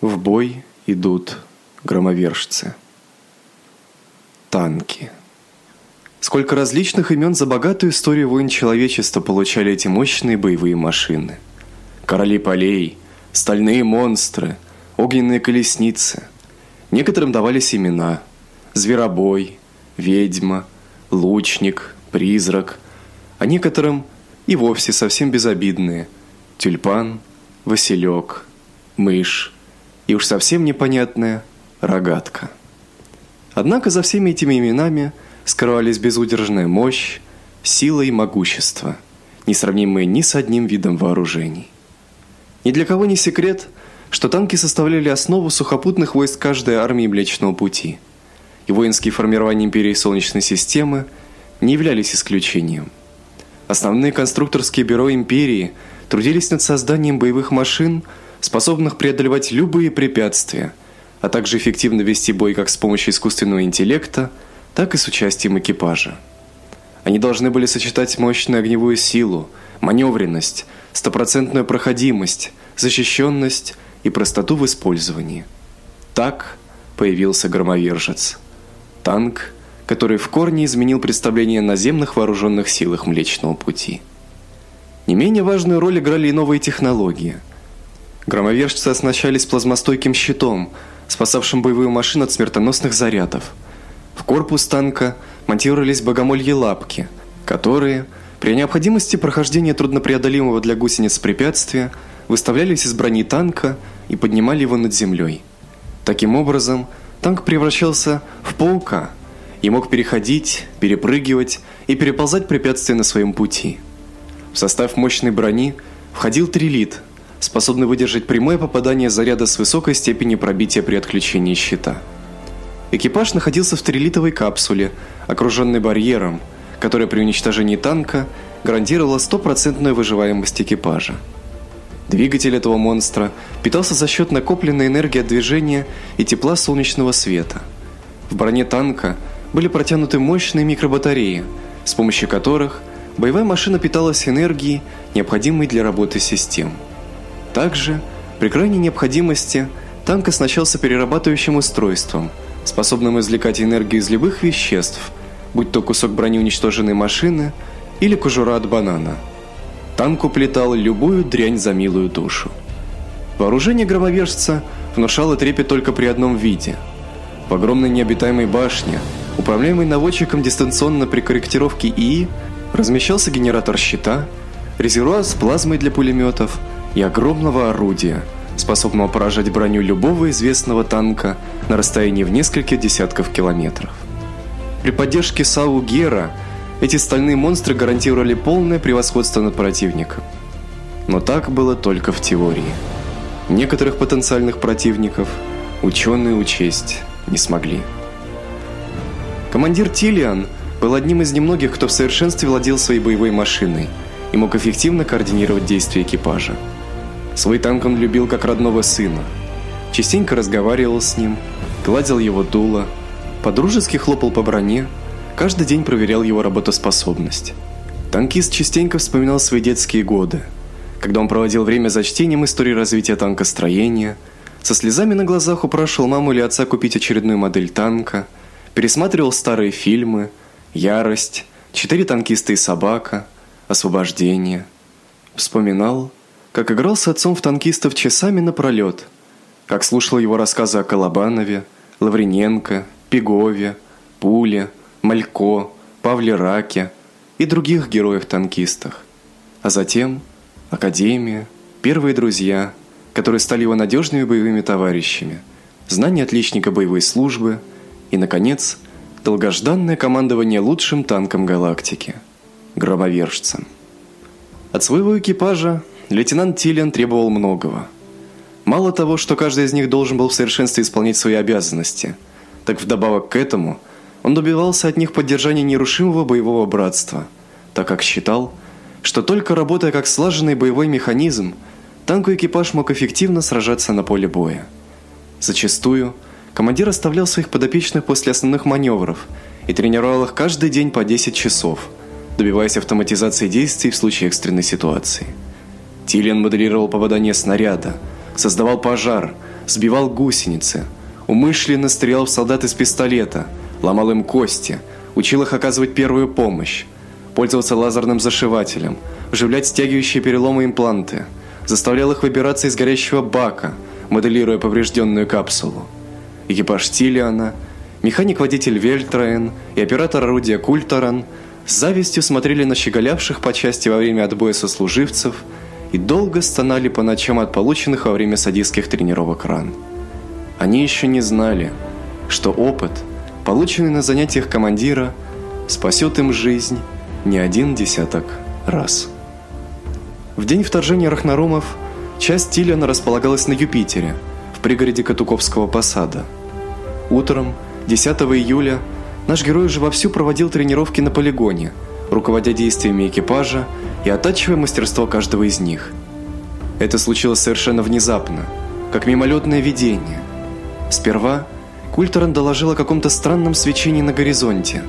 В бой идут громовержцы. Танки. Сколько различных имен за богатую историю войн человечества получали эти мощные боевые машины. Короли полей, стальные монстры, огненные колесницы. Некоторым давались имена: зверобой, ведьма, лучник, призрак, а некоторым и вовсе совсем безобидные: тюльпан, василек, мышь и уж совсем непонятная рогатка. Однако за всеми этими именами скрывались безудержная мощь, сила и могущество, несравнимые ни с одним видом вооружений. Ни для кого не секрет, что танки составляли основу сухопутных войск каждой армии Млечного пути. И воинские формирования империи Солнечной системы не являлись исключением. Основные конструкторские бюро империи трудились над созданием боевых машин, способных преодолевать любые препятствия, а также эффективно вести бой как с помощью искусственного интеллекта, так и с участием экипажа. Они должны были сочетать мощную огневую силу, маневренность, стопроцентную проходимость, защищенность и простоту в использовании. Так появился громовержец. Танк, который в корне изменил представление наземных вооруженных силах Млечного пути. Не менее важную роль играли и новые технологии – Громовержцы оснащались плазмостойким щитом, спасавшим боевую машину от смертоносных зарядов. В корпус танка монтировались богомольи лапки, которые при необходимости прохождения труднопреодолимого для гусениц препятствия выставлялись из брони танка и поднимали его над землей. Таким образом, танк превращался в паука и мог переходить, перепрыгивать и переползать препятствия на своем пути. В состав мощной брони входил трилит, способный выдержать прямое попадание заряда с высокой степенью пробития при отключении щита. Экипаж находился в трилитовой капсуле, окруженной барьером, который при уничтожении танка гарантировала стопроцентную выживаемость экипажа. Двигатель этого монстра питался за счет накопленной энергии от движения и тепла солнечного света. В броне танка были протянуты мощные микробатареи, с помощью которых боевая машина питалась энергией, необходимой для работы систем. Также, при крайней необходимости, танк оснащался перерабатывающим устройством, способным извлекать энергию из любых веществ, будь то кусок брони уничтоженной машины или кожура от банана. Танк уплетал любую дрянь за милую душу. Вооружение громовержца внушало трепет только при одном виде. В огромной необитаемой башне, управляемой наводчиком дистанционно при корректировке ИИ, размещался генератор щита, резервуар с плазмой для пулеметов – и огромного орудия, способного поражать броню любого известного танка на расстоянии в несколько десятков километров. При поддержке САУ Гера эти стальные монстры гарантировали полное превосходство над противником. Но так было только в теории. Некоторых потенциальных противников ученые учесть не смогли. Командир Тилиан был одним из немногих, кто в совершенстве владел своей боевой машиной и мог эффективно координировать действия экипажа. Свой танк он любил как родного сына. Частенько разговаривал с ним, гладил его дуло, подружески хлопал по броне, каждый день проверял его работоспособность. Танкист частенько вспоминал свои детские годы, когда он проводил время за чтением истории развития танкостроения, со слезами на глазах упрашивал маму или отца купить очередную модель танка, пересматривал старые фильмы «Ярость», «Четыре танкиста и собака», «Освобождение». Вспоминал, как играл с отцом в танкистов часами напролет, как слушал его рассказы о Колобанове, Лаврененко, Пегове, Пуле, Малько, Павле Раке и других героях-танкистах. А затем академия, первые друзья, которые стали его надежными боевыми товарищами, знание отличника боевой службы и наконец, долгожданное командование лучшим танком галактики громовержцем. От своего экипажа лейтенант Тилиан требовал многого. Мало того, что каждый из них должен был в совершенстве исполнять свои обязанности, так вдобавок к этому он добивался от них поддержания нерушимого боевого братства, так как считал, что только работая как слаженный боевой механизм, танковый экипаж мог эффективно сражаться на поле боя. Зачастую командир оставлял своих подопечных после основных маневров и тренировал их каждый день по 10 часов, добиваясь автоматизации действий в случае экстренной ситуации. Тилиан моделировал попадание снаряда, создавал пожар, сбивал гусеницы, умышленно стрелял в солдат из пистолета, ломал им кости, учил их оказывать первую помощь, пользоваться лазерным зашивателем, вживлять стягивающие переломы импланты, заставлял их выбираться из горящего бака, моделируя поврежденную капсулу. Экипаж Тилиана, механик-водитель Вельтраен и оператор орудия Культоран с завистью смотрели на щеголявших по части во время отбоя сослуживцев и долго стонали по ночам от полученных во время садистских тренировок ран. Они еще не знали, что опыт, полученный на занятиях командира, спасет им жизнь не один десяток раз. В день вторжения Рахнаромов часть Тилиана располагалась на Юпитере, в пригороде Катуковского посада. Утром 10 июля наш герой уже вовсю проводил тренировки на полигоне, руководя действиями экипажа и оттачивая мастерство каждого из них. Это случилось совершенно внезапно, как мимолетное видение. Сперва Культеран доложил о каком-то странном свечении на горизонте.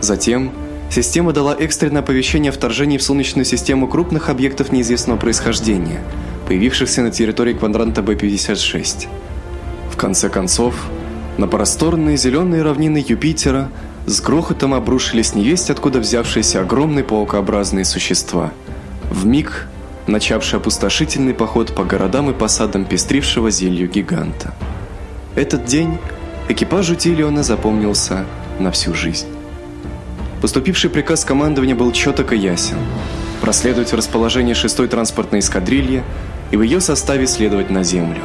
Затем система дала экстренное оповещение о вторжении в Солнечную систему крупных объектов неизвестного происхождения, появившихся на территории квадранта Б-56. В конце концов, на просторные зеленые равнины Юпитера с грохотом обрушились невесть откуда взявшиеся огромные паукообразные существа. В миг начавший опустошительный поход по городам и посадам пестрившего зелью гиганта. Этот день экипажу Тилиона запомнился на всю жизнь. Поступивший приказ командования был четок и ясен: проследовать в расположение 6-й транспортной эскадрильи и в ее составе следовать на землю.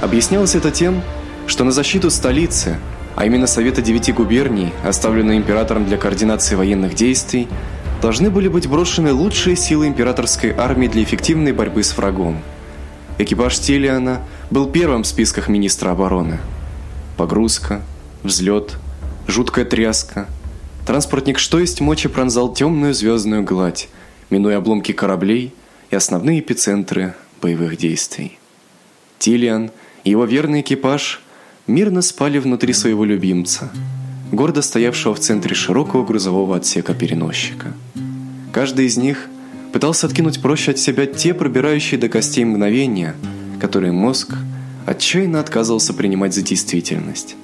Объяснялось это тем, что на защиту столицы, а именно Совета девяти губерний, оставленного императором для координации военных действий, должны были быть брошены лучшие силы императорской армии для эффективной борьбы с врагом. Экипаж Телиана был первым в списках министра обороны. Погрузка, взлет, жуткая тряска. Транспортник что есть мочи пронзал темную звездную гладь, минуя обломки кораблей и основные эпицентры боевых действий. Тилиан и его верный экипаж мирно спали внутри своего любимца, гордо стоявшего в центре широкого грузового отсека переносчика. Каждый из них пытался откинуть проще от себя те пробирающие до костей мгновения, которые мозг отчаянно отказывался принимать за действительность,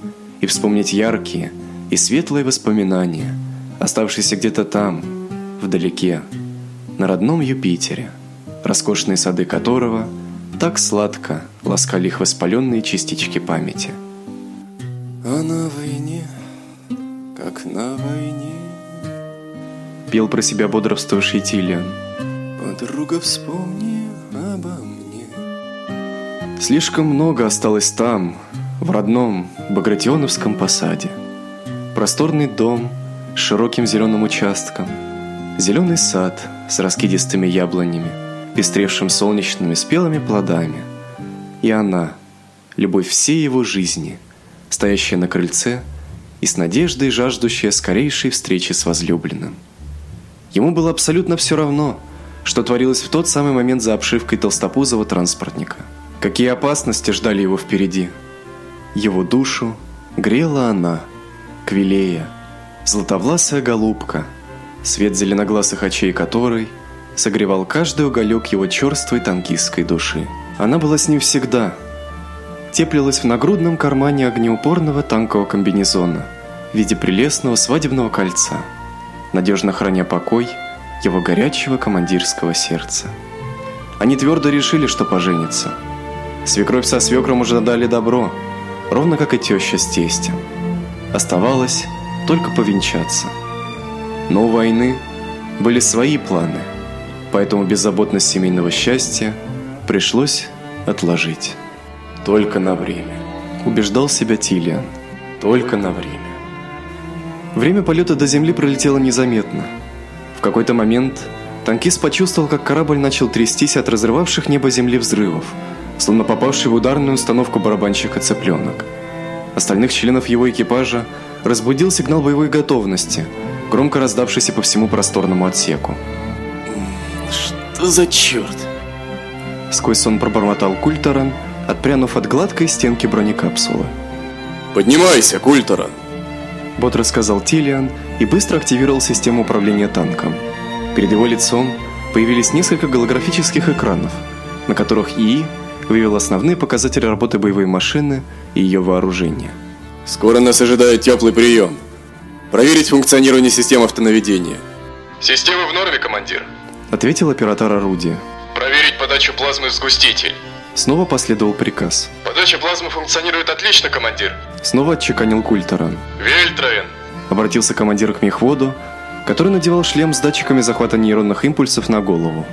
и вспомнить яркие и светлые воспоминания, оставшиеся где-то там, вдалеке, на родном Юпитере, роскошные сады которого так сладко ласкали их воспаленные частички памяти. А на войне, как на войне, пел про себя бодрствовавший Тилиан. Подруга, вспомни обо мне. Слишком много осталось там, в родном Багратионовском посаде. Просторный дом с широким зеленым участком, зеленый сад с раскидистыми яблонями, пестревшим солнечными спелыми плодами. И она, любовь всей его жизни, стоящая на крыльце и с надеждой жаждущая скорейшей встречи с возлюбленным. Ему было абсолютно все равно, что творилось в тот самый момент за обшивкой толстопузого транспортника. Какие опасности ждали его впереди. Его душу грела она, Квилея, златовласая голубка, свет зеленоглазых очей которой согревал каждый уголек его черствой танкистской души. Она была с ним всегда. Теплилась в нагрудном кармане огнеупорного танкового комбинезона в виде прелестного свадебного кольца, надежно храня покой его горячего командирского сердца. Они твердо решили, что поженятся. Свекровь со свекром уже дали добро, ровно как и теща с тестем. Оставалось только повенчаться. Но у войны были свои планы, поэтому беззаботность семейного счастья пришлось отложить. Только на время. Убеждал себя Тилиан. Только на время. Время полета до земли пролетело незаметно – в какой-то момент танкист почувствовал, как корабль начал трястись от разрывавших небо земли взрывов, словно попавший в ударную установку барабанщика цыпленок. Остальных членов его экипажа разбудил сигнал боевой готовности, громко раздавшийся по всему просторному отсеку. Что за черт? Сквозь сон пробормотал Культоран, отпрянув от гладкой стенки бронекапсулы. Поднимайся, Культоран! бодро сказал Тилиан и быстро активировал систему управления танком. Перед его лицом появились несколько голографических экранов, на которых ИИ вывел основные показатели работы боевой машины и ее вооружения. Скоро нас ожидает теплый прием. Проверить функционирование систем автонаведения. Система в норме, командир. Ответил оператор орудия. Проверить подачу плазмы в сгуститель. Снова последовал приказ. Подача плазмы функционирует отлично, командир. Снова отчеканил Культеран. Вельтроен. Обратился командир к мехводу, который надевал шлем с датчиками захвата нейронных импульсов на голову.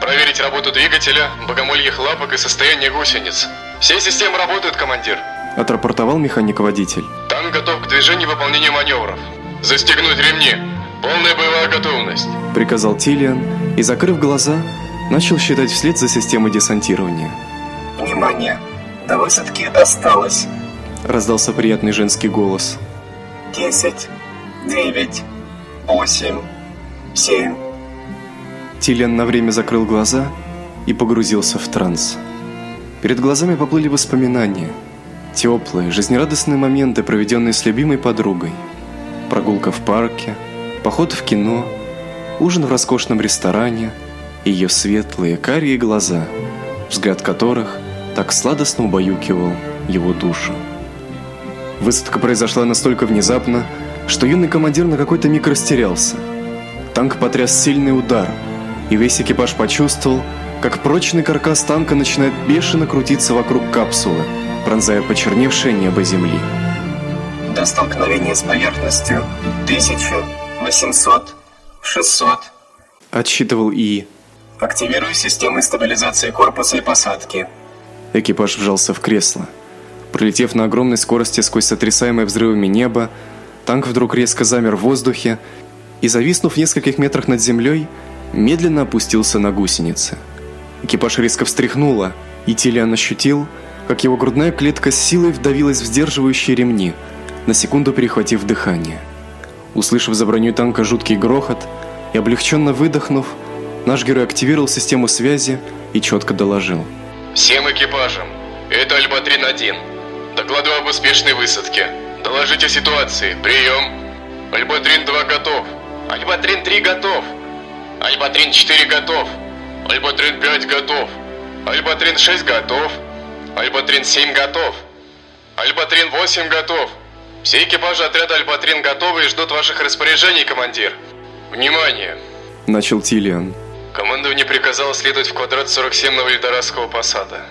Проверить работу двигателя, богомольих лапок и состояние гусениц. Все системы работают, командир. Отрапортовал механик-водитель. Танк готов к движению и выполнению маневров. Застегнуть ремни. Полная боевая готовность. Приказал Тилиан и, закрыв глаза, начал считать вслед за системой десантирования. Внимание! До высадки осталось Раздался приятный женский голос. 10, 9, 8, 7. Тилиан на время закрыл глаза и погрузился в транс. Перед глазами поплыли воспоминания. Теплые, жизнерадостные моменты, проведенные с любимой подругой. Прогулка в парке, поход в кино, ужин в роскошном ресторане, ее светлые, карие глаза, взгляд которых так сладостно убаюкивал его душу. Высадка произошла настолько внезапно, что юный командир на какой-то миг растерялся. Танк потряс сильный удар, и весь экипаж почувствовал, как прочный каркас танка начинает бешено крутиться вокруг капсулы, пронзая почерневшее небо земли. До столкновения с поверхностью 1000, 800, 600. Отсчитывал ИИ. Активирую системы стабилизации корпуса и посадки. Экипаж вжался в кресло. Пролетев на огромной скорости сквозь сотрясаемое взрывами небо, танк вдруг резко замер в воздухе и, зависнув в нескольких метрах над землей, медленно опустился на гусеницы. Экипаж резко встряхнуло, и Тилиан ощутил, как его грудная клетка с силой вдавилась в сдерживающие ремни, на секунду перехватив дыхание. Услышав за броней танка жуткий грохот и облегченно выдохнув, наш герой активировал систему связи и четко доложил. Всем экипажам. Это Альбатрин-1. Докладываю об успешной высадке. Доложите о ситуации. Прием. Альбатрин-2 готов. Альбатрин-3 готов. Альбатрин-4 готов. Альбатрин-5 готов. Альбатрин-6 готов. Альбатрин-7 готов. Альбатрин-8 готов. Все экипажи отряда Альбатрин готовы и ждут ваших распоряжений, командир. Внимание! Начал Тилиан. Командование приказало следовать в квадрат 47 Новоэльдорадского посада.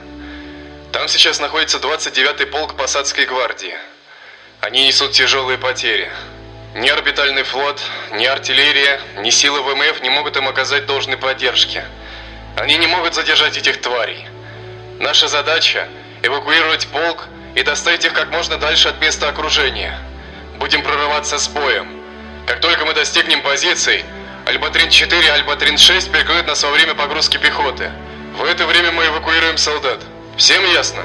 Там сейчас находится 29-й полк посадской гвардии. Они несут тяжелые потери. Ни орбитальный флот, ни артиллерия, ни силы ВМФ не могут им оказать должной поддержки. Они не могут задержать этих тварей. Наша задача – эвакуировать полк и доставить их как можно дальше от места окружения. Будем прорываться с боем. Как только мы достигнем позиций, Альбатрин-4 и Альбатрин-6 прикроют нас во время погрузки пехоты. В это время мы эвакуируем солдат. Всем ясно?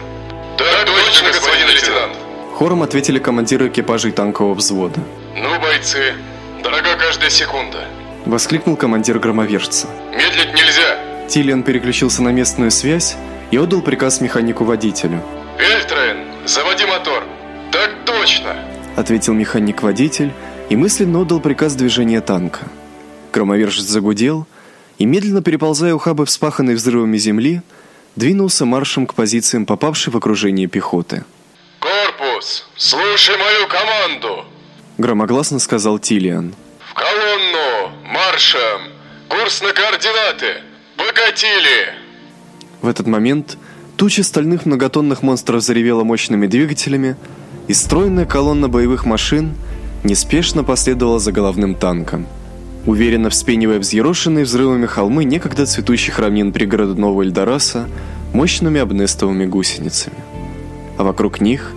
Да, точно, господин лейтенант. Хором ответили командиры экипажей танкового взвода. Ну, бойцы, дорога каждая секунда. Воскликнул командир громовержца. Медлить нельзя. Тилиан переключился на местную связь и отдал приказ механику-водителю. Эльтроен, заводи мотор. Так точно. Ответил механик-водитель и мысленно отдал приказ движения танка. Громовержец загудел и, медленно переползая ухабы вспаханной взрывами земли, двинулся маршем к позициям попавшей в окружение пехоты. Корпус, слушай мою команду. Громогласно сказал Тилиан. В колонну, маршем. Курс на координаты. Покатили. В этот момент туча стальных многотонных монстров заревела мощными двигателями, и стройная колонна боевых машин неспешно последовала за головным танком. Уверенно вспенивая взъерошенные взрывами холмы некогда цветущих равнин пригорода Нового Эльдораса мощными обнестовыми гусеницами. А вокруг них,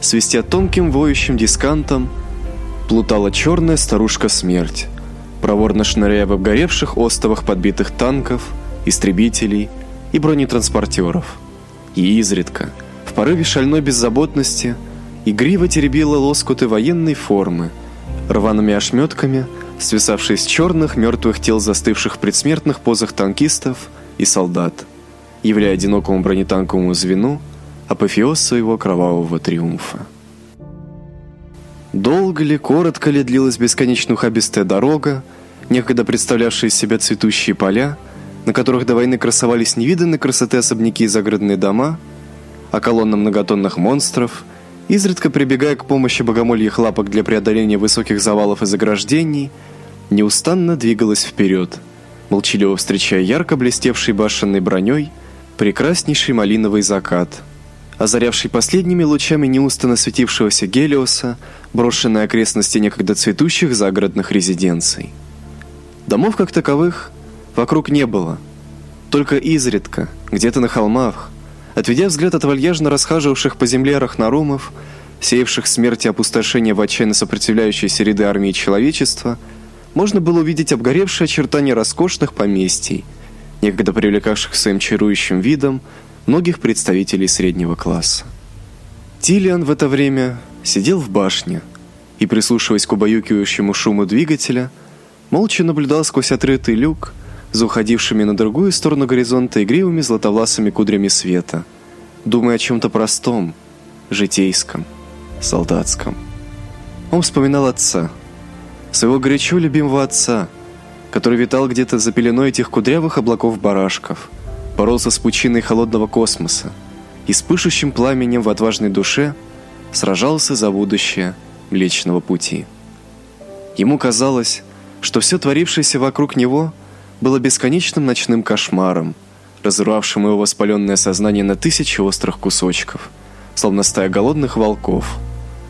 свистя тонким воющим дискантом, плутала черная старушка смерть, проворно шныряя в обгоревших остовах подбитых танков, истребителей и бронетранспортеров. И изредка, в порыве шальной беззаботности, игриво теребила лоскуты военной формы, рваными ошметками, свисавшие с черных мертвых тел застывших в предсмертных позах танкистов и солдат, являя одинокому бронетанковому звену апофеоз своего кровавого триумфа. Долго ли, коротко ли длилась бесконечно ухабистая дорога, некогда представлявшая из себя цветущие поля, на которых до войны красовались невиданной красоты особняки и загородные дома, а колонна многотонных монстров, изредка прибегая к помощи богомольих лапок для преодоления высоких завалов и заграждений, неустанно двигалась вперед, молчаливо встречая ярко блестевшей башенной броней прекраснейший малиновый закат, озарявший последними лучами неустанно светившегося Гелиоса брошенные окрестности некогда цветущих загородных резиденций. Домов как таковых вокруг не было. Только изредка, где-то на холмах, отведя взгляд от вальяжно расхаживавших по земле арахнарумов, сеявших смерть и опустошение в отчаянно сопротивляющиеся ряды армии человечества, можно было увидеть обгоревшие очертания роскошных поместий, некогда привлекавших своим чарующим видом многих представителей среднего класса. Тилиан в это время сидел в башне и, прислушиваясь к убаюкивающему шуму двигателя, молча наблюдал сквозь открытый люк за уходившими на другую сторону горизонта игривыми златовласыми кудрями света, думая о чем-то простом, житейском, солдатском. Он вспоминал отца, своего горячо любимого отца, который витал где-то за пеленой этих кудрявых облаков барашков, боролся с пучиной холодного космоса и с пышущим пламенем в отважной душе сражался за будущее Млечного Пути. Ему казалось, что все творившееся вокруг него было бесконечным ночным кошмаром, разрывавшим его воспаленное сознание на тысячи острых кусочков, словно стая голодных волков,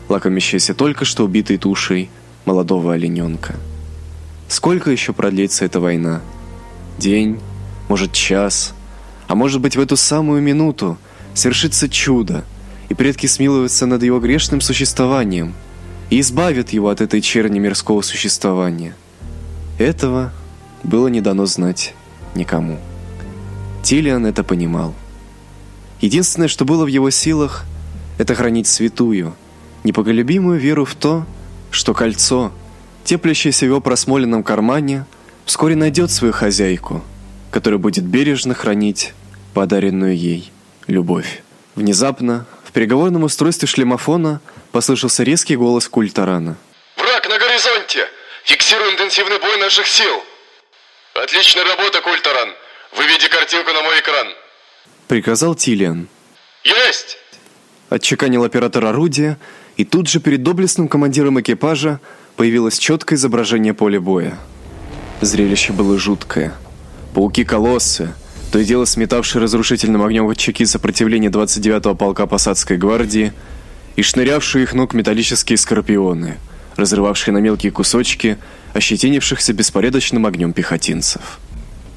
лакомящаяся только что убитой тушей молодого олененка. Сколько еще продлится эта война? День, может, час, а может быть, в эту самую минуту свершится чудо, и предки смилуются над его грешным существованием и избавят его от этой черни мирского существования. Этого было не дано знать никому. Тилиан это понимал. Единственное, что было в его силах, это хранить святую, непоколебимую веру в то, что кольцо, теплящееся в его просмоленном кармане, вскоре найдет свою хозяйку – который будет бережно хранить подаренную ей любовь. Внезапно в переговорном устройстве шлемофона послышался резкий голос Культарана. «Враг на горизонте! Фиксируем интенсивный бой наших сил!» «Отличная работа, Культаран! Выведи картинку на мой экран!» Приказал Тилиан. «Есть!» Отчеканил оператор орудия, и тут же перед доблестным командиром экипажа появилось четкое изображение поля боя. Зрелище было жуткое – Пауки-колоссы, то и дело сметавшие разрушительным огнем очаги сопротивления 29-го полка посадской гвардии и шнырявшие их ног металлические скорпионы, разрывавшие на мелкие кусочки ощетинившихся беспорядочным огнем пехотинцев.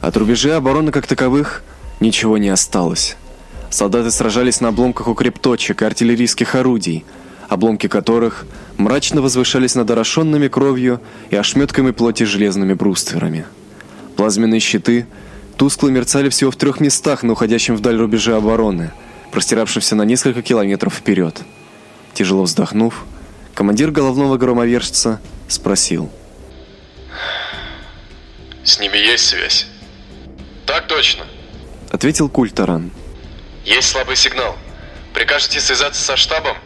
От рубежей обороны как таковых ничего не осталось. Солдаты сражались на обломках укрепточек и артиллерийских орудий, обломки которых мрачно возвышались над орошенными кровью и ошметками плоти железными брустверами. Плазменные щиты тускло мерцали всего в трех местах на уходящем вдаль рубеже обороны, простиравшемся на несколько километров вперед. Тяжело вздохнув, командир головного громовержца спросил. «С ними есть связь?» «Так точно», — ответил Культаран. «Есть слабый сигнал. Прикажете связаться со штабом?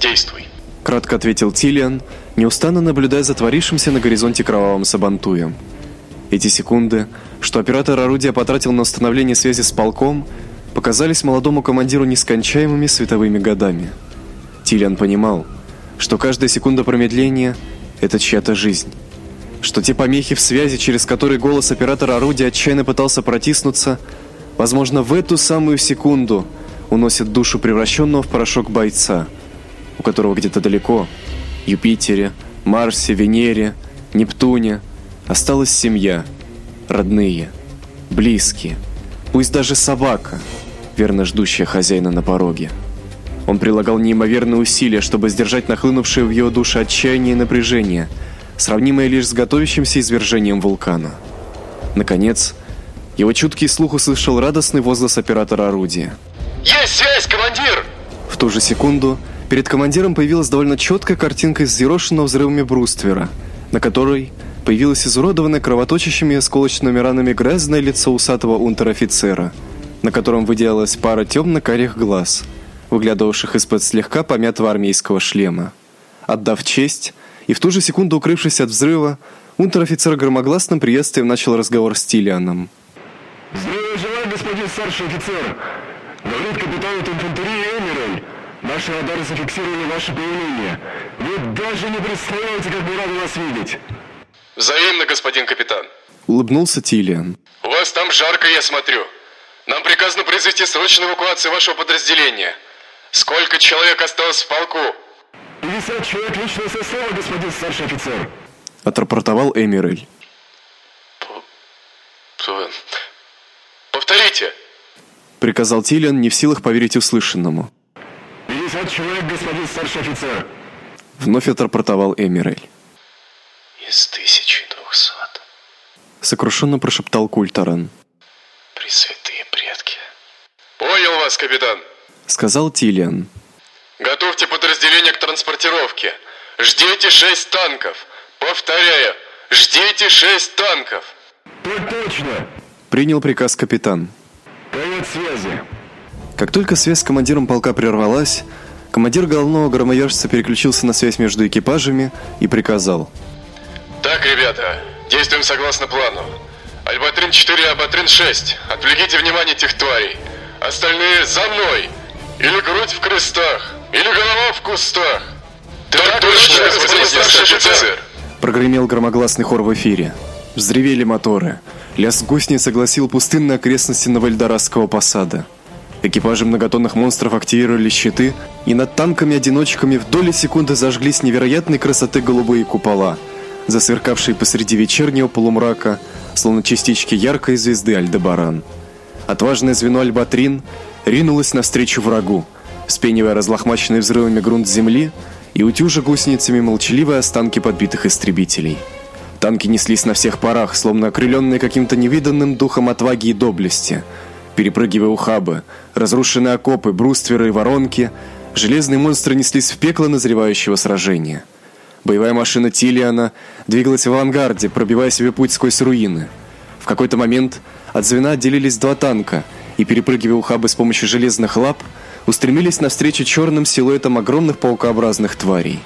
Действуй». Кратко ответил Тилиан, неустанно наблюдая за творившимся на горизонте кровавым сабантуем. Эти секунды, что оператор орудия потратил на установление связи с полком, показались молодому командиру нескончаемыми световыми годами. Тилиан понимал, что каждая секунда промедления это чья-то жизнь. Что те помехи в связи, через которые голос оператора орудия отчаянно пытался протиснуться, возможно, в эту самую секунду уносят душу превращенного в порошок бойца, у которого где-то далеко, Юпитере, Марсе, Венере, Нептуне Осталась семья, родные, близкие, пусть даже собака, верно ждущая хозяина на пороге. Он прилагал неимоверные усилия, чтобы сдержать нахлынувшее в его душе отчаяние и напряжение, сравнимое лишь с готовящимся извержением вулкана. Наконец, его чуткий слух услышал радостный возглас оператора орудия. «Есть связь, командир!» В ту же секунду перед командиром появилась довольно четкая картинка из взъерошенного взрывами бруствера, на которой появилось изуродованное кровоточащими осколочными ранами грязное лицо усатого унтер-офицера, на котором выделялась пара темно-карих глаз, выглядывавших из-под слегка помятого армейского шлема. Отдав честь и в ту же секунду укрывшись от взрыва, унтер-офицер громогласным приветствием начал разговор с Тилианом. Здравия желаю, господин старший офицер. Говорит капитан инфантерии Эмерель. Наши радары зафиксировали ваше появление. Вы даже не представляете, как мы рады вас видеть. Взаимно, господин капитан. Улыбнулся Тилиан. У вас там жарко, я смотрю. Нам приказано произвести срочную эвакуацию вашего подразделения. Сколько человек осталось в полку? 50 человек личного состава, господин старший офицер. Отрапортовал Эмирель. Повторите. Приказал Тилиан, не в силах поверить услышанному. 50 человек, господин старший офицер. Вновь отрапортовал Эмирель. Из 1200. Сокрушенно прошептал Культаран. Пресвятые предки. Понял вас, капитан. Сказал Тилиан. Готовьте подразделение к транспортировке. Ждите шесть танков. Повторяю, ждите шесть танков. Так точно. Принял приказ капитан. Конец связи. Как только связь с командиром полка прервалась, командир головного громоержца переключился на связь между экипажами и приказал. Так, ребята, действуем согласно плану. Альбатрин-4 и Альбатрин-6, отвлеките внимание этих тварей. Остальные за мной. Или грудь в крестах, или голова в кустах. Так, так точно, господин старший офицер. Прогремел громогласный хор в эфире. Взревели моторы. Лязг гусениц огласил пустынные окрестности Новоэльдорадского посада. Экипажи многотонных монстров активировали щиты, и над танками-одиночками в доли секунды зажглись невероятной красоты голубые купола, засверкавшие посреди вечернего полумрака, словно частички яркой звезды Альдебаран. Отважное звено Альбатрин ринулось навстречу врагу, вспенивая разлохмаченный взрывами грунт земли и утюжа гусеницами молчаливые останки подбитых истребителей. Танки неслись на всех парах, словно окрыленные каким-то невиданным духом отваги и доблести. Перепрыгивая ухабы, разрушенные окопы, брустверы и воронки, железные монстры неслись в пекло назревающего сражения. Боевая машина Тилиана двигалась в авангарде, пробивая себе путь сквозь руины. В какой-то момент от звена отделились два танка и, перепрыгивая ухабы с помощью железных лап, устремились навстречу черным силуэтам огромных паукообразных тварей.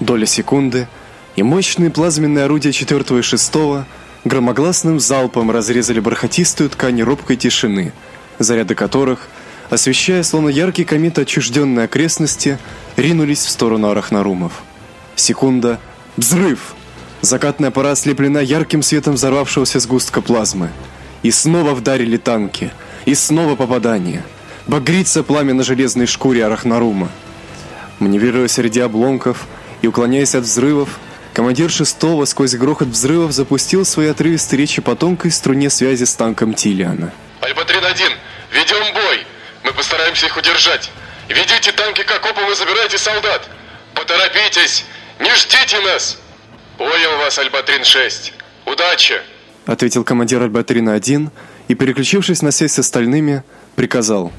Доля секунды — и мощные плазменные орудия четвертого и шестого громогласным залпом разрезали бархатистую ткань робкой тишины, заряды которых, освещая словно яркий комет отчужденные окрестности, ринулись в сторону арахнарумов. Секунда. Взрыв! Закатная пора ослеплена ярким светом взорвавшегося сгустка плазмы. И снова вдарили танки. И снова попадание. Багрится пламя на железной шкуре арахнарума. Маневрируя среди обломков и уклоняясь от взрывов, Командир шестого сквозь грохот взрывов запустил свои отрывистые речи по тонкой струне связи с танком Тилиана. Альба-3-1, ведем бой! Мы постараемся их удержать. Ведите танки к окопам и забирайте солдат. Поторопитесь! Не ждите нас! Понял вас, Альбатрин-6. Удачи! Ответил командир Альбатрина-1 и, переключившись на связь с остальными, приказал.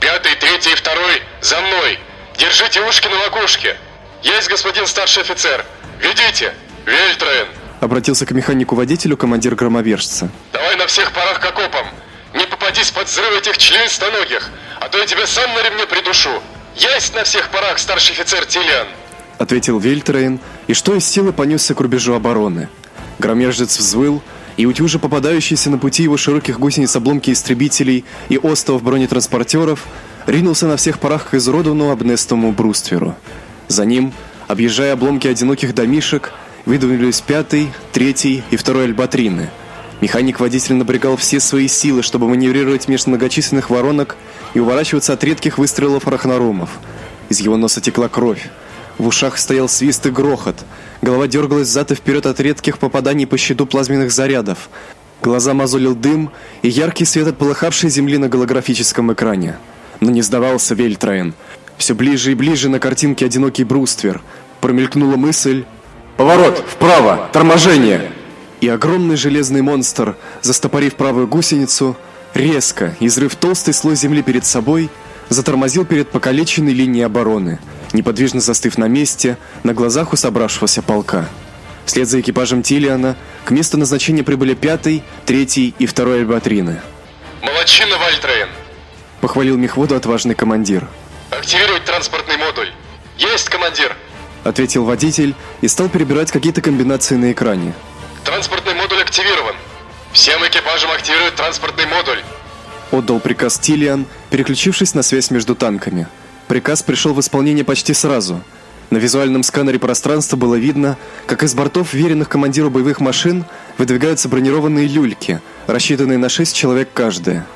Пятый, третий и второй, за мной! Держите ушки на макушке! Есть, господин старший офицер! Ведите! Вельтроен!» Обратился к механику-водителю командир громовержца. «Давай на всех парах к окопам! Не попадись под взрыв этих членистоногих, а то я тебя сам на ремне придушу! Есть на всех парах, старший офицер Тилиан!» Ответил Вельтрейн, и что из силы понесся к рубежу обороны. Громержец взвыл, и утюжи, попадающиеся на пути его широких гусениц обломки истребителей и остов бронетранспортеров, ринулся на всех парах к изуродованному обнестому брустверу. За ним – Объезжая обломки одиноких домишек, выдвинулись пятый, третий и второй альбатрины. Механик-водитель напрягал все свои силы, чтобы маневрировать между многочисленных воронок и уворачиваться от редких выстрелов рахнаромов. Из его носа текла кровь. В ушах стоял свист и грохот. Голова дергалась взад и вперед от редких попаданий по щиту плазменных зарядов. Глаза мозолил дым и яркий свет от полыхавшей земли на голографическом экране. Но не сдавался Вельтраен. Все ближе и ближе на картинке одинокий бруствер. Промелькнула мысль «Поворот! Вправо! Торможение!» И огромный железный монстр, застопорив правую гусеницу, резко, изрыв толстый слой земли перед собой, затормозил перед покалеченной линией обороны, неподвижно застыв на месте, на глазах у собравшегося полка. Вслед за экипажем Тилиана к месту назначения прибыли пятый, третий и второй альбатрины. «Молодчина, Вальтрейн!» – похвалил мехводу отважный командир. «Активировать транспортный модуль!» «Есть, командир!» ответил водитель и стал перебирать какие-то комбинации на экране. Транспортный модуль активирован. Всем экипажам активировать транспортный модуль. Отдал приказ Тилиан, переключившись на связь между танками. Приказ пришел в исполнение почти сразу. На визуальном сканере пространства было видно, как из бортов веренных командиру боевых машин выдвигаются бронированные люльки, рассчитанные на 6 человек каждая.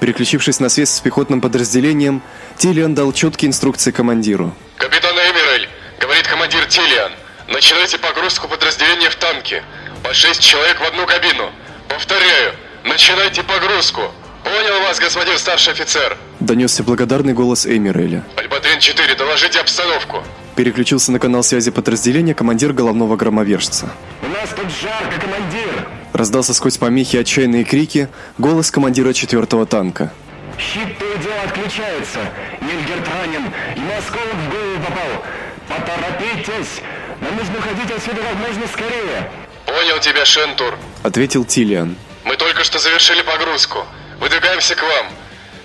Переключившись на связь с пехотным подразделением, Тилиан дал четкие инструкции командиру. Капитан Эмерель, говорит командир Тилиан. Начинайте погрузку подразделения в танки. По 6 человек в одну кабину. Повторяю, начинайте погрузку. Понял вас, господин старший офицер. Донесся благодарный голос Эмиреля. Альбатрин 4, доложите обстановку. Переключился на канал связи подразделения командир головного громовержца. У нас тут жарко, командир! Раздался сквозь помехи отчаянные крики голос командира четвертого танка. Щит то и дело отключается. Нильгерт ранен. Ему осколок в голову попал. Поторопитесь! Нам нужно уходить отсюда как можно скорее. Понял тебя, Шентур. Ответил Тилиан. Мы только что завершили погрузку. Выдвигаемся к вам.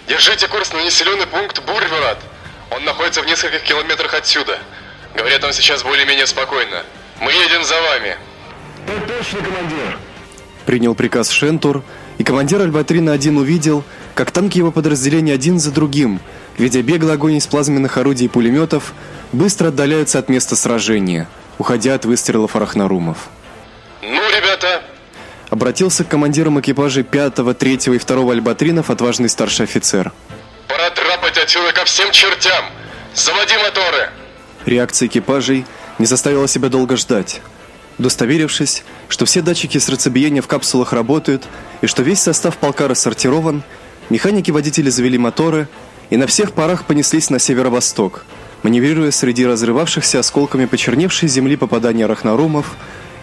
Держите курс на населенный пункт Бургерат. Он находится в нескольких километрах отсюда. Говорят, там сейчас более-менее спокойно. Мы едем за вами. Так точно, командир. Принял приказ Шентур, и командир Альбатрина-1 увидел, как танки его подразделения один за другим, ведя беглый огонь из плазменных орудий и пулеметов, быстро отдаляются от места сражения, уходя от выстрелов арахнарумов. Ну, ребята, Обратился к командирам экипажей 5, 3 и 2 Альбатринов отважный старший офицер. пора драпать отсюда ко всем чертям. Заводи моторы. Реакция экипажей не заставила себя долго ждать. Удостоверившись, что все датчики сердцебиения в капсулах работают и что весь состав полка рассортирован, механики-водители завели моторы и на всех парах понеслись на северо-восток, маневрируя среди разрывавшихся осколками почерневшей земли попадания арахнарумов,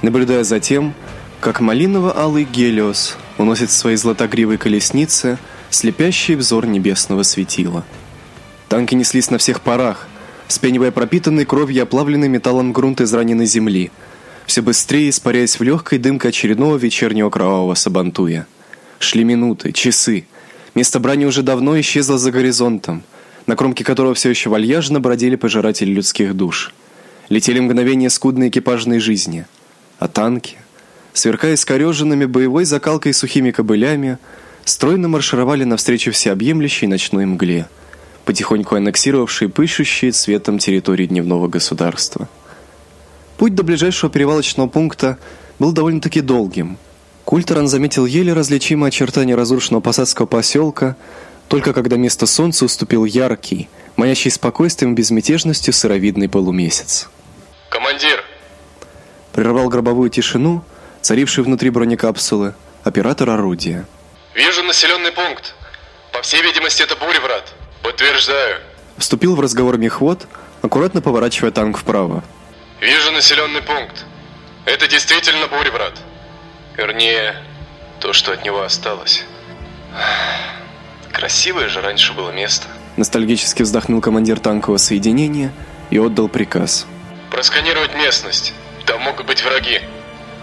наблюдая за тем, как малиново-алый Гелиос уносит в своей златогривой колеснице слепящий взор небесного светила. Танки неслись на всех парах, вспенивая пропитанный кровью и оплавленный металлом грунт израненной земли, все быстрее испаряясь в легкой дымке очередного вечернего кровавого сабантуя. Шли минуты, часы. Место брани уже давно исчезло за горизонтом, на кромке которого все еще вальяжно бродили пожиратели людских душ. Летели мгновения скудной экипажной жизни, а танки, сверкая искореженными боевой закалкой и сухими кобылями, стройно маршировали навстречу всеобъемлющей ночной мгле, потихоньку аннексировавшей пышущие цветом территории дневного государства. Путь до ближайшего перевалочного пункта был довольно-таки долгим. Культеран заметил еле различимые очертания разрушенного посадского поселка, только когда место солнца уступил яркий, манящий спокойствием и безмятежностью сыровидный полумесяц. Командир, Прервал гробовую тишину, царившую внутри бронекапсулы, оператор орудия. вижу населенный пункт. По всей видимости, это Буреврат. Подтверждаю. Вступил в разговор мехвод, аккуратно поворачивая танк вправо. Вижу населенный пункт. Это действительно Буреврат. Вернее, то, что от него осталось. Красивое же раньше было место. Ностальгически вздохнул командир танкового соединения и отдал приказ. Просканировать местность. Там могут быть враги.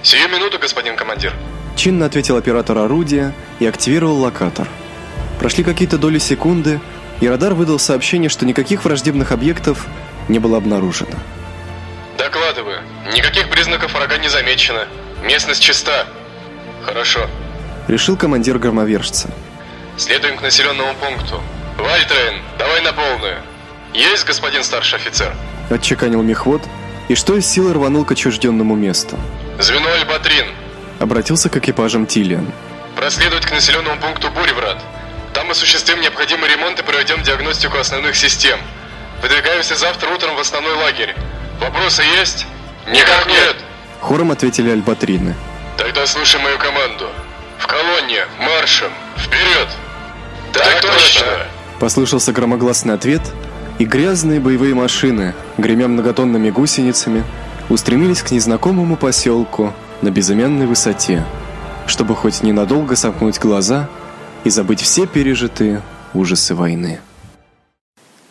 Сию минуту, господин командир. Чинно ответил оператор орудия и активировал локатор. Прошли какие-то доли секунды, и радар выдал сообщение, что никаких враждебных объектов не было обнаружено. Докладываю. Никаких признаков врага не замечено. Местность чиста. Хорошо. Решил командир громовержца. Следуем к населенному пункту. Вальтрейн, давай на полную. Есть, господин старший офицер? Отчеканил мехвод и что из силы рванул к отчужденному месту. Звено Альбатрин. Обратился к экипажам Тилиан. Проследовать к населенному пункту Буреврат. Там осуществим необходимый ремонт и проведем диагностику основных систем. Выдвигаемся завтра утром в основной лагерь. Вопросы есть? Никак нет. Хором ответили альбатрины. Тогда слушай мою команду. В колонне, маршем, вперед! Так, точно! Послышался громогласный ответ, и грязные боевые машины, гремя многотонными гусеницами, устремились к незнакомому поселку на безымянной высоте, чтобы хоть ненадолго сомкнуть глаза и забыть все пережитые ужасы войны.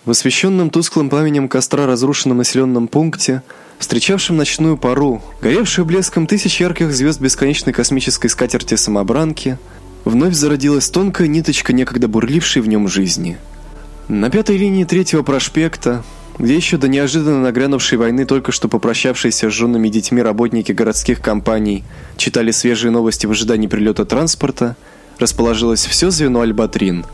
В освещенном тусклым пламенем костра разрушенном населенном пункте, встречавшем ночную пару, горевшую блеском тысяч ярких звезд бесконечной космической скатерти-самобранки, вновь зародилась тонкая ниточка некогда бурлившей в нем жизни. На пятой линии третьего проспекта, где до неожиданно нагрянувшей войны только что попрощавшиеся с женами и детьми работники городских компаний читали свежие новости в ожидании прилета транспорта, расположилось все звено Альбатрин,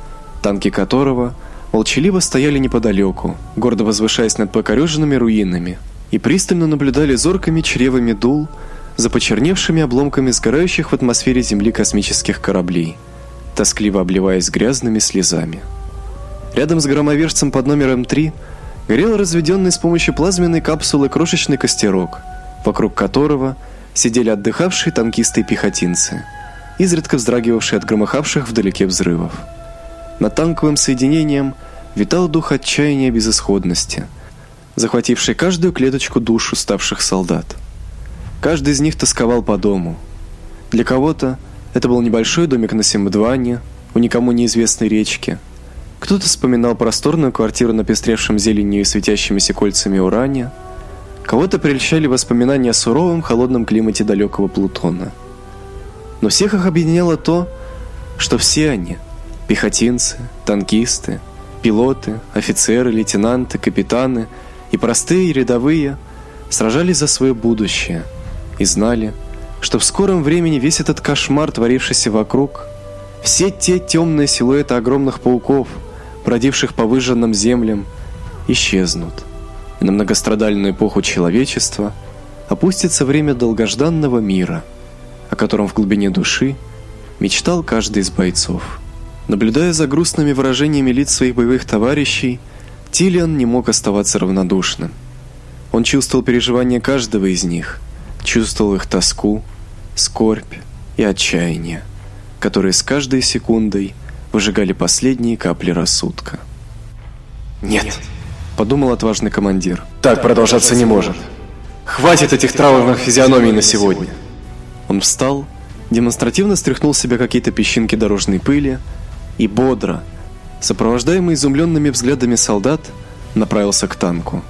танки которого молчаливо стояли неподалеку, гордо возвышаясь над покореженными руинами, и пристально наблюдали зоркими чревами дул за почерневшими обломками сгорающих в атмосфере Земли космических кораблей, тоскливо обливаясь грязными слезами. Рядом с громовержцем под номером 3 горел разведенный с помощью плазменной капсулы крошечный костерок, вокруг которого сидели отдыхавшие танкисты и пехотинцы, изредка вздрагивавшие от громыхавших вдалеке взрывов. Над танковым соединением витал дух отчаяния и безысходности, захвативший каждую клеточку душ уставших солдат. Каждый из них тосковал по дому. Для кого-то это был небольшой домик на Симбдване, у никому неизвестной речки – кто-то вспоминал просторную квартиру на пестревшем зеленью и светящимися кольцами уране. Кого-то прельщали воспоминания о суровом, холодном климате далекого Плутона. Но всех их объединяло то, что все они – пехотинцы, танкисты, пилоты, офицеры, лейтенанты, капитаны и простые рядовые – сражались за свое будущее и знали, что в скором времени весь этот кошмар, творившийся вокруг, все те темные силуэты огромных пауков – бродивших по выжженным землям, исчезнут. И на многострадальную эпоху человечества опустится время долгожданного мира, о котором в глубине души мечтал каждый из бойцов. Наблюдая за грустными выражениями лиц своих боевых товарищей, Тилиан не мог оставаться равнодушным. Он чувствовал переживания каждого из них, чувствовал их тоску, скорбь и отчаяние, которые с каждой секундой выжигали последние капли рассудка. «Нет», — подумал отважный командир. «Так продолжаться не может. Хватит этих траурных физиономий на сегодня». Он встал, демонстративно стряхнул с себя какие-то песчинки дорожной пыли и бодро, сопровождаемый изумленными взглядами солдат, направился к танку.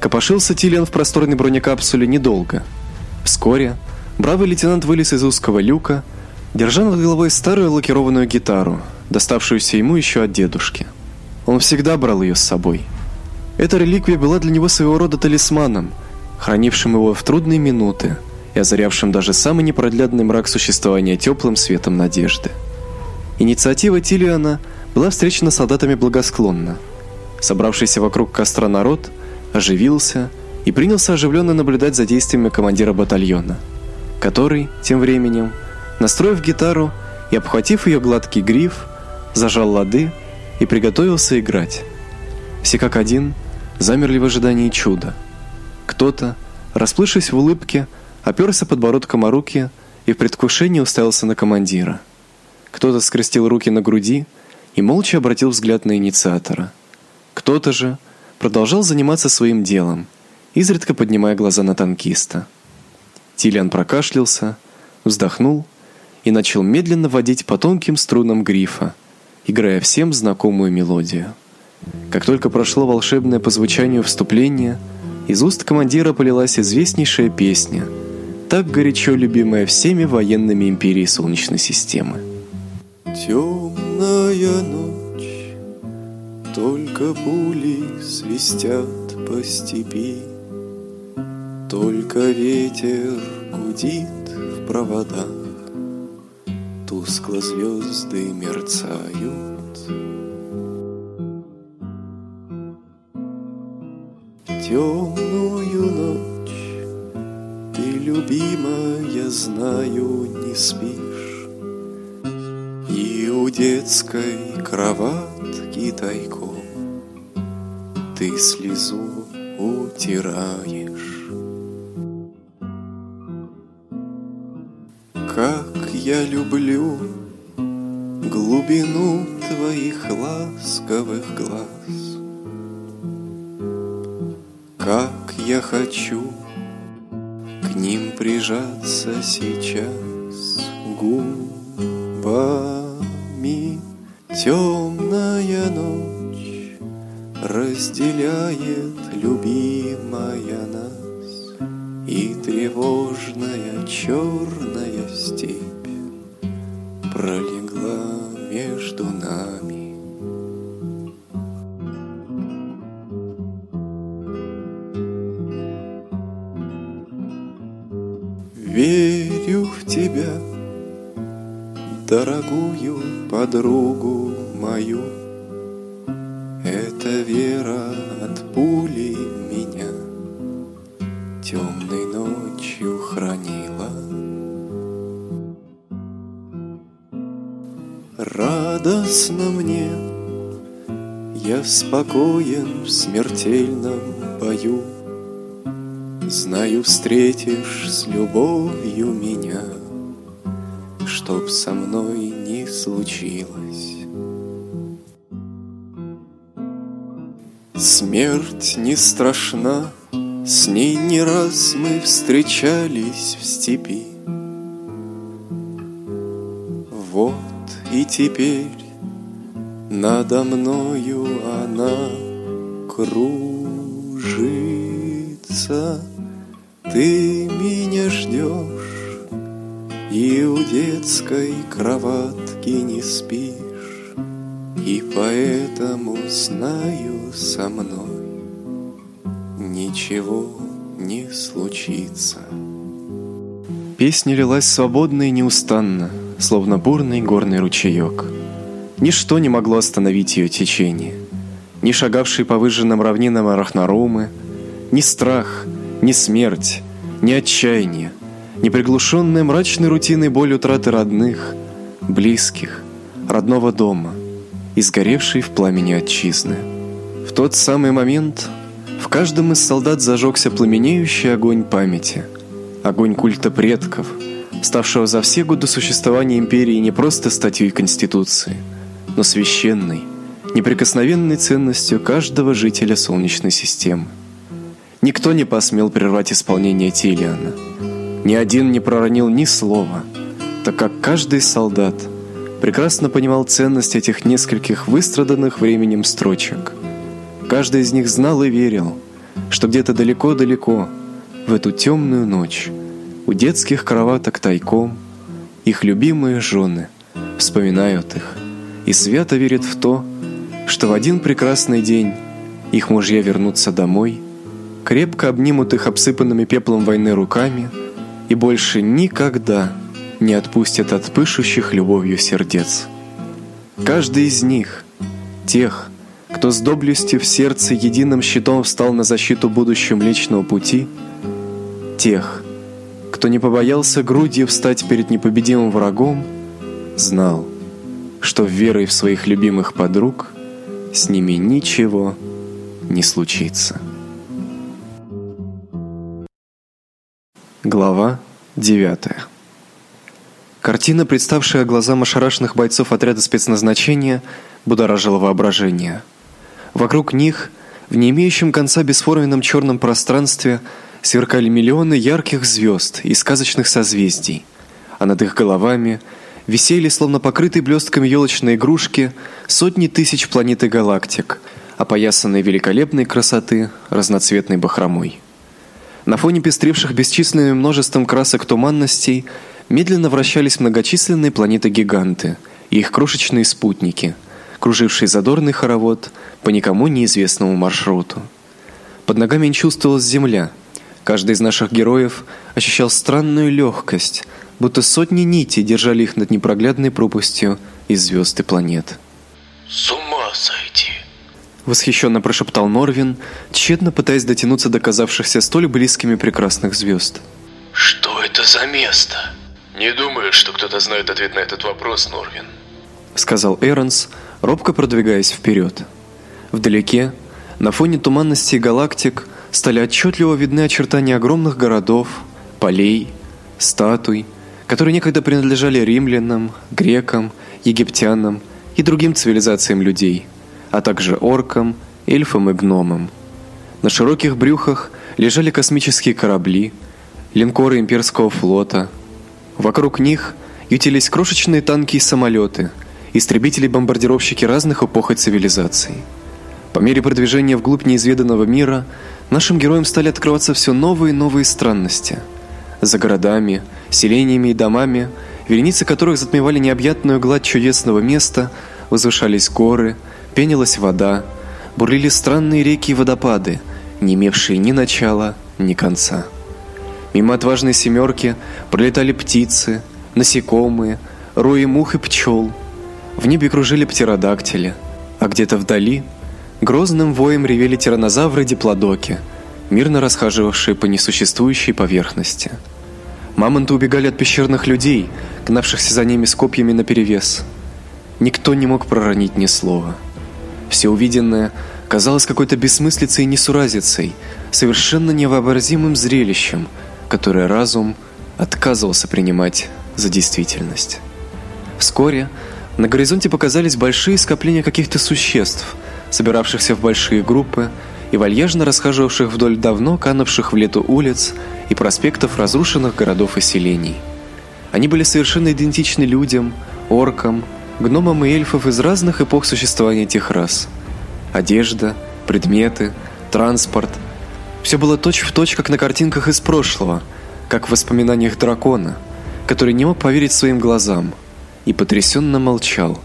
Копошился Тилиан в просторной бронекапсуле недолго. Вскоре бравый лейтенант вылез из узкого люка, держа над головой старую лакированную гитару, доставшуюся ему еще от дедушки. Он всегда брал ее с собой. Эта реликвия была для него своего рода талисманом, хранившим его в трудные минуты и озарявшим даже самый непроглядный мрак существования теплым светом надежды. Инициатива Тилиана была встречена солдатами благосклонно. Собравшийся вокруг костра народ оживился и принялся оживленно наблюдать за действиями командира батальона, который тем временем, настроив гитару и обхватив ее гладкий гриф, зажал лады и приготовился играть. Все как один замерли в ожидании чуда. Кто-то, расплывшись в улыбке, оперся подбородком о руки и в предвкушении уставился на командира. Кто-то скрестил руки на груди и молча обратил взгляд на инициатора. Кто-то же продолжал заниматься своим делом, изредка поднимая глаза на танкиста. Тилиан прокашлялся, вздохнул и начал медленно водить по тонким струнам грифа, играя всем знакомую мелодию. Как только прошло волшебное по звучанию вступление, из уст командира полилась известнейшая песня, так горячо любимая всеми военными империи Солнечной системы. Темная ночь, только пули свистят по степи, Только ветер гудит в проводах, Тускло звезды мерцают. Темную ночь Ты, любимая, знаю, не спишь И у детской кроватки тайком Ты слезу утираешь. Как я люблю глубину твоих ласковых глаз. Как я хочу к ним прижаться сейчас губами. Темная ночь разделяет любимая нас И тревожная черная степь пролегла между нами. Верю в тебя, дорогую подругу мою. Эта вера от пули меня темной ночью. Радостно мне, я спокоен в смертельном бою. Знаю, встретишь с любовью меня, Чтоб со мной не случилось. Смерть не страшна, с ней не раз мы встречались в степи. Вот и теперь надо мною она кружится. Ты меня ждешь и у детской кроватки не спишь, И поэтому знаю со мной ничего не случится. Песня лилась свободно и неустанно, словно бурный горный ручеек. Ничто не могло остановить ее течение. Ни шагавшие по выжженным равнинам Арахнарумы, ни страх, ни смерть, ни отчаяние, ни приглушенная мрачной рутиной боль утраты родных, близких, родного дома и сгоревшей в пламени отчизны. В тот самый момент в каждом из солдат зажегся пламенеющий огонь памяти, огонь культа предков, ставшего за все годы существования империи не просто статьей Конституции, но священной, неприкосновенной ценностью каждого жителя Солнечной системы. Никто не посмел прервать исполнение Тилиана. Ни один не проронил ни слова, так как каждый солдат прекрасно понимал ценность этих нескольких выстраданных временем строчек. Каждый из них знал и верил, что где-то далеко-далеко, в эту темную ночь, у детских кроваток тайком, их любимые жены вспоминают их и свято верят в то, что в один прекрасный день их мужья вернутся домой – крепко обнимут их обсыпанными пеплом войны руками и больше никогда не отпустят от пышущих любовью сердец. Каждый из них, тех, кто с доблестью в сердце единым щитом встал на защиту будущего Млечного Пути, тех, кто не побоялся грудью встать перед непобедимым врагом, знал, что верой в своих любимых подруг с ними ничего не случится. Глава 9. Картина, представшая глазам ошарашенных бойцов отряда спецназначения, будоражила воображение. Вокруг них, в не имеющем конца бесформенном черном пространстве, сверкали миллионы ярких звезд и сказочных созвездий, а над их головами висели, словно покрытые блестками елочные игрушки, сотни тысяч планет и галактик, опоясанные великолепной красоты разноцветной бахромой. На фоне пестревших бесчисленным множеством красок туманностей медленно вращались многочисленные планеты-гиганты и их крошечные спутники, кружившие задорный хоровод по никому неизвестному маршруту. Под ногами чувствовалась земля. Каждый из наших героев ощущал странную легкость, будто сотни нитей держали их над непроглядной пропастью из звезд и планет. С ума сойти! Восхищенно прошептал Норвин, тщетно пытаясь дотянуться до казавшихся столь близкими прекрасных звезд. Что это за место? Не думаю, что кто-то знает ответ на этот вопрос, Норвин. Сказал Эронс, робко продвигаясь вперед. Вдалеке, на фоне туманности галактик, стали отчетливо видны очертания огромных городов, полей, статуй, которые некогда принадлежали римлянам, грекам, египтянам и другим цивилизациям людей – а также оркам, эльфам и гномам. На широких брюхах лежали космические корабли, линкоры имперского флота. Вокруг них ютились крошечные танки и самолеты, истребители-бомбардировщики разных эпох и цивилизаций. По мере продвижения вглубь неизведанного мира нашим героям стали открываться все новые и новые странности. За городами, селениями и домами, вереницы которых затмевали необъятную гладь чудесного места, возвышались горы – Пенилась вода, бурлили странные реки и водопады, не имевшие ни начала, ни конца. Мимо отважной семерки пролетали птицы, насекомые, рои мух и пчел. В небе кружили птеродактили, а где-то вдали грозным воем ревели тираннозавры-диплодоки, мирно расхаживавшие по несуществующей поверхности. Мамонты убегали от пещерных людей, гнавшихся за ними с копьями наперевес. Никто не мог проронить ни слова. Все увиденное казалось какой-то бессмыслицей и несуразицей, совершенно невообразимым зрелищем – которое разум отказывался принимать за действительность. Вскоре на горизонте показались большие скопления каких-то существ, собиравшихся в большие группы и вальяжно расхаживавших вдоль давно канувших в лету улиц и проспектов разрушенных городов и селений. Они были совершенно идентичны людям, оркам, гномам и эльфам из разных эпох существования этих рас. Одежда, предметы, транспорт – все было точь-в-точь, точь, как на картинках из прошлого, как в воспоминаниях дракона, который не мог поверить своим глазам и потрясенно молчал,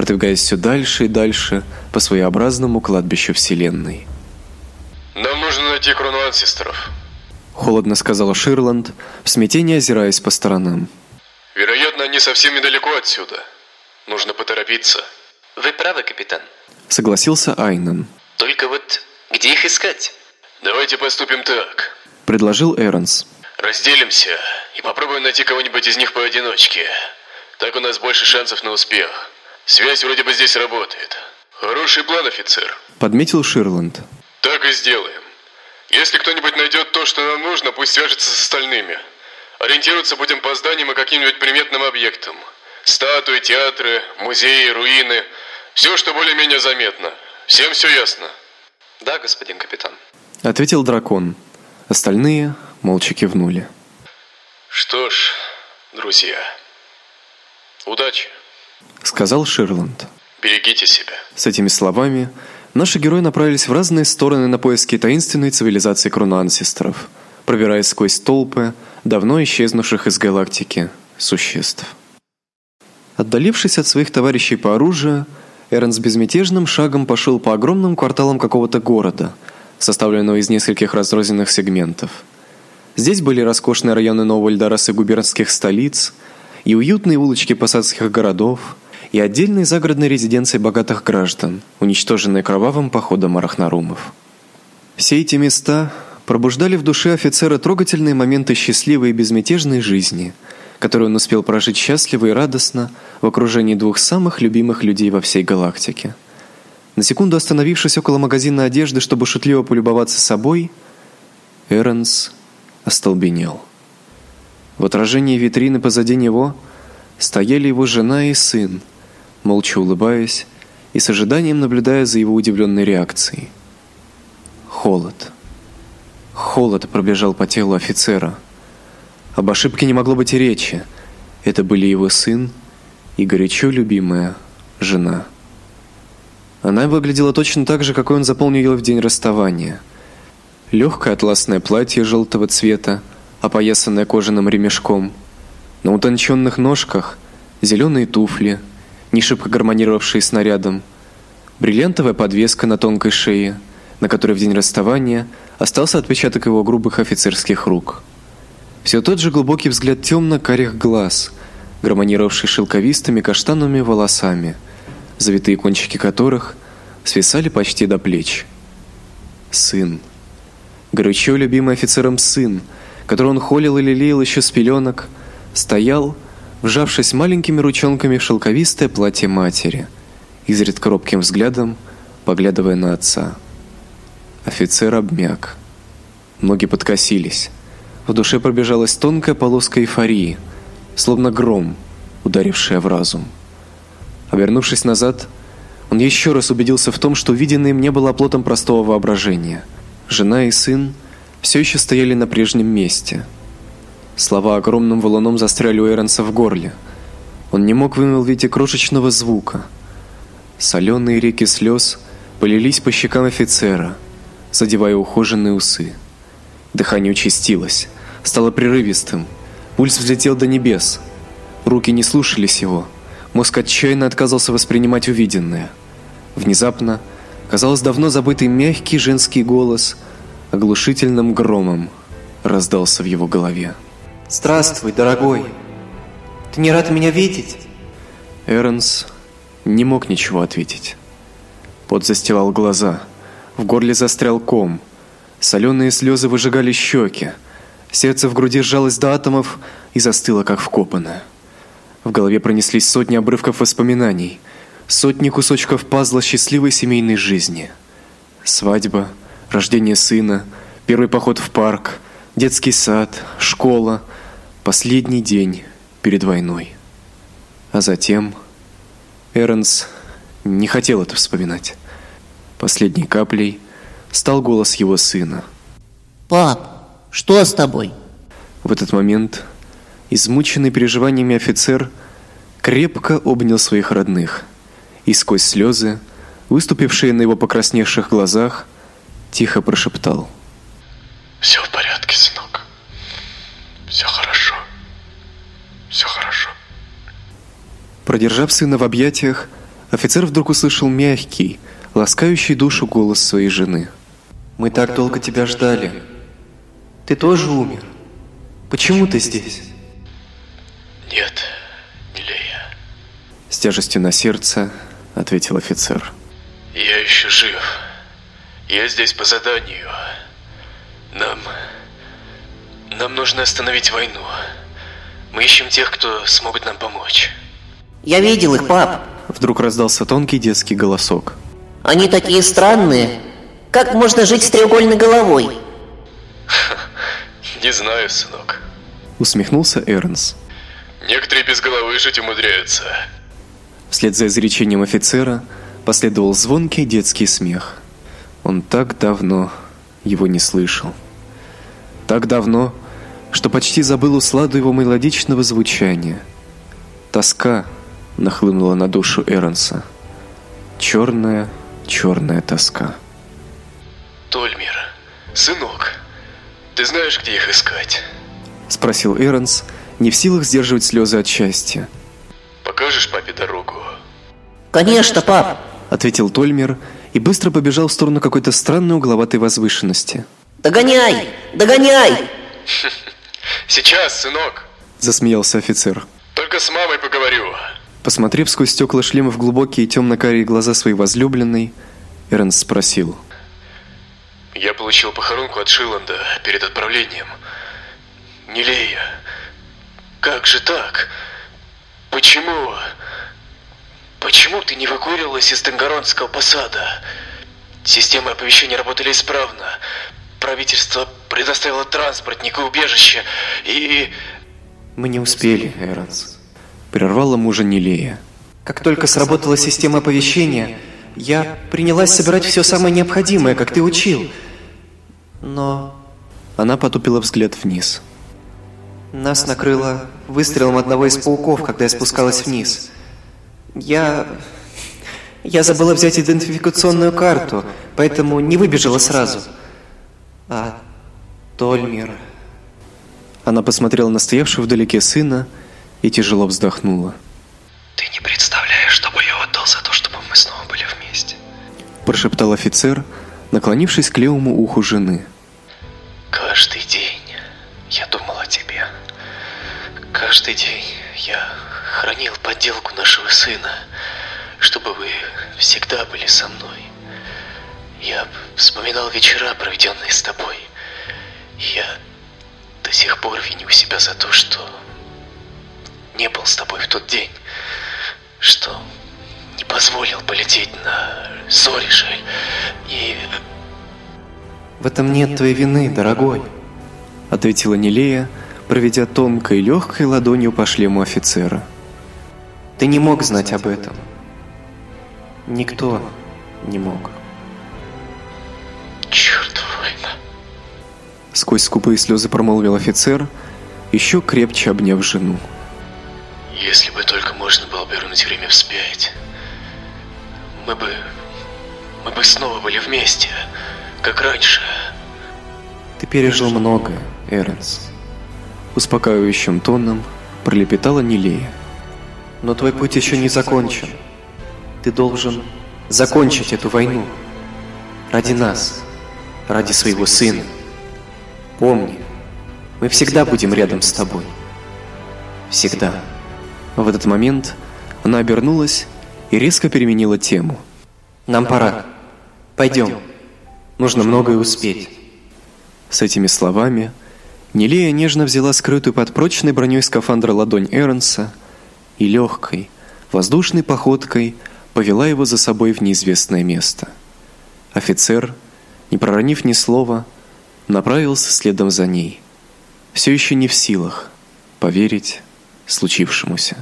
продвигаясь все дальше и дальше по своеобразному кладбищу Вселенной. «Нам нужно найти крону ансесторов», — холодно сказала Ширланд, в смятении озираясь по сторонам. «Вероятно, они совсем недалеко отсюда. Нужно поторопиться». «Вы правы, капитан», — согласился Айнан. «Только вот где их искать?» Давайте поступим так. Предложил Эрнс. Разделимся и попробуем найти кого-нибудь из них поодиночке. Так у нас больше шансов на успех. Связь вроде бы здесь работает. Хороший план, офицер. Подметил Ширланд. Так и сделаем. Если кто-нибудь найдет то, что нам нужно, пусть свяжется с остальными. Ориентироваться будем по зданиям и каким-нибудь приметным объектам. Статуи, театры, музеи, руины. Все, что более-менее заметно. Всем все ясно? Да, господин капитан ответил дракон. Остальные молча кивнули. Что ж, друзья, удачи, сказал Ширланд. Берегите себя. С этими словами наши герои направились в разные стороны на поиски таинственной цивилизации кронансесторов, пробираясь сквозь толпы давно исчезнувших из галактики существ. Отдалившись от своих товарищей по оружию, Эрн с безмятежным шагом пошел по огромным кварталам какого-то города – составленного из нескольких разрозненных сегментов. Здесь были роскошные районы Нового Эльдораса губернских столиц, и уютные улочки посадских городов, и отдельные загородные резиденции богатых граждан, уничтоженные кровавым походом арахнарумов. Все эти места пробуждали в душе офицера трогательные моменты счастливой и безмятежной жизни, которую он успел прожить счастливо и радостно в окружении двух самых любимых людей во всей галактике – на секунду остановившись около магазина одежды, чтобы шутливо полюбоваться собой, Эрнс остолбенел. В отражении витрины позади него стояли его жена и сын, молча улыбаясь и с ожиданием наблюдая за его удивленной реакцией. Холод. Холод пробежал по телу офицера. Об ошибке не могло быть и речи. Это были его сын и горячо любимая жена. Она выглядела точно так же, какой он запомнил ее в день расставания. Легкое атласное платье желтого цвета, опоясанное кожаным ремешком. На утонченных ножках зеленые туфли, не шибко гармонировавшие с нарядом. Бриллиантовая подвеска на тонкой шее, на которой в день расставания остался отпечаток его грубых офицерских рук. Все тот же глубокий взгляд темно-карих глаз, гармонировавший шелковистыми каштановыми волосами – завитые кончики которых свисали почти до плеч. Сын. Горячо любимый офицером сын, которого он холил и лелеял еще с пеленок, стоял, вжавшись маленькими ручонками в шелковистое платье матери, изредка робким взглядом поглядывая на отца. Офицер обмяк. Ноги подкосились. В душе пробежалась тонкая полоска эйфории, словно гром, ударившая в разум. Обернувшись назад, он еще раз убедился в том, что увиденное им не было плотом простого воображения. Жена и сын все еще стояли на прежнем месте. Слова огромным валуном застряли у Эренса в горле. Он не мог вымолвить и крошечного звука. Соленые реки слез полились по щекам офицера, задевая ухоженные усы. Дыхание участилось, стало прерывистым. Пульс взлетел до небес. Руки не слушались его. Мозг отчаянно отказался воспринимать увиденное. Внезапно, казалось, давно забытый мягкий женский голос оглушительным громом раздался в его голове. Здравствуй, дорогой. Ты не рад меня видеть? Эрнс не мог ничего ответить. Пот застилал глаза, в горле застрял ком, соленые слезы выжигали щеки, сердце в груди сжалось до атомов и застыло, как вкопанное. В голове пронеслись сотни обрывков воспоминаний, сотни кусочков пазла счастливой семейной жизни. Свадьба, рождение сына, первый поход в парк, детский сад, школа, последний день перед войной. А затем Эрнс не хотел это вспоминать. Последней каплей стал голос его сына. «Пап, что с тобой?» В этот момент измученный переживаниями офицер крепко обнял своих родных и сквозь слезы, выступившие на его покрасневших глазах, тихо прошептал. «Все в порядке, сынок. Продержав сына в объятиях, офицер вдруг услышал мягкий, ласкающий душу голос своей жены. Мы так долго тебя ждали. Ты тоже умер. Почему ты здесь? Нет, не Лея. С тяжестью на сердце ответил офицер. Я еще жив. Я здесь по заданию. Нам... Нам нужно остановить войну. Мы ищем тех, кто смогут нам помочь. Я видел их, пап. Вдруг раздался тонкий детский голосок. Они такие странные. Как можно жить с треугольной головой? Не знаю, сынок. Усмехнулся Эрнс. Некоторые без головы жить умудряются. Вслед за изречением офицера последовал звонкий детский смех. Он так давно его не слышал. Так давно, что почти забыл усладу его мелодичного звучания. Тоска нахлынула на душу Эрнса. Черная, черная тоска. Тольмир, сынок, ты знаешь, где их искать? Спросил Эрнс, не в силах сдерживать слезы от счастья. Покажешь папе дорогу? Конечно, пап. Ответил Тольмер и быстро побежал в сторону какой-то странной угловатой возвышенности. Догоняй! Догоняй! Сейчас, сынок. Засмеялся офицер. Только с мамой поговорю. Посмотрев сквозь стекла шлема в глубокие темно-карие глаза своей возлюбленной, Эрнс спросил. Я получил похоронку от Шиланда перед отправлением. Нелея, как же так? Почему? Почему ты не эвакуировалась из Тенгоронского посада? Системы оповещения работали исправно. Правительство предоставило транспортник и убежище, и... Мы не успели, Эрнс. Прервала мужа Нелея. Как только сработала система оповещения, я принялась собирать все самое необходимое, как ты учил. Но Она потупила взгляд вниз. нас накрыло выстрелом одного из пауков, когда я спускалась вниз. Я... Я забыла взять идентификационную карту, поэтому не выбежала сразу. А Тольмер... Она посмотрела на стоявшего вдалеке сына и тяжело вздохнула. Ты не представляешь, что бы я отдал за то, чтобы мы снова были вместе. Прошептал офицер, наклонившись к левому уху жены. Каждый день я думал о тебе. Каждый день я хранил подделку нашего сына, чтобы вы всегда были со мной. Я вспоминал вечера, проведенные с тобой. Я до сих пор виню себя за то, что не был с тобой в тот день, что не позволил полететь на Зоришель и В этом нет твоей вины, дорогой. Ответила Нелея, проведя тонкой легкой ладонью по шлему офицера. Ты не мог знать об этом. Никто не мог. чертова война. Сквозь скупые слезы промолвил офицер, еще крепче обняв жену. Если бы только можно было вернуть время вспять, мы бы... мы бы снова были вместе, как раньше. Ты пережил многое, Эрнс. Успокаивающим тоном пролепетала Нелея. Но твой путь еще не закончен. Ты должен закончить эту войну. Ради нас. Ради своего сына. Помни, Мы всегда будем рядом с тобой. Всегда. В этот момент она обернулась и резко переменила тему. Нам пора. Пойдем. Нужно многое успеть. С этими словами Нелея нежно взяла скрытую под прочной броней скафандра ладонь Эрнса и легкой, воздушной походкой повела его за собой в неизвестное место. Офицер, не проронив ни слова, направился следом за ней, все еще не в силах поверить случившемуся.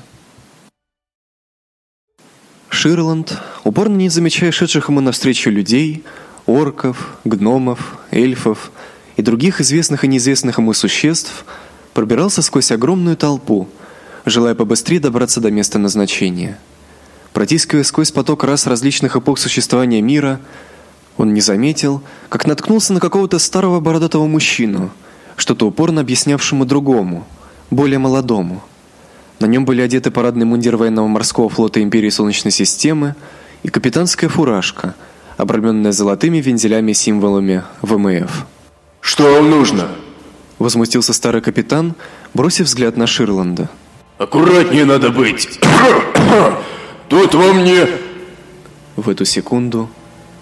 Ширланд, упорно не замечая шедших ему навстречу людей, орков, гномов, эльфов и других известных и неизвестных ему существ, пробирался сквозь огромную толпу, желая побыстрее добраться до места назначения. Протискивая сквозь поток раз различных эпох существования мира, он не заметил, как наткнулся на какого-то старого бородатого мужчину, что-то упорно объяснявшему другому, более молодому. На нем были одеты парадный мундир военного морского флота Империи Солнечной системы и капитанская фуражка, обрамленная золотыми вензелями символами ВМФ. Что вам нужно? Возмутился старый капитан, бросив взгляд на Ширланда. Аккуратнее надо быть. Тут вам не... В эту секунду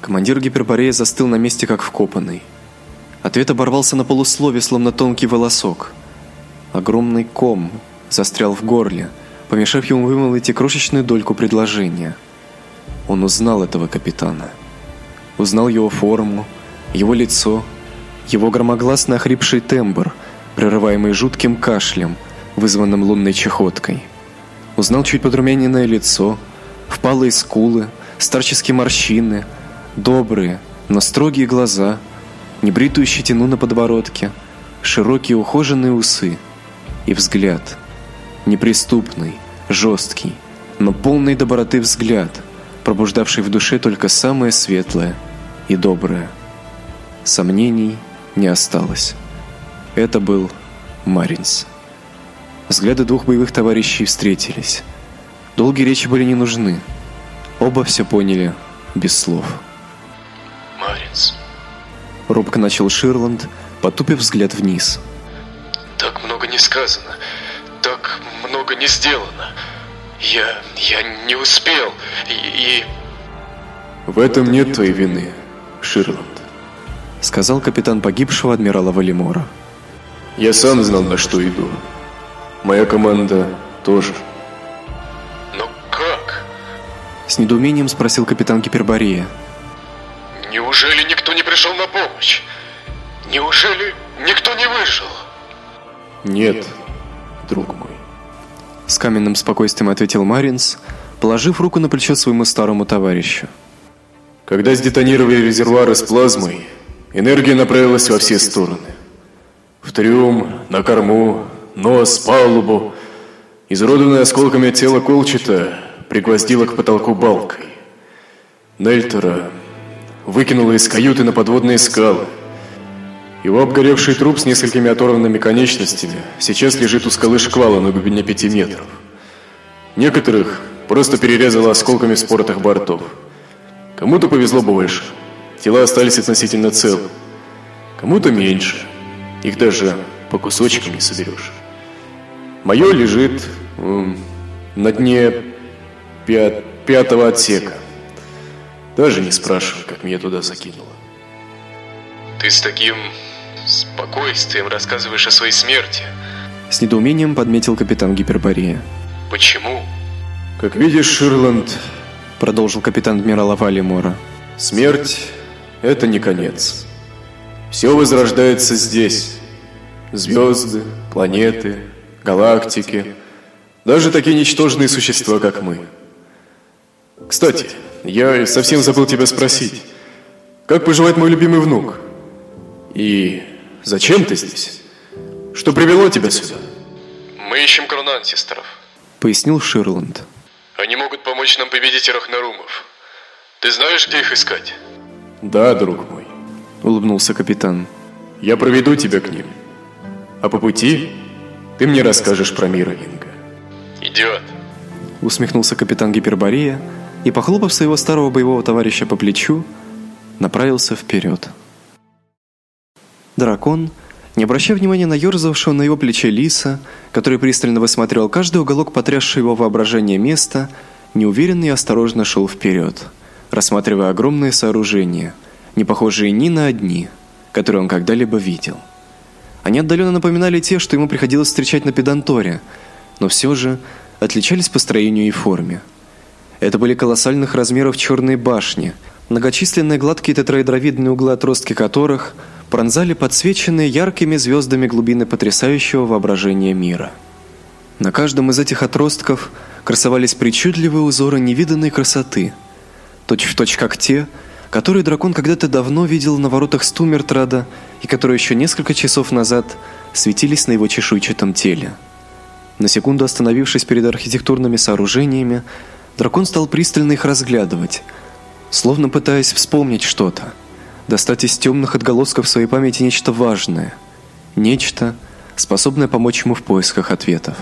командир Гиперборея застыл на месте как вкопанный. Ответ оборвался на полуслове, словно тонкий волосок. Огромный ком застрял в горле, помешав ему вымолвить и крошечную дольку предложения. Он узнал этого капитана. Узнал его форму, его лицо, его громогласно охрипший тембр, прерываемый жутким кашлем, вызванным лунной чехоткой. Узнал чуть подрумяненное лицо, впалые скулы, старческие морщины, добрые, но строгие глаза, небритую щетину на подбородке, широкие ухоженные усы и взгляд, неприступный, жесткий, но полный доброты взгляд, пробуждавший в душе только самое светлое и доброе. Сомнений не осталось. Это был Маринс. Взгляды двух боевых товарищей встретились. Долгие речи были не нужны. Оба все поняли без слов. Маринс, Робко начал Ширланд, потупив взгляд вниз. так много не сказано, так много не сделано. Я... я не успел, и... и... В этом нет твоей вины, Ширланд. Сказал капитан погибшего адмирала Валимора. Я сам знал, на что иду. Моя команда тоже. Но как? С недоумением спросил капитан Гиперборея. Неужели никто не пришел на помощь? Неужели никто не выжил? Нет, друг мой. С каменным спокойствием ответил Маринс, положив руку на плечо своему старому товарищу. Когда сдетонировали резервуары с плазмой, энергия направилась во все стороны. В трюм, на корму, нос, палубу. Изуродованное осколками тело Колчета пригвоздило к потолку балкой. Нельтера выкинуло из каюты на подводные скалы. Его обгоревший труп с несколькими оторванными конечностями сейчас лежит у скалы шквала на глубине пяти метров. Некоторых просто перерезало осколками вспоротых бортов. Кому-то повезло больше. Тела остались относительно целы. Кому-то меньше. Их даже по кусочкам не соберешь. Мое лежит м, на дне пя- пятого отсека. Даже не спрашивай, как меня туда закинуло. Ты с таким спокойствием рассказываешь о своей смерти. С недоумением подметил капитан Гиперборея. Почему? Как видишь, Ширланд, Продолжил капитан адмирала Валимора. смерть – это не конец. Все возрождается здесь. Звезды, планеты, галактики, даже такие ничтожные существа, как мы. Кстати, я совсем забыл тебя спросить. Как поживает мой любимый внук? И зачем ты здесь? Что привело тебя сюда? Мы ищем кронансистеров. Пояснил Ширланд. Они могут помочь нам победить рахнарумов. Ты знаешь, где их искать? Да, друг мой. Улыбнулся капитан. Я проведу тебя к ним. А по пути ты мне расскажешь про мир Инга. Идиот. Усмехнулся капитан Гиперборея и, похлопав своего старого боевого товарища по плечу, направился вперед. Дракон Не обращая внимания на ерзавшего на его плече лиса, который пристально высматривал каждый уголок потрясшего его воображение места, неуверенно и осторожно шел вперед, рассматривая огромные сооружения, не похожие ни на одни, которые он когда-либо видел. Они отдаленно напоминали те, что ему приходилось встречать на Педанторе, но все же отличались по строению и форме. Это были колоссальных размеров черные башни, многочисленные гладкие тетраэдровидные углы отростки которых – пронзали подсвеченные яркими звездами глубины потрясающего воображения мира. На каждом из этих отростков красовались причудливые узоры невиданной красоты, точь-в-точь точь как те, которые дракон когда-то давно видел на воротах Стумертрада и которые еще несколько часов назад светились на его чешуйчатом теле. На секунду остановившись перед архитектурными сооружениями, дракон стал пристально их разглядывать, словно пытаясь вспомнить что-то достать из темных отголосков своей памяти нечто важное, нечто, способное помочь ему в поисках ответов.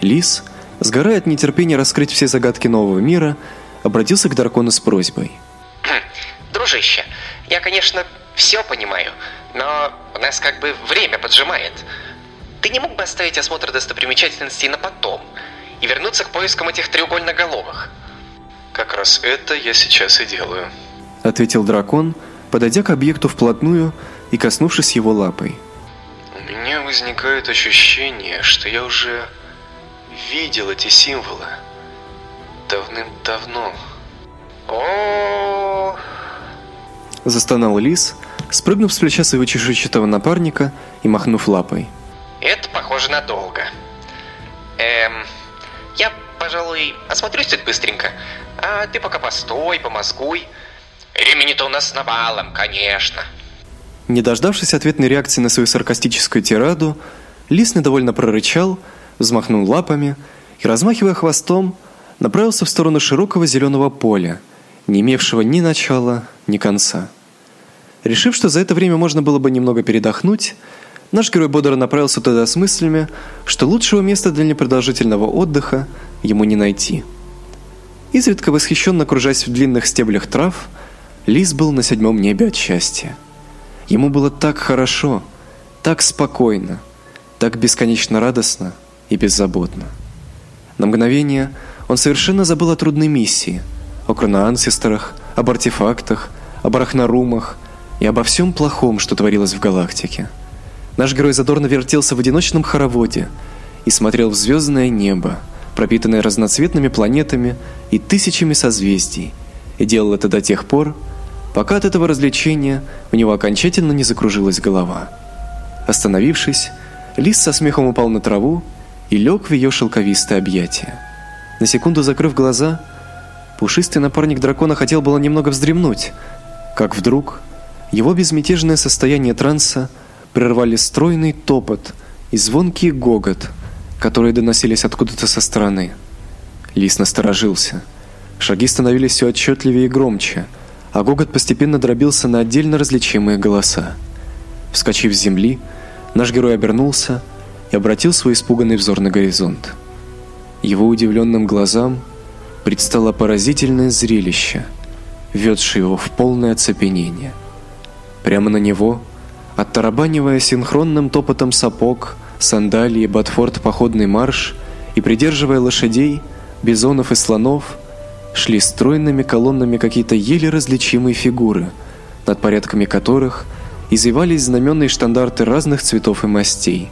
Лис, сгорая от нетерпения раскрыть все загадки нового мира, обратился к дракону с просьбой. Хм, дружище, я, конечно, все понимаю, но у нас как бы время поджимает. Ты не мог бы оставить осмотр достопримечательностей на потом и вернуться к поискам этих треугольноголовых? Как раз это я сейчас и делаю, ответил дракон, подойдя к объекту вплотную и коснувшись его лапой. У меня возникает ощущение, что я уже видел эти символы давным-давно. О! Застонал лис, спрыгнув с плеча своего чешуйчатого напарника и махнув лапой. Это похоже на долго. Эм, я, пожалуй, осмотрюсь тут быстренько. А ты пока постой, помозгуй. Времени-то у нас навалом, конечно. Не дождавшись ответной реакции на свою саркастическую тираду, лис недовольно прорычал, взмахнул лапами и, размахивая хвостом, направился в сторону широкого зеленого поля, не имевшего ни начала, ни конца. Решив, что за это время можно было бы немного передохнуть, наш герой бодро направился туда с мыслями, что лучшего места для непродолжительного отдыха ему не найти. Изредка восхищенно кружась в длинных стеблях трав, Лис был на седьмом небе от счастья. Ему было так хорошо, так спокойно, так бесконечно радостно и беззаботно. На мгновение он совершенно забыл о трудной миссии, о кроноансесторах, об артефактах, об арахнарумах и обо всем плохом, что творилось в галактике. Наш герой задорно вертелся в одиночном хороводе и смотрел в звездное небо, пропитанное разноцветными планетами и тысячами созвездий, и делал это до тех пор, пока от этого развлечения у него окончательно не закружилась голова. Остановившись, лис со смехом упал на траву и лег в ее шелковистое объятие. На секунду закрыв глаза, пушистый напарник дракона хотел было немного вздремнуть, как вдруг его безмятежное состояние транса прервали стройный топот и звонкий гогот, которые доносились откуда-то со стороны. Лис насторожился. Шаги становились все отчетливее и громче – а гогот постепенно дробился на отдельно различимые голоса. Вскочив с земли, наш герой обернулся и обратил свой испуганный взор на горизонт. Его удивленным глазам предстало поразительное зрелище, введшее его в полное оцепенение. Прямо на него, оттарабанивая синхронным топотом сапог, сандалии, ботфорд походный марш и придерживая лошадей, бизонов и слонов, шли стройными колоннами какие-то еле различимые фигуры, над порядками которых извивались знаменные штандарты разных цветов и мастей.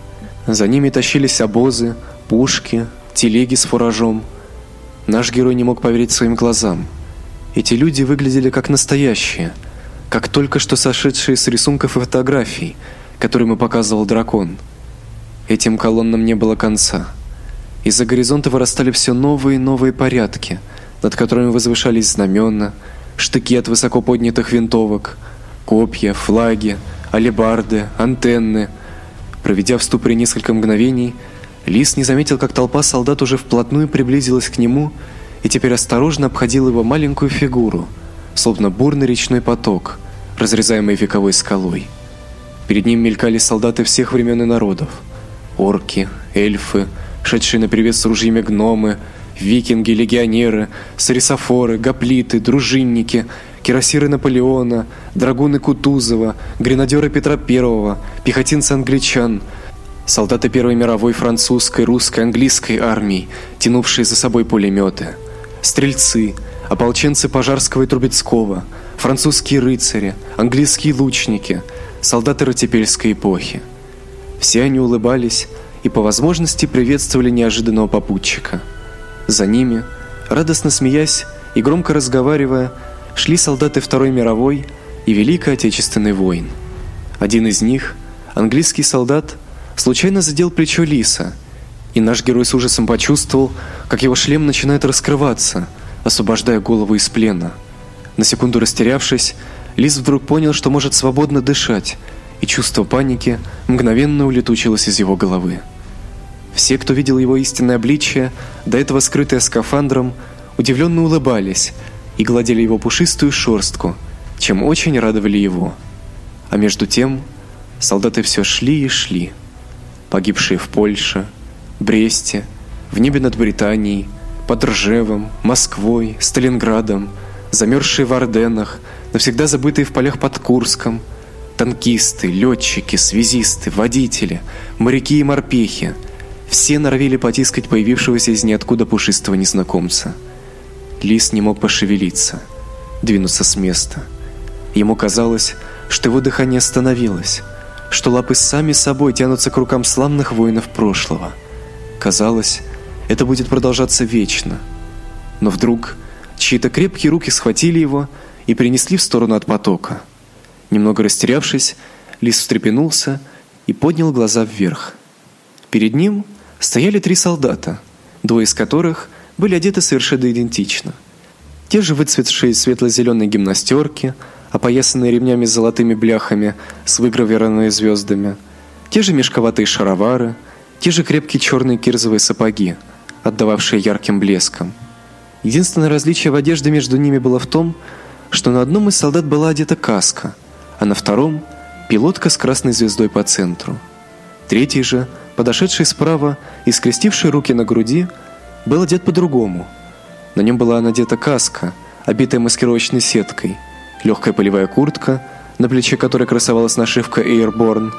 За ними тащились обозы, пушки, телеги с фуражом. Наш герой не мог поверить своим глазам. Эти люди выглядели как настоящие, как только что сошедшие с рисунков и фотографий, которые ему показывал дракон. Этим колоннам не было конца. Из-за горизонта вырастали все новые и новые порядки – над которыми возвышались знамена, штыки от высоко поднятых винтовок, копья, флаги, алебарды, антенны. Проведя в ступоре несколько мгновений, Лис не заметил, как толпа солдат уже вплотную приблизилась к нему и теперь осторожно обходила его маленькую фигуру, словно бурный речной поток, разрезаемый вековой скалой. Перед ним мелькали солдаты всех времен и народов: орки, эльфы, шедшие наперевес с ружьями гномы, викинги, легионеры, сарисофоры, гоплиты, дружинники, кирасиры Наполеона, драгуны Кутузова, гренадеры Петра I, пехотинцы англичан, солдаты Первой мировой, французской, русской, английской армии, тянувшие за собой пулеметы, стрельцы, ополченцы Пожарского и Трубецкого, французские рыцари, английские лучники, солдаты Ратипельской эпохи. Все они улыбались и по возможности приветствовали неожиданного попутчика. За ними, радостно смеясь и громко разговаривая, шли солдаты Второй мировой и Великой Отечественной войн. Один из них, английский солдат, случайно задел плечо лиса, и наш герой с ужасом почувствовал, как его шлем начинает раскрываться, освобождая голову из плена. На секунду растерявшись, лис вдруг понял, что может свободно дышать, и чувство паники мгновенно улетучилось из его головы. Все, кто видел его истинное обличие, до этого скрытое скафандром, удивленно улыбались и гладили его пушистую шерстку, чем очень радовали его. А между тем солдаты все шли и шли. Погибшие в Польше, Бресте, в небе над Британией, под Ржевом, Москвой, Сталинградом, замерзшие в Орденах, навсегда забытые в полях под Курском, танкисты, летчики, связисты, водители, моряки и морпехи – все норовили потискать появившегося из ниоткуда пушистого незнакомца. Лис не мог пошевелиться, двинуться с места. Ему казалось, что его дыхание остановилось, что лапы сами собой тянутся к рукам славных воинов прошлого. Казалось, это будет продолжаться вечно. Но вдруг чьи-то крепкие руки схватили его и принесли в сторону от потока. Немного растерявшись, лис встрепенулся и поднял глаза вверх. Перед ним стояли три солдата, двое из которых были одеты совершенно идентично. Те же выцветшие светло-зеленые гимнастерки, опоясанные ремнями с золотыми бляхами с выгравированными звездами, те же мешковатые шаровары, те же крепкие черные кирзовые сапоги, отдававшие ярким блеском. Единственное различие в одежде между ними было в том, что на одном из солдат была одета каска, а на втором пилотка с красной звездой по центру. Третий же подошедший справа и скрестивший руки на груди, был одет по-другому. На нем была надета каска, обитая маскировочной сеткой, легкая полевая куртка, на плече которой красовалась нашивка Airborne,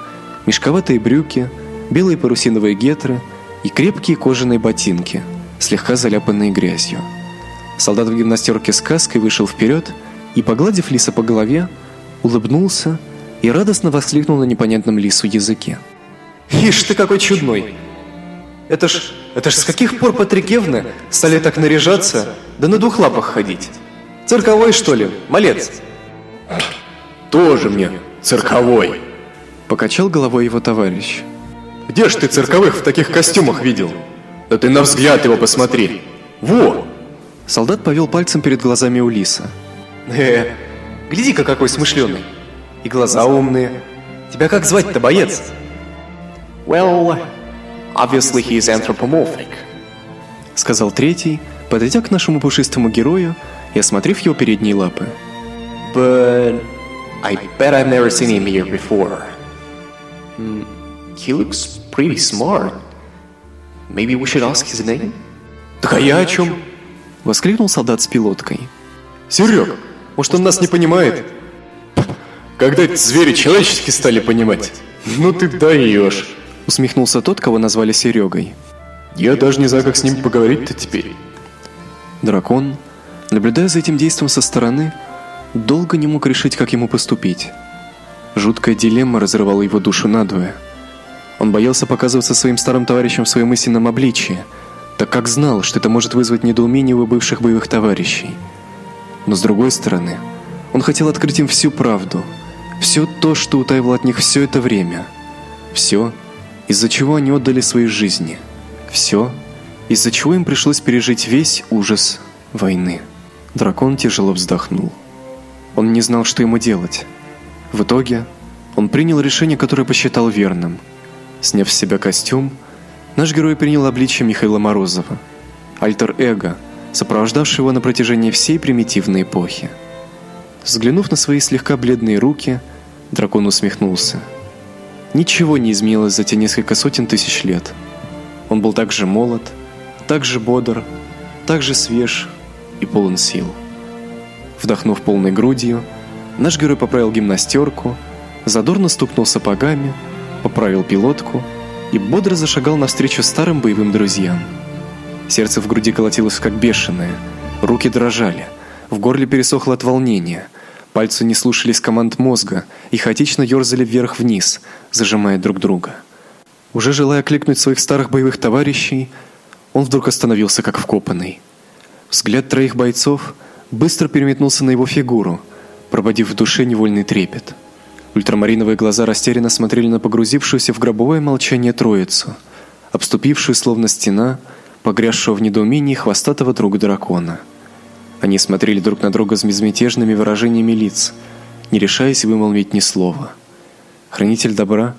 мешковатые брюки, белые парусиновые гетры и крепкие кожаные ботинки, слегка заляпанные грязью. Солдат в гимнастерке с каской вышел вперед и, погладив лиса по голове, улыбнулся и радостно воскликнул на непонятном лису языке. Ишь ты какой чудной. Это ж, это ж с каких пор Патрикевны стали так наряжаться, да на двух лапах ходить? Цирковой, что ли, малец? Тоже мне цирковой. Покачал головой его товарищ. Где ж ты цирковых в таких костюмах видел? Да ты на взгляд его посмотри. Во! Солдат повел пальцем перед глазами Улиса. Э, гляди-ка какой смышленый. И глаза умные. Тебя как звать-то, боец? Well, obviously he is anthropomorphic. Сказал третий, подойдя к нашему пушистому герою и осмотрев его передние лапы. But I bet I've never seen him here before. Mm, he looks pretty smart. Maybe we should ask his name? Так а я о чем? Воскликнул солдат с пилоткой. Серег, может он нас не понимает? Когда эти звери человеческие стали понимать? Ну ты даешь. Усмехнулся тот, кого назвали Серегой. Я даже не знаю, как с ним поговорить-то теперь. Дракон, наблюдая за этим действием со стороны, долго не мог решить, как ему поступить. Жуткая дилемма разрывала его душу надвое. Он боялся показываться своим старым товарищам в своем истинном обличии, так как знал, что это может вызвать недоумение у бывших боевых товарищей. Но с другой стороны, он хотел открыть им всю правду, все то, что утаивал от них все это время. Все, из-за чего они отдали свои жизни. Все, из-за чего им пришлось пережить весь ужас войны. Дракон тяжело вздохнул. Он не знал, что ему делать. В итоге он принял решение, которое посчитал верным. Сняв с себя костюм, наш герой принял обличие Михаила Морозова, альтер-эго, сопровождавшего его на протяжении всей примитивной эпохи. Взглянув на свои слегка бледные руки, дракон усмехнулся. Ничего не изменилось за те несколько сотен тысяч лет. Он был так же молод, так же бодр, так же свеж и полон сил. Вдохнув полной грудью, наш герой поправил гимнастерку, задорно стукнул сапогами, поправил пилотку и бодро зашагал навстречу старым боевым друзьям. Сердце в груди колотилось как бешеное, руки дрожали, в горле пересохло от волнения, пальцы не слушались команд мозга и хаотично ерзали вверх-вниз, зажимая друг друга. Уже желая кликнуть своих старых боевых товарищей, он вдруг остановился как вкопанный. Взгляд троих бойцов быстро переметнулся на его фигуру, пробудив в душе невольный трепет. Ультрамариновые глаза растерянно смотрели на погрузившуюся в гробовое молчание троицу, обступившую словно стена, погрязшего в недоумении хвостатого друга дракона. Они смотрели друг на друга с безмятежными выражениями лиц, не решаясь вымолвить ни слова. Хранитель добра,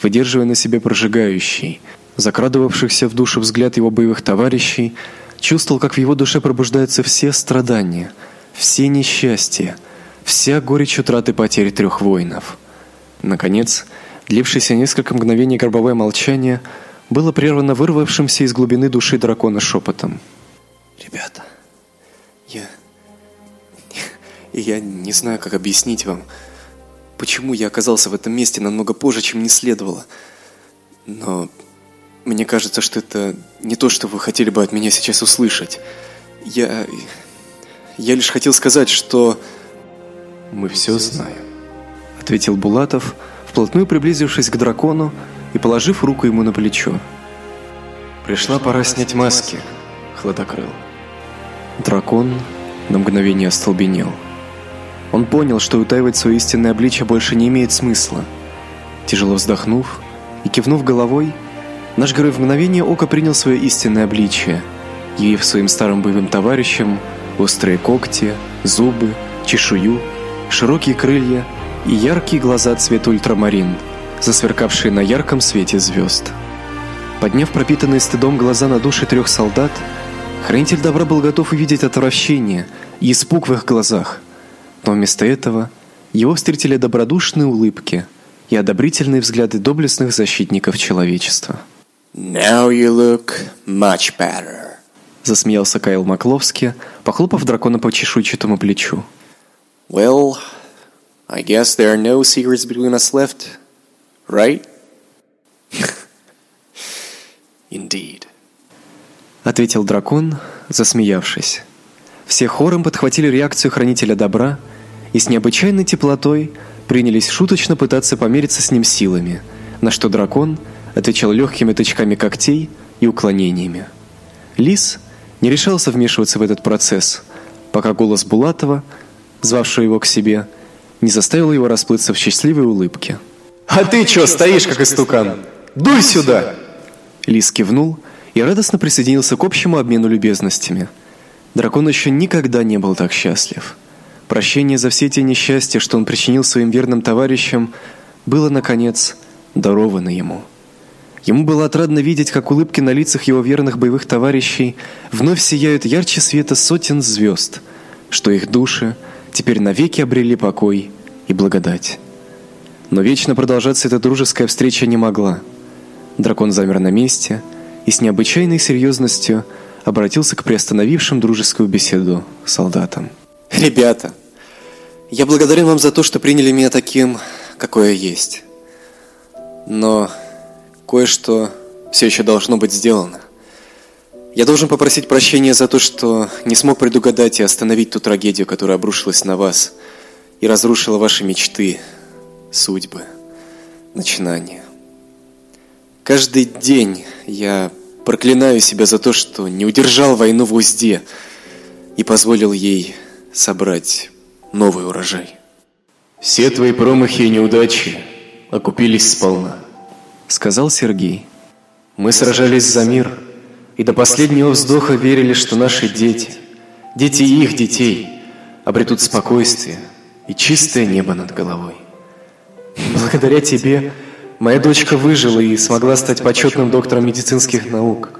выдерживая на себе прожигающий, закрадывавшихся в душу взгляд его боевых товарищей, чувствовал, как в его душе пробуждаются все страдания, все несчастья, вся горечь утраты потери трех воинов. Наконец, длившееся несколько мгновений гробовое молчание было прервано вырвавшимся из глубины души дракона шепотом. Ребята, я я не знаю, как объяснить вам, почему я оказался в этом месте намного позже, чем не следовало. Но мне кажется, что это не то, что вы хотели бы от меня сейчас услышать. Я... Я лишь хотел сказать, что... Мы все знаем, ответил Булатов, вплотную приблизившись к дракону и положив руку ему на плечо. Пришла пора снять маски, хладокрыл. Дракон на мгновение остолбенел. Он понял, что утаивать свое истинное обличие больше не имеет смысла. Тяжело вздохнув и кивнув головой, Наш герой в мгновение ока принял свое истинное обличие, явив своим старым боевым товарищам острые когти, зубы, чешую, широкие крылья и яркие глаза цвета ультрамарин, засверкавшие на ярком свете звезд. Подняв пропитанные стыдом глаза на души трех солдат, хранитель добра был готов увидеть отвращение и испуг в их глазах. Но вместо этого его встретили добродушные улыбки и одобрительные взгляды доблестных защитников человечества. Now you look much better. Засмеялся Кайл Макловский, похлопав дракона по чешуйчатому плечу. Well, I guess there are no secrets between us left, right? Indeed. Ответил дракон, засмеявшись. Все хором подхватили реакцию хранителя добра и с необычайной теплотой принялись шуточно пытаться помериться с ним силами, на что дракон – отвечал легкими тычками когтей и уклонениями. Лис не решался вмешиваться в этот процесс, пока голос Булатова, звавшего его к себе, не заставил его расплыться в счастливой улыбке. «А ты чё стоишь, как истукан? Дуй сюда!» Лис кивнул и радостно присоединился к общему обмену любезностями. Дракон еще никогда не был так счастлив. Прощение за все те несчастья, что он причинил своим верным товарищам, было, наконец, даровано ему. Ему было отрадно видеть, как улыбки на лицах его верных боевых товарищей вновь сияют ярче света сотен звезд, что их души теперь навеки обрели покой и благодать. Но вечно продолжаться эта дружеская встреча не могла. Дракон замер на месте и с необычайной серьезностью обратился к приостановившим дружескую беседу солдатам. Ребята, я благодарен вам за то, что приняли меня таким, какой я есть. Но кое-что все еще должно быть сделано. Я должен попросить прощения за то, что не смог предугадать и остановить ту трагедию, которая обрушилась на вас и разрушила ваши мечты, судьбы, начинания. Каждый день я проклинаю себя за то, что не удержал войну в узде и позволил ей собрать новый урожай. Все твои промахи и неудачи окупились сполна сказал Сергей. Мы сражались за мир и до последнего вздоха верили, что наши дети, дети их детей, обретут спокойствие и чистое небо над головой. Благодаря тебе моя дочка выжила и смогла стать почетным доктором медицинских наук.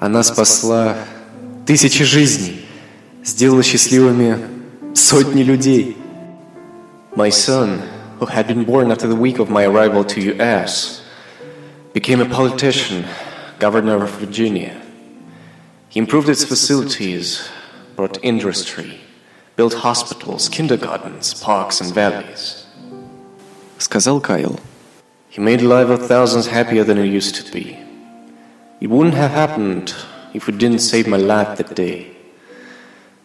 Она спасла тысячи жизней, сделала счастливыми сотни людей. My son, who had been born after the week of my arrival to US, became a politician, governor of Virginia. He improved its facilities, brought industry, built hospitals, kindergartens, parks, and valleys. Сказал Кайл. He made the life of thousands happier than it used to be. It wouldn't have happened if you didn't save my life that day.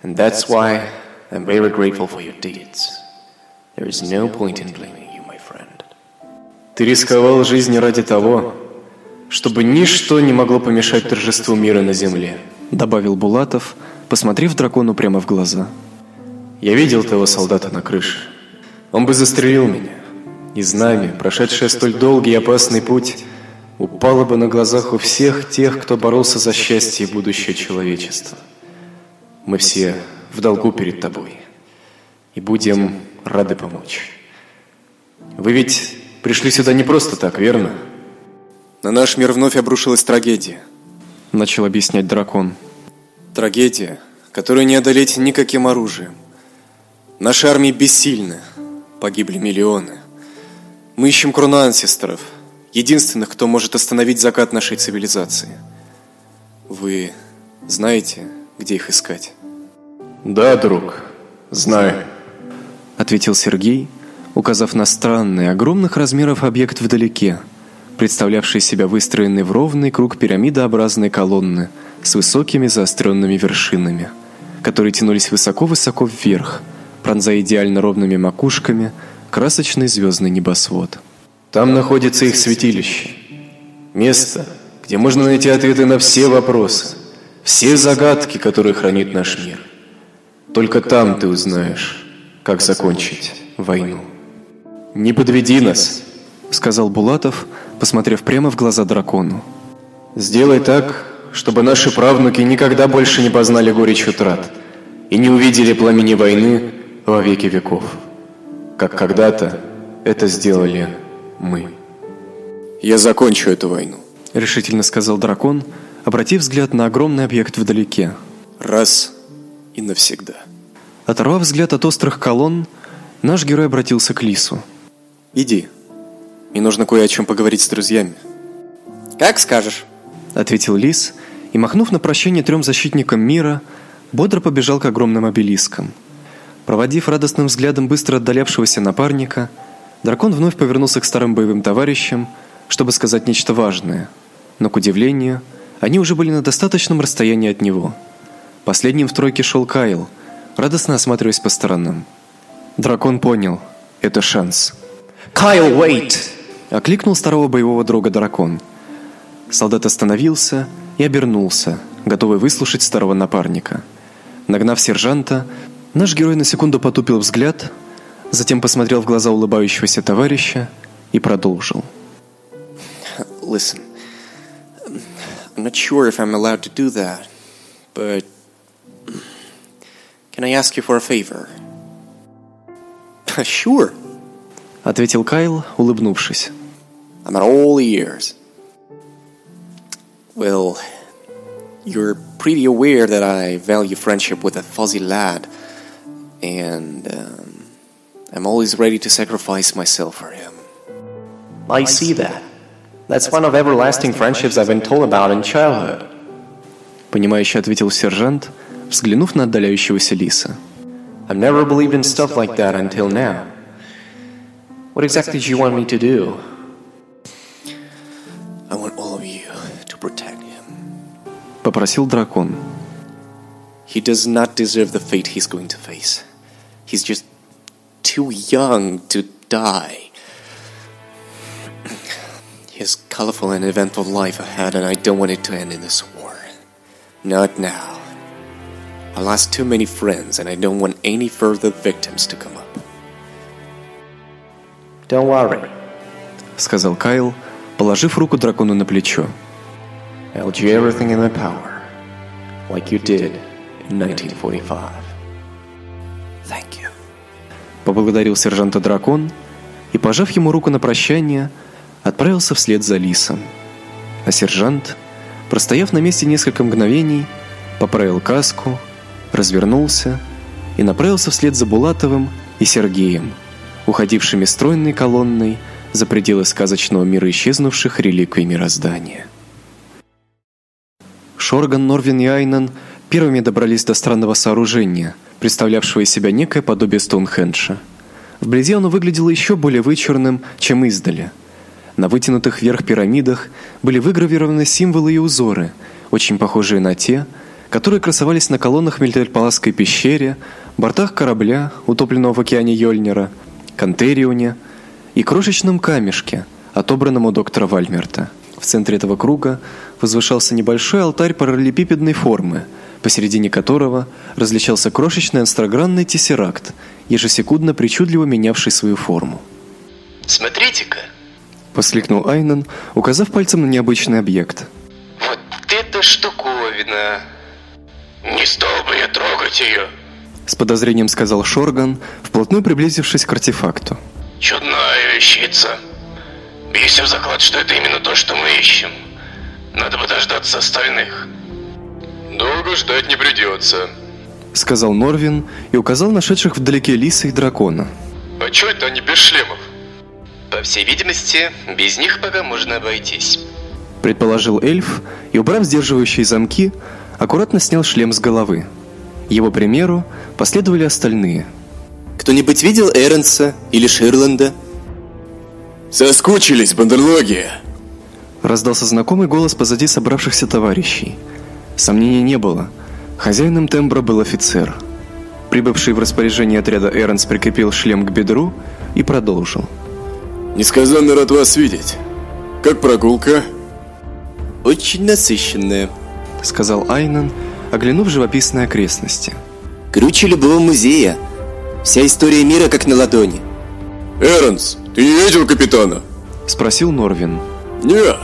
And that's why I'm very grateful for your deeds. There is no point in blaming you, my friend. Ты рисковал жизнью ради того, чтобы ничто не могло помешать торжеству мира на земле, добавил Булатов, посмотрев дракону прямо в глаза. Я видел того солдата на крыше. Он бы застрелил меня. И знамя, прошедшее столь долгий и опасный путь, упало бы на глазах у всех тех, кто боролся за счастье и будущее человечества. Мы все в долгу перед тобой и будем рады помочь. Вы ведь пришли сюда не просто так, верно? На наш мир вновь обрушилась трагедия, начал объяснять дракон. Трагедия, которую не одолеть никаким оружием. Наши армии бессильны, погибли миллионы. Мы ищем крону ансесторов, единственных, кто может остановить закат нашей цивилизации. Вы знаете, где их искать? Да, друг, знаю, ответил Сергей, указав на странный, огромных размеров объект вдалеке, представлявший себя выстроенный в ровный круг пирамидообразной колонны с высокими заостренными вершинами, которые тянулись высоко-высоко вверх, пронзая идеально ровными макушками красочный звездный небосвод. Там находится их святилище. Место, где можно найти ответы на все вопросы, все загадки, которые хранит наш мир. Только там ты узнаешь, как закончить войну. Не подведи нас, сказал Булатов, посмотрев прямо в глаза дракону. Сделай так, чтобы наши правнуки никогда больше не познали горечь утрат и не увидели пламени войны во веки веков, как когда-то это сделали мы. Я закончу эту войну, решительно сказал дракон, обратив взгляд на огромный объект вдалеке. Раз и навсегда. Оторвав взгляд от острых колонн, наш герой обратился к Лису. Иди. Мне нужно кое о чем поговорить с друзьями. Как скажешь, ответил Лис и махнув на прощание трем защитникам мира, бодро побежал к огромным обелискам. Проводив радостным взглядом быстро отдалявшегося напарника, дракон вновь повернулся к старым боевым товарищам, чтобы сказать нечто важное. Но к удивлению, они уже были на достаточном расстоянии от него. Последним в тройке шел Кайл, радостно осматриваясь по сторонам. Дракон понял это шанс. Кайл, wait! окликнул старого боевого друга дракон. Солдат остановился и обернулся, готовый выслушать старого напарника. Нагнав сержанта, наш герой на секунду потупил взгляд, затем посмотрел в глаза улыбающегося товарища и продолжил. Listen, I'm not sure if I'm allowed to do that, but can I ask you for a favor? sure, ответил Кайл, улыбнувшись. I'm at all ears. Well, you're pretty aware that I value friendship with a fuzzy lad, and um, I'm always ready to sacrifice myself for him. I see that. That's one of everlasting friendships I've been told about in childhood. Понимающе ответил сержант, взглянув на отдаляющегося лиса. I've never believed in stuff like that until now. What exactly do you want me to do? I want all of you to protect him. Попросил дракон. He does not deserve the fate he's going to face. He's just too young to die. He has colorful and eventful life ahead, and I don't want it to end in this war. Not now. I lost too many friends, and I don't want any further victims to come up. Don't worry, сказал Кайл, положив руку дракону на плечо. I'll do everything in my power, like you did in 1945. Thank you. you. Поблагодарил сержанта дракон и, пожав ему руку на прощание, отправился вслед за лисом. А сержант, простояв на месте несколько мгновений, поправил каску, развернулся и направился вслед за Булатовым и Сергеем, уходившими стройной колонной за пределы сказочного мира исчезнувших реликвий мироздания. Шорган, Норвин и первыми добрались до странного сооружения, представлявшего из себя некое подобие Стоунхенджа. Вблизи оно выглядело еще более вычурным, чем издали. На вытянутых вверх пирамидах были выгравированы символы и узоры, очень похожие на те, которые красовались на колоннах Мельтельпаласской пещере, бортах корабля, утопленного в океане Йольнера, Кантерионе и крошечном камешке, отобранном у доктора Вальмерта. В центре этого круга возвышался небольшой алтарь параллелепипедной формы, посередине которого различался крошечный астрогранный тессеракт, ежесекундно причудливо менявший свою форму. Смотрите-ка, воскликнул Айнан, указав пальцем на необычный объект. вот эта штуковина. Не стал бы я трогать ее. С подозрением сказал Шорган, вплотную приблизившись к артефакту. Чудная вещица. Бьюсь в заклад, что это именно то, что мы ищем. Надо бы дождаться остальных. Долго ждать не придется. сказал Норвин и указал нашедших вдалеке лиса и дракона. А чё это они без шлемов? По всей видимости, без них пока можно обойтись. предположил эльф и, убрав сдерживающие замки, аккуратно снял шлем с головы. Его примеру последовали остальные. Кто-нибудь видел Эренса или Ширланда? Соскучились, бандерлоги. Раздался знакомый голос позади собравшихся товарищей. Сомнений не было. Хозяином тембра был офицер. Прибывший в распоряжение отряда Эренс прикрепил шлем к бедру и продолжил. Несказанно рад вас видеть. Как прогулка? Очень насыщенная. сказал Айнан, оглянув живописные окрестности. Круче любого музея. Вся история мира как на ладони. Эрнс, ты не видел капитана? спросил Норвин. Не,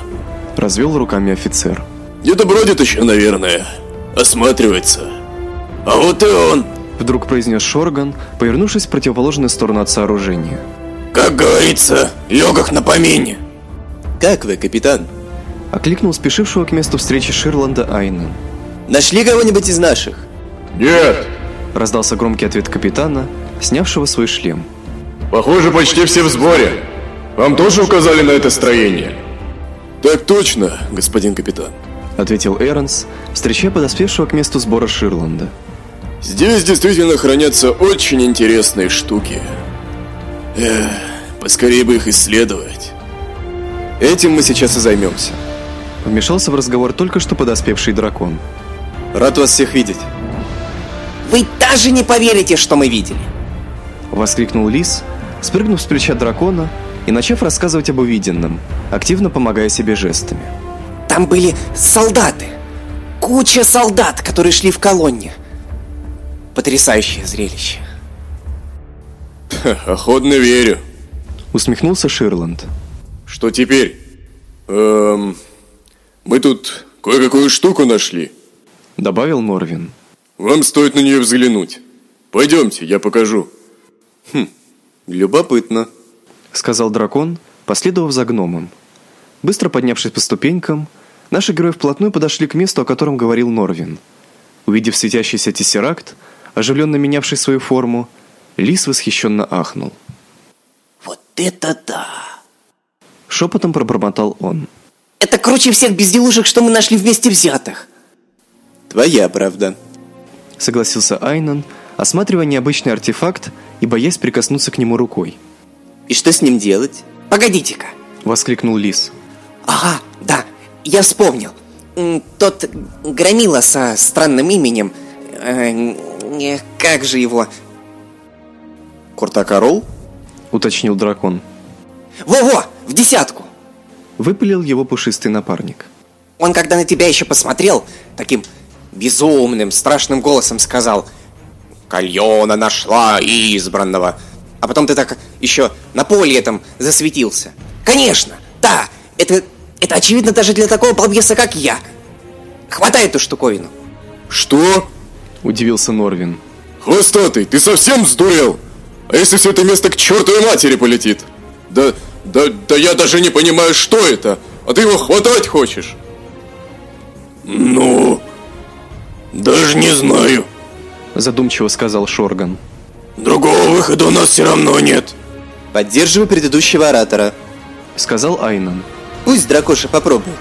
Развел руками офицер. Где-то бродит еще, наверное. Осматривается. А вот и он. Вдруг произнес Шорган, повернувшись в противоположную сторону от сооружения. Как говорится, легок на помине. Как вы, капитан? Окликнул спешившего к месту встречи Ширланда Айнан. Нашли кого-нибудь из наших? Нет, Раздался громкий ответ капитана, снявшего свой шлем. похоже, почти все в сборе. Вам тоже указали на это строение? Так точно, господин капитан. Ответил Эрнс, встречая подоспевшего к месту сбора Ширланда. Здесь действительно хранятся очень интересные штуки. Эх, поскорее бы их исследовать. Этим мы сейчас и займемся. Вмешался в разговор только что подоспевший дракон. Рад вас всех видеть. Вы даже не поверите, что мы видели. Воскликнул Лис, спрыгнув с плеча дракона и начав рассказывать об увиденном, активно помогая себе жестами. Там были солдаты. Куча солдат, которые шли в колонне. Потрясающее зрелище. Охотно верю. Усмехнулся Ширланд. Что теперь? Эм, мы тут кое-какую штуку нашли. Добавил Норвин. Вам стоит на нее взглянуть. Пойдемте, я покажу. Хм, Любопытно. Сказал дракон, последовав за гномом. Быстро поднявшись по ступенькам, наши герои вплотную подошли к месту, о котором говорил Норвин. Увидев светящийся тессеракт, оживленно менявший свою форму, Лис восхищенно ахнул. Вот это да! Шепотом пробормотал он. Это круче всех безделушек, что мы нашли вместе взятых. Твоя правда. Согласился Айнан, осматривая необычный артефакт и боясь прикоснуться к нему рукой. И что с ним делать? Погодите-ка. Воскликнул Лис. Ага, да, я вспомнил. Тот громила со странным именем. э, не, как же его? Куртакарол? Уточнил дракон. Во-во, в десятку. Выпалил его пушистый напарник. Он, когда на тебя еще посмотрел, таким безумным, страшным голосом сказал «Кальона нашла избранного». А потом ты так еще на поле этом засветился. Конечно, да, это, это очевидно даже для такого балбеса, как я. Хватай эту штуковину. Что? Удивился Норвин. Хвостатый, ты совсем сдурел? А если все это место к чертовой матери полетит? Да, да, да я даже не понимаю, что это. А ты его хватать хочешь? Ну, даже не знаю. Задумчиво сказал Шорган. Другого выхода у нас все равно нет. Поддерживаю предыдущего оратора. Сказал Айнан. Пусть дракоша попробует.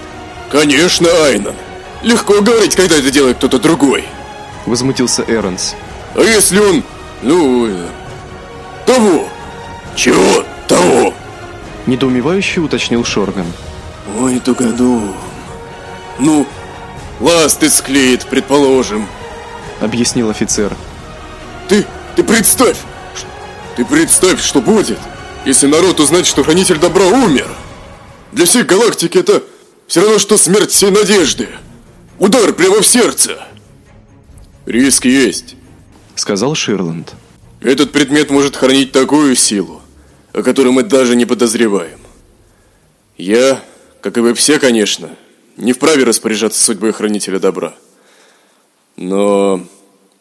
Конечно, Айна. Легко говорить, когда это делает кто-то другой. Возмутился Эрнс. А если он, ну, того? Чего того? Недоумевающе уточнил Шорган. Ой, тугодум. Ну, ласты склеит, предположим. Объяснил офицер. Ты, ты представь, ты представь, что будет, если народ узнает, что Хранитель Добра умер. Для всей галактики это все равно, что смерть всей надежды. Удар прямо в сердце. Риск есть, сказал Ширланд. Этот предмет может хранить такую силу, о которой мы даже не подозреваем. Я, как и вы все, конечно, не вправе распоряжаться судьбой Хранителя Добра. Но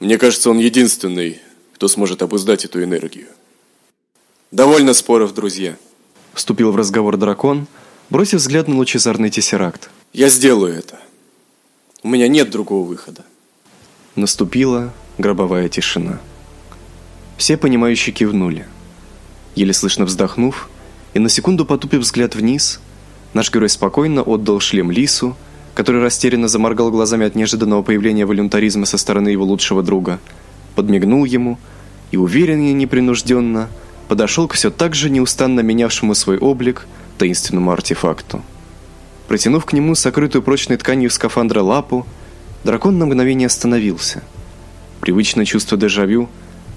мне кажется, он единственный, кто сможет обуздать эту энергию. Довольно споров, друзья. Вступил в разговор дракон, бросив взгляд на лучезарный тессеракт. Я сделаю это. У меня нет другого выхода. Наступила гробовая тишина. Все понимающие кивнули. Еле слышно вздохнув и на секунду потупив взгляд вниз, наш герой спокойно отдал шлем Лису, который растерянно заморгал глазами от неожиданного появления волюнтаризма со стороны его лучшего друга, подмигнул ему и уверенно и непринужденно подошел к все так же неустанно менявшему свой облик таинственному артефакту. Протянув к нему сокрытую прочной тканью скафандра лапу, дракон на мгновение остановился. Привычное чувство дежавю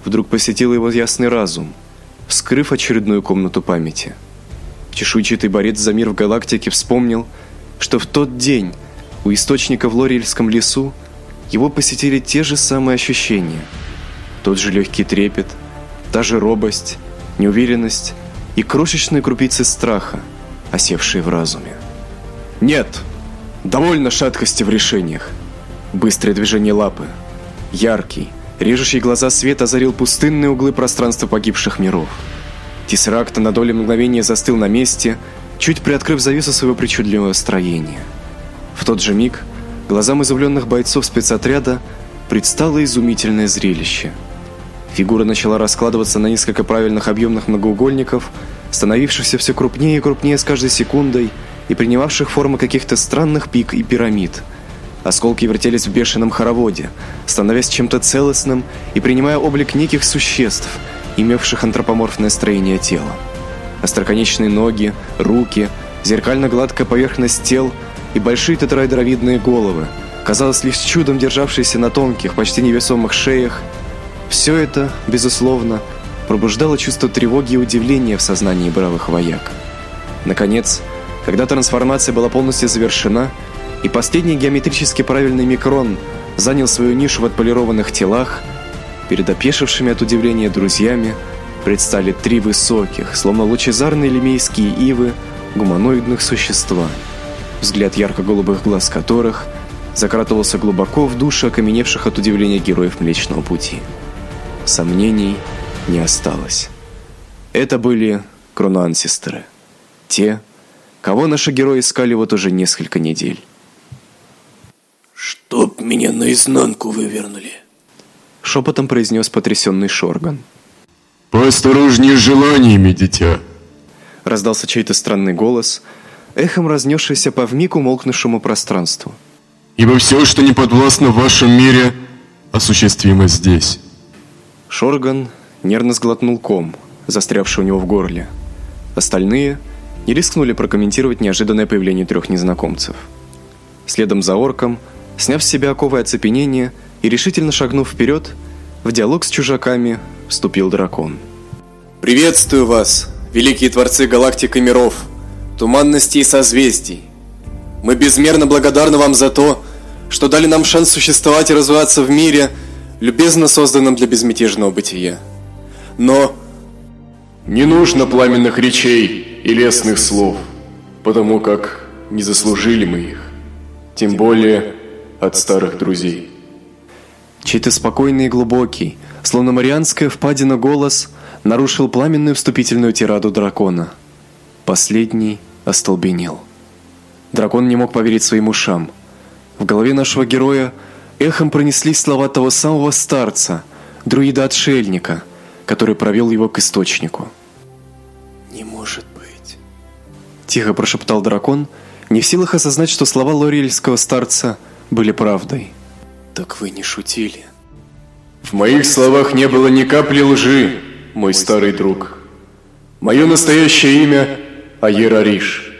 вдруг посетило его ясный разум, вскрыв очередную комнату памяти. Чешуйчатый борец за мир в галактике вспомнил, что в тот день у источника в Лориэльском лесу его посетили те же самые ощущения. Тот же легкий трепет, та же робость, неуверенность и крошечные крупицы страха, осевшие в разуме. Нет, довольно шаткости в решениях. Быстрое движение лапы, яркий, режущий глаза свет озарил пустынные углы пространства погибших миров. Тессеракт на долю мгновения застыл на месте, чуть приоткрыв завесу своего причудливого строения. В тот же миг глазам изумленных бойцов спецотряда предстало изумительное зрелище – Фигура начала раскладываться на несколько правильных объемных многоугольников, становившихся все крупнее и крупнее с каждой секундой и принимавших формы каких-то странных пик и пирамид. Осколки вертелись в бешеном хороводе, становясь чем-то целостным и принимая облик неких существ, имевших антропоморфное строение тела. Остроконечные ноги, руки, зеркально-гладкая поверхность тел и большие тетрайдеровидные головы, казалось лишь чудом державшиеся на тонких, почти невесомых шеях все это, безусловно, пробуждало чувство тревоги и удивления в сознании бравых вояк. Наконец, когда трансформация была полностью завершена, и последний геометрически правильный микрон занял свою нишу в отполированных телах, перед опешившими от удивления друзьями предстали три высоких, словно лучезарные лемейские ивы, гуманоидных существа, взгляд ярко-голубых глаз которых закрадывался глубоко в души окаменевших от удивления героев Млечного Пути. Сомнений не осталось. Это были кроноансестеры. Те, кого наши герои искали вот уже несколько недель. «Чтоб меня наизнанку вывернули!» Шепотом произнес потрясенный Шорган. «Поосторожнее с желаниями, дитя!» Раздался чей-то странный голос, эхом разнесшийся по вмиг умолкнувшему пространству. «Ибо все, что не подвластно в вашем мире, осуществимо здесь». Шорган нервно сглотнул ком, застрявший у него в горле. Остальные не рискнули прокомментировать неожиданное появление трех незнакомцев. Следом за орком, сняв с себя оковы оцепенения и решительно шагнув вперед, в диалог с чужаками вступил дракон. «Приветствую вас, великие творцы галактик и миров, туманностей и созвездий. Мы безмерно благодарны вам за то, что дали нам шанс существовать и развиваться в мире – любезно созданном для безмятежного бытия. Но... Не нужно пламенных речей и лестных слов, потому как не заслужили мы их. Тем более от старых друзей. Чей-то спокойный и глубокий, словно марианская впадина голос, нарушил пламенную вступительную тираду дракона. Последний остолбенел. Дракон не мог поверить своим ушам. В голове нашего героя Эхом пронеслись слова того самого старца, друида-отшельника, который провел его к источнику. «Не может быть!» Тихо прошептал дракон, не в силах осознать, что слова лориэльского старца были правдой. «Так вы не шутили?» В моих словах не было ни капли лжи, мой старый друг. Мое настоящее имя – Аерариш.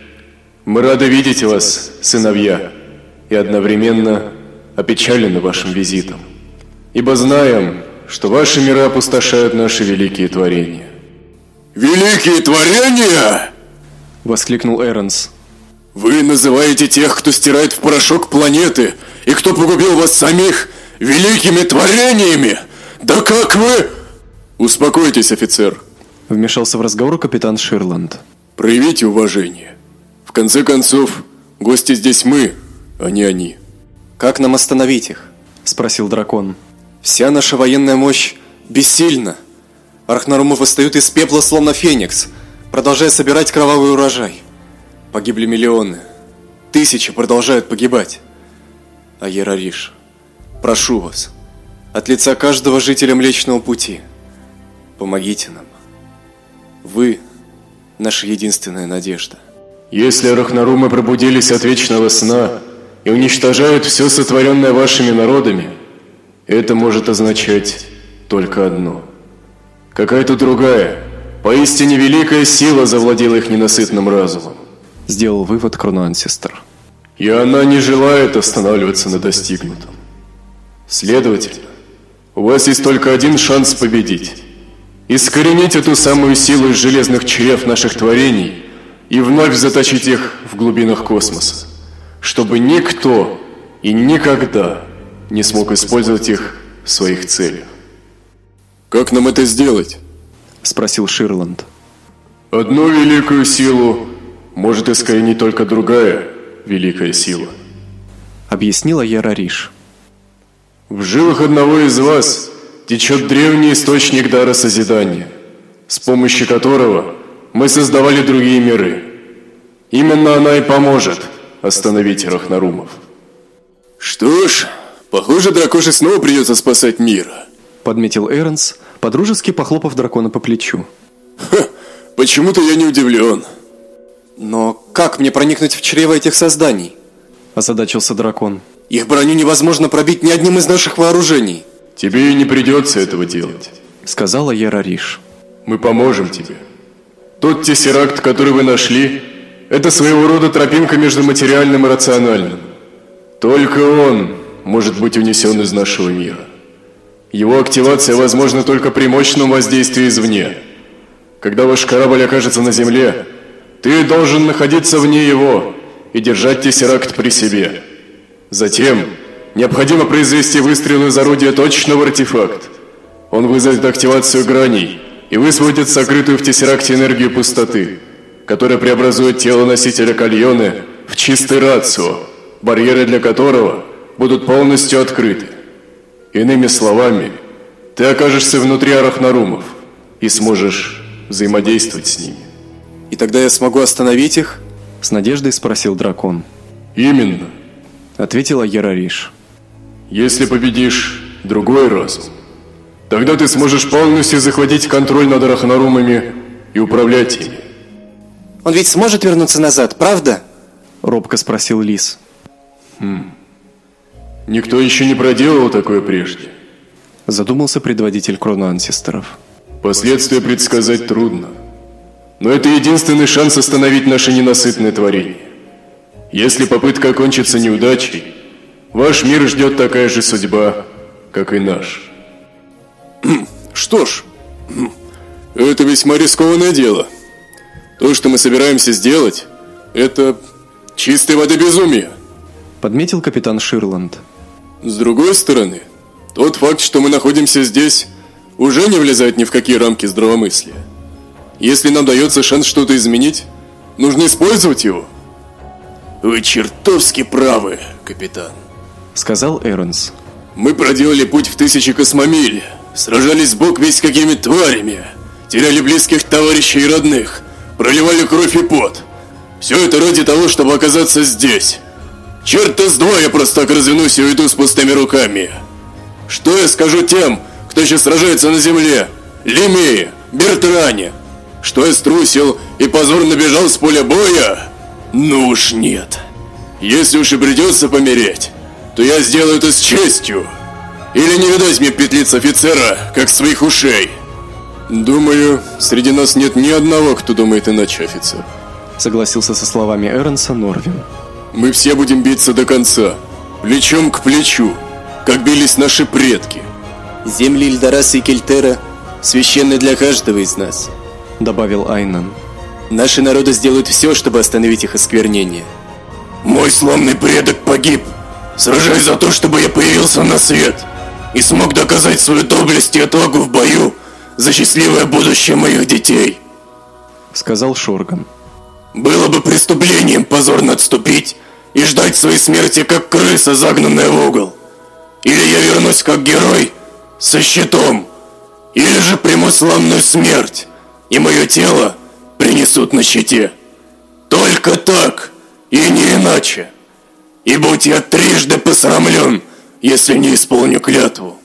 Мы рады видеть вас, сыновья, и одновременно опечалены вашим визитом. Ибо знаем, что ваши миры опустошают наши великие творения. «Великие творения?» – воскликнул Эрнс. «Вы называете тех, кто стирает в порошок планеты, и кто погубил вас самих, великими творениями? Да как вы...» «Успокойтесь, офицер», – вмешался в разговор капитан Ширланд. «Проявите уважение. В конце концов, гости здесь мы, а не они». «Как нам остановить их?» – спросил дракон. «Вся наша военная мощь бессильна. Архнарумов восстают из пепла, словно феникс, продолжая собирать кровавый урожай. Погибли миллионы. Тысячи продолжают погибать. А Ярариш, прошу вас, от лица каждого жителя Млечного Пути, помогите нам. Вы – наша единственная надежда. Если Рахнарумы пробудились от вечного сна и уничтожают все сотворенное вашими народами, это может означать только одно – Какая-то другая, поистине великая сила завладела их ненасытным разумом. Сделал вывод Кроноансестер. И она не желает останавливаться на достигнутом. Следовательно, у вас есть только один шанс победить. Искоренить эту самую силу из железных чрев наших творений и вновь заточить их в глубинах космоса, чтобы никто и никогда не смог использовать их в своих целях. Как нам это сделать? Спросил Ширланд. Одну великую силу может искоренить только другая великая сила. Объяснила Ярариш. В жилах одного из вас течет древний источник дара созидания, с помощью которого мы создавали другие миры. Именно она и поможет остановить Рахнарумов. Что ж, похоже, дракоше снова придется спасать мир. Подметил Эрнс, подружески похлопав дракона по плечу. Ха, почему-то я не удивлен. Но как мне проникнуть в чрево этих созданий? Озадачился дракон. Их броню невозможно пробить ни одним из наших вооружений. Тебе и не придется этого делать, сказала Ярариш. Мы поможем тебе. Тот тессеракт, который вы нашли, это своего рода тропинка между материальным и рациональным. Только он может быть унесен из нашего мира. Его активация возможна только при мощном воздействии извне. Когда ваш корабль окажется на земле, ты должен находиться вне его и держать тессеракт при себе. Затем необходимо произвести выстрел из орудия точно в артефакт. Он вызовет активацию граней и высвободит сокрытую в тессеракте энергию пустоты, которая преобразует тело носителя кальоны в чистый рацио, барьеры для которого будут полностью открыты. Иными словами, ты окажешься внутри арахнарумов и сможешь взаимодействовать с ними. И тогда я смогу остановить их? С надеждой спросил дракон. Именно. Ответила Ярариш. Если победишь другой разум, тогда ты сможешь полностью захватить контроль над арахнарумами и управлять ими. Он ведь сможет вернуться назад, правда? Робко спросил Лис. Хм. Никто еще не проделал такое прежде. Задумался предводитель кроноансестеров. Последствия предсказать трудно. Но это единственный шанс остановить наше ненасытное творение. Если попытка окончится неудачей, ваш мир ждет такая же судьба, как и наш. Что ж, это весьма рискованное дело. То, что мы собираемся сделать, это чистой воды безумие. Подметил капитан Ширланд. С другой стороны, тот факт, что мы находимся здесь, уже не влезает ни в какие рамки здравомыслия. Если нам дается шанс что-то изменить, нужно использовать его. Вы чертовски правы, капитан. Сказал Эрнс. Мы проделали путь в тысячи космомиль, сражались бок весь какими тварями, теряли близких товарищей и родных, проливали кровь и пот. Все это ради того, чтобы оказаться здесь, Черт-то с два я просто так развернусь и уйду с пустыми руками. Что я скажу тем, кто еще сражается на земле? Лемее, Бертране. Что я струсил и позорно бежал с поля боя? Ну уж нет. Если уж и придется помереть, то я сделаю это с честью. Или не видать мне петлиц офицера, как своих ушей? Думаю, среди нас нет ни одного, кто думает иначе, офицер. Согласился со словами Эрнса Норвин. Мы все будем биться до конца, плечом к плечу, как бились наши предки. Земли Ильдараса и Кельтера священны для каждого из нас, добавил Айнан. Наши народы сделают все, чтобы остановить их осквернение. Мой славный предок погиб, сражаясь за то, чтобы я появился на свет и смог доказать свою доблесть и отвагу в бою за счастливое будущее моих детей, сказал Шорган. Было бы преступлением позорно отступить и ждать своей смерти, как крыса, загнанная в угол. Или я вернусь как герой со щитом, или же приму славную смерть, и мое тело принесут на щите. Только так и не иначе. И будь я трижды посрамлен, если не исполню клятву.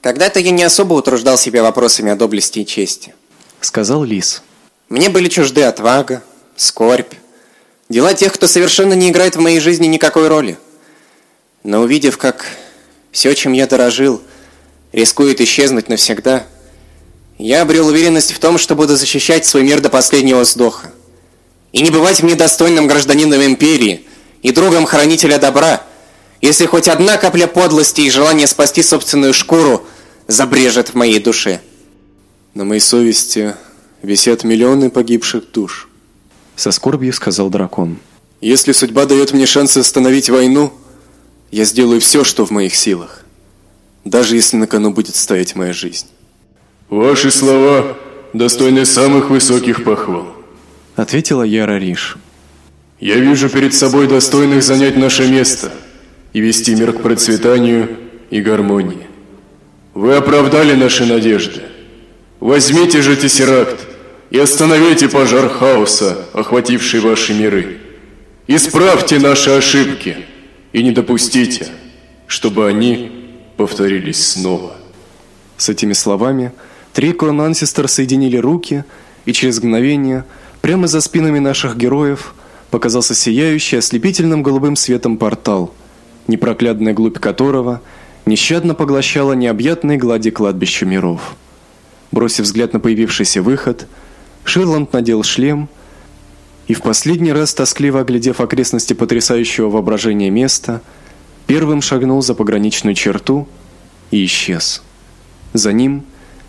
Когда-то я не особо утруждал себя вопросами о доблести и чести. Сказал Лис. Мне были чужды отвага, скорбь, дела тех, кто совершенно не играет в моей жизни никакой роли. Но увидев, как все, чем я дорожил, рискует исчезнуть навсегда, я обрел уверенность в том, что буду защищать свой мир до последнего вздоха. И не бывать мне достойным гражданином империи и другом хранителя добра, если хоть одна капля подлости и желания спасти собственную шкуру забрежет в моей душе. На моей совести висят миллионы погибших душ. Со скорбью сказал дракон. Если судьба дает мне шанс остановить войну, я сделаю все, что в моих силах. Даже если на кону будет стоять моя жизнь. Ваши слова достойны самых высоких похвал. Ответила Яра Риш. Я вижу перед собой достойных занять наше место и вести мир к процветанию и гармонии. Вы оправдали наши надежды. Возьмите же Тессеракт и остановите пожар хаоса, охвативший ваши миры. Исправьте наши ошибки и не допустите, чтобы они повторились снова. С этими словами три Кронансистер соединили руки, и через мгновение прямо за спинами наших героев показался сияющий ослепительным голубым светом портал, непроглядная глубь которого нещадно поглощала необъятные глади кладбища миров. Бросив взгляд на появившийся выход, Ширланд надел шлем и в последний раз тоскливо оглядев окрестности потрясающего воображения места, первым шагнул за пограничную черту и исчез. За ним,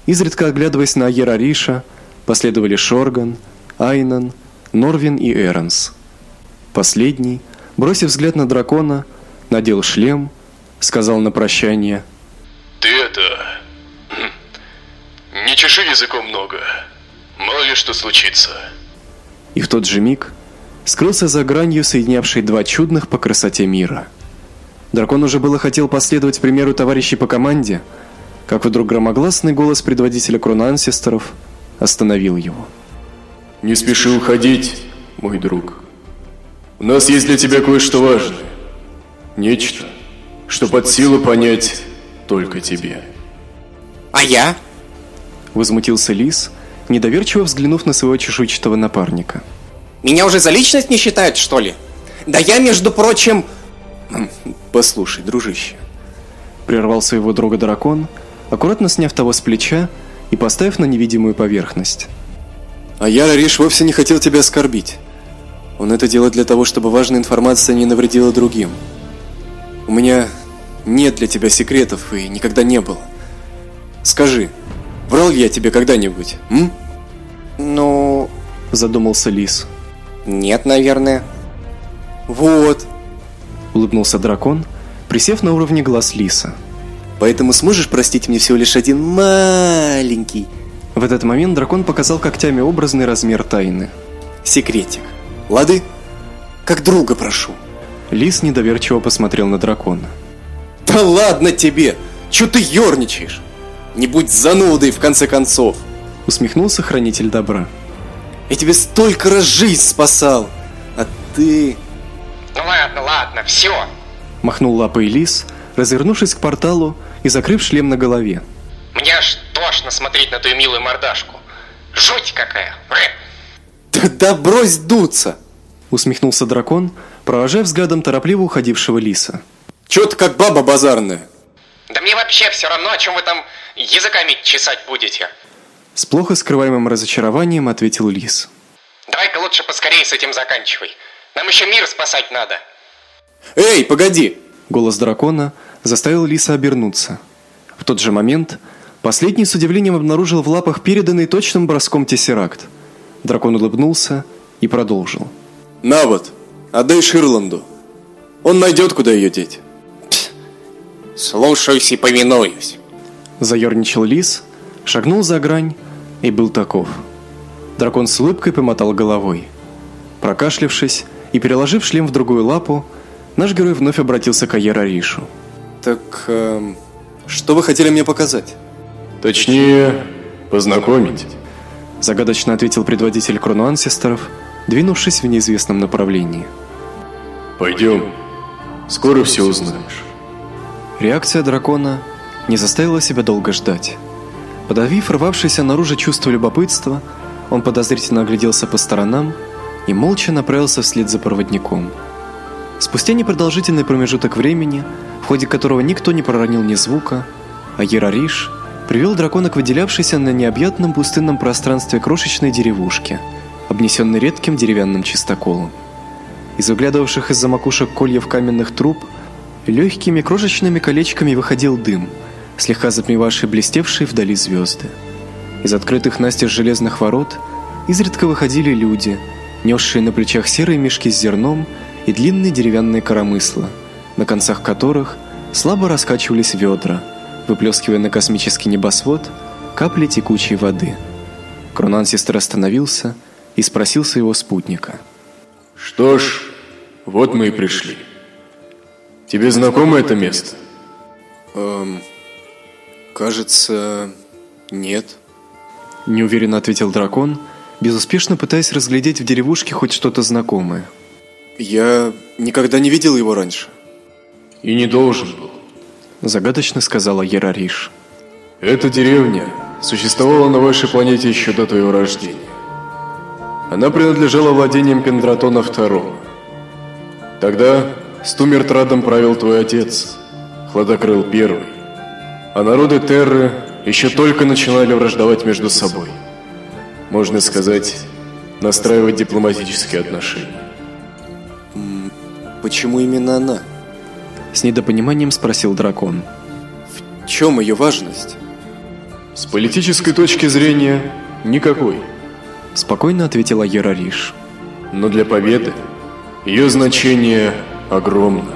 изредка оглядываясь на Аерариша, последовали Шорган, Айнан, Норвин и Эренс. Последний, бросив взгляд на дракона, надел шлем, сказал на прощание: "Ты это не чеши языком много. Мало ли что случится". И в тот же миг скрылся за гранью, соединявшей два чудных по красоте мира. Дракон уже было хотел последовать примеру товарищей по команде, как вдруг громогласный голос предводителя кронансестеров остановил его. Не спеши уходить, мой друг. У нас есть для тебя кое-что важное. Нечто, что под силу понять только тебе. А я? Возмутился Лис, недоверчиво взглянув на своего чешуйчатого напарника. Меня уже за личность не считают, что ли? Да я, между прочим... Послушай, дружище. Прервал своего друга дракон, аккуратно сняв того с плеча и поставив на невидимую поверхность. А я, Рариш, вовсе не хотел тебя оскорбить. Он это делает для того, чтобы важная информация не навредила другим. У меня нет для тебя секретов и никогда не было. Скажи, врал я тебе когда-нибудь, м? Ну... Задумался Лис. Нет, наверное. Вот. Улыбнулся дракон, присев на уровне глаз Лиса. Поэтому сможешь простить мне всего лишь один маленький... В этот момент дракон показал когтями образный размер тайны. Секретик. Лады? Как друга прошу. Лис недоверчиво посмотрел на дракона. Да ладно тебе! Чё ты ёрничаешь? Не будь занудой в конце концов. Усмехнулся хранитель добра. Я тебе столько раз жизнь спасал, а ты... Ну ладно, ладно, все. Махнул лапой лис, развернувшись к порталу и закрыв шлем на голове. Мне аж тошно смотреть на твою милую мордашку. Жуть какая. Да, да брось дуться! Усмехнулся дракон, провожая взглядом торопливо уходившего лиса. Чё ты как баба базарная? Да мне вообще все равно, о чем вы там языками чесать будете. С плохо скрываемым разочарованием ответил Лис. Давай-ка лучше поскорее с этим заканчивай. Нам еще мир спасать надо. Эй, погоди! Голос дракона заставил Лиса обернуться. В тот же момент последний с удивлением обнаружил в лапах переданный точным броском тессеракт. Дракон улыбнулся и продолжил. На вот, отдай Ширланду. Он найдет, куда ее деть. Слушаюсь и повинуюсь. Заерничал лис, шагнул за грань и был таков. Дракон с улыбкой помотал головой. Прокашлявшись и переложив шлем в другую лапу, наш герой вновь обратился к Аераришу. Так, эм, что вы хотели мне показать? Точнее, познакомить. Загадочно ответил предводитель крону ансесторов, двинувшись в неизвестном направлении. Пойдем. Скоро все узнаешь. Реакция дракона не заставила себя долго ждать. Подавив рвавшееся наружу чувство любопытства, он подозрительно огляделся по сторонам и молча направился вслед за проводником. Спустя непродолжительный промежуток времени, в ходе которого никто не проронил ни звука, а Ерариш привел дракона к выделявшейся на необъятном пустынном пространстве крошечной деревушке, обнесенной редким деревянным чистоколом. Из выглядывавших из-за макушек кольев каменных труб легкими крошечными колечками выходил дым, слегка затмевавший блестевшие вдали звезды. Из открытых настежь железных ворот изредка выходили люди, несшие на плечах серые мешки с зерном и длинные деревянные коромысла, на концах которых слабо раскачивались ведра, выплескивая на космический небосвод капли текучей воды. Кронансистер остановился и спросил своего спутника. «Что ж, вот мы и пришли. Тебе знакомо это место?» Эм, кажется, нет. Неуверенно ответил дракон, безуспешно пытаясь разглядеть в деревушке хоть что-то знакомое. Я никогда не видел его раньше. И не должен был. Загадочно сказала Ерариш. Эта деревня существовала на вашей планете еще до твоего рождения. Она принадлежала владениям Пендратона II. Тогда Стумертрадом правил твой отец, Хладокрыл I. А народы Терры еще только начинали враждовать между собой. Можно сказать, настраивать дипломатические отношения. Почему именно она? С недопониманием спросил дракон. В чем ее важность? С политической точки зрения, никакой. Спокойно ответила Ерариш. Но для победы ее значение огромно.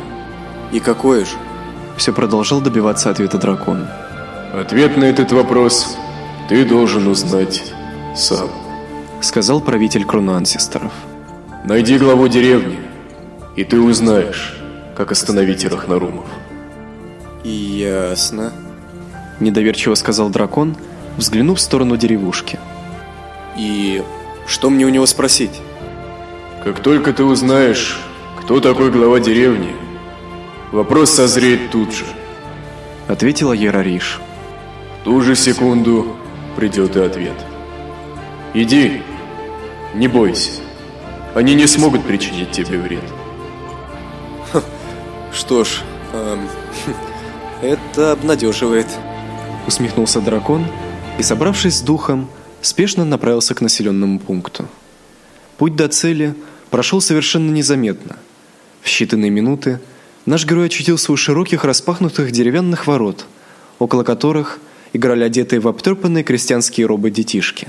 И какое же? Все продолжал добиваться ответа дракон. Ответ на этот вопрос ты должен узнать сам. Сказал правитель крону ансесторов. Найди главу деревни, и ты узнаешь, как остановить Ирахнарумов. Ясно. Недоверчиво сказал дракон, взглянув в сторону деревушки. И что мне у него спросить? Как только ты узнаешь, кто такой глава деревни, вопрос созреет тут же. Ответила Ерариш. В ту же секунду придет и ответ. Иди, не бойся. Они не смогут причинить тебе вред. Что ж, эм, это обнадеживает. Усмехнулся дракон и, собравшись с духом, спешно направился к населенному пункту. Путь до цели прошел совершенно незаметно. В считанные минуты наш герой очутился у широких распахнутых деревянных ворот, около которых играли одетые в обтрепанные крестьянские робы детишки.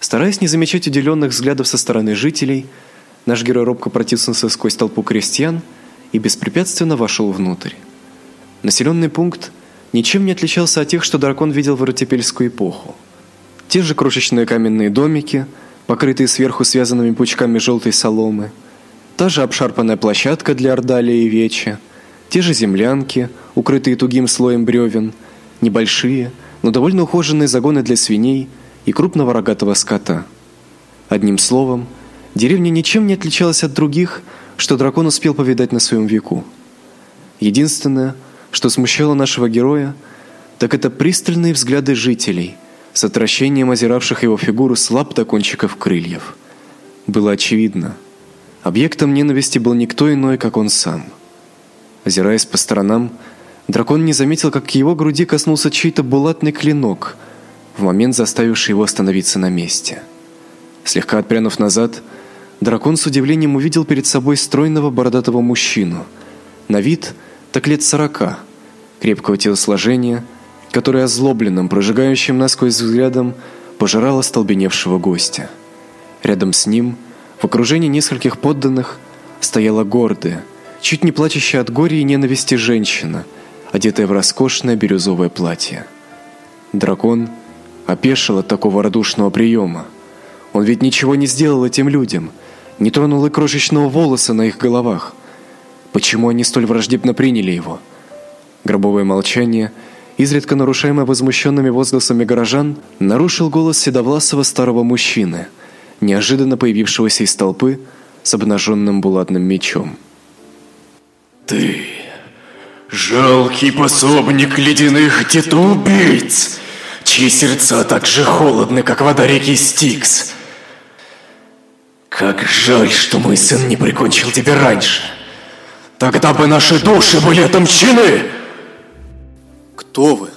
Стараясь не замечать удивленных взглядов со стороны жителей, наш герой робко протиснулся сквозь толпу крестьян и беспрепятственно вошел внутрь. Населенный пункт ничем не отличался от тех, что дракон видел в ротепельскую эпоху. Те же крошечные каменные домики, покрытые сверху связанными пучками желтой соломы, та же обшарпанная площадка для ордалия и веча, те же землянки, укрытые тугим слоем бревен, небольшие, но довольно ухоженные загоны для свиней и крупного рогатого скота. Одним словом, деревня ничем не отличалась от других, что дракон успел повидать на своем веку. Единственное, что смущало нашего героя, так это пристальные взгляды жителей, с отвращением озиравших его фигуру с лап до кончиков крыльев. Было очевидно, объектом ненависти был никто иной, как он сам. Озираясь по сторонам, Дракон не заметил, как к его груди коснулся чей-то булатный клинок, в момент заставивший его остановиться на месте. Слегка отпрянув назад, дракон с удивлением увидел перед собой стройного бородатого мужчину, на вид так лет сорока, крепкого телосложения, который озлобленным, прожигающим насквозь взглядом пожирал остолбеневшего гостя. Рядом с ним, в окружении нескольких подданных, стояла гордая, чуть не плачущая от горя и ненависти женщина, одетая в роскошное бирюзовое платье. Дракон опешил от такого радушного приема. Он ведь ничего не сделал этим людям, не тронул и крошечного волоса на их головах. Почему они столь враждебно приняли его? Гробовое молчание, изредка нарушаемое возмущенными возгласами горожан, нарушил голос седовласого старого мужчины, неожиданно появившегося из толпы с обнаженным булатным мечом. Ты жалкий пособник ледяных детоубийц, чьи сердца так же холодны, как вода реки Стикс. Как жаль, что мой сын не прикончил тебя раньше. Тогда бы наши души были отомщены. Кто вы?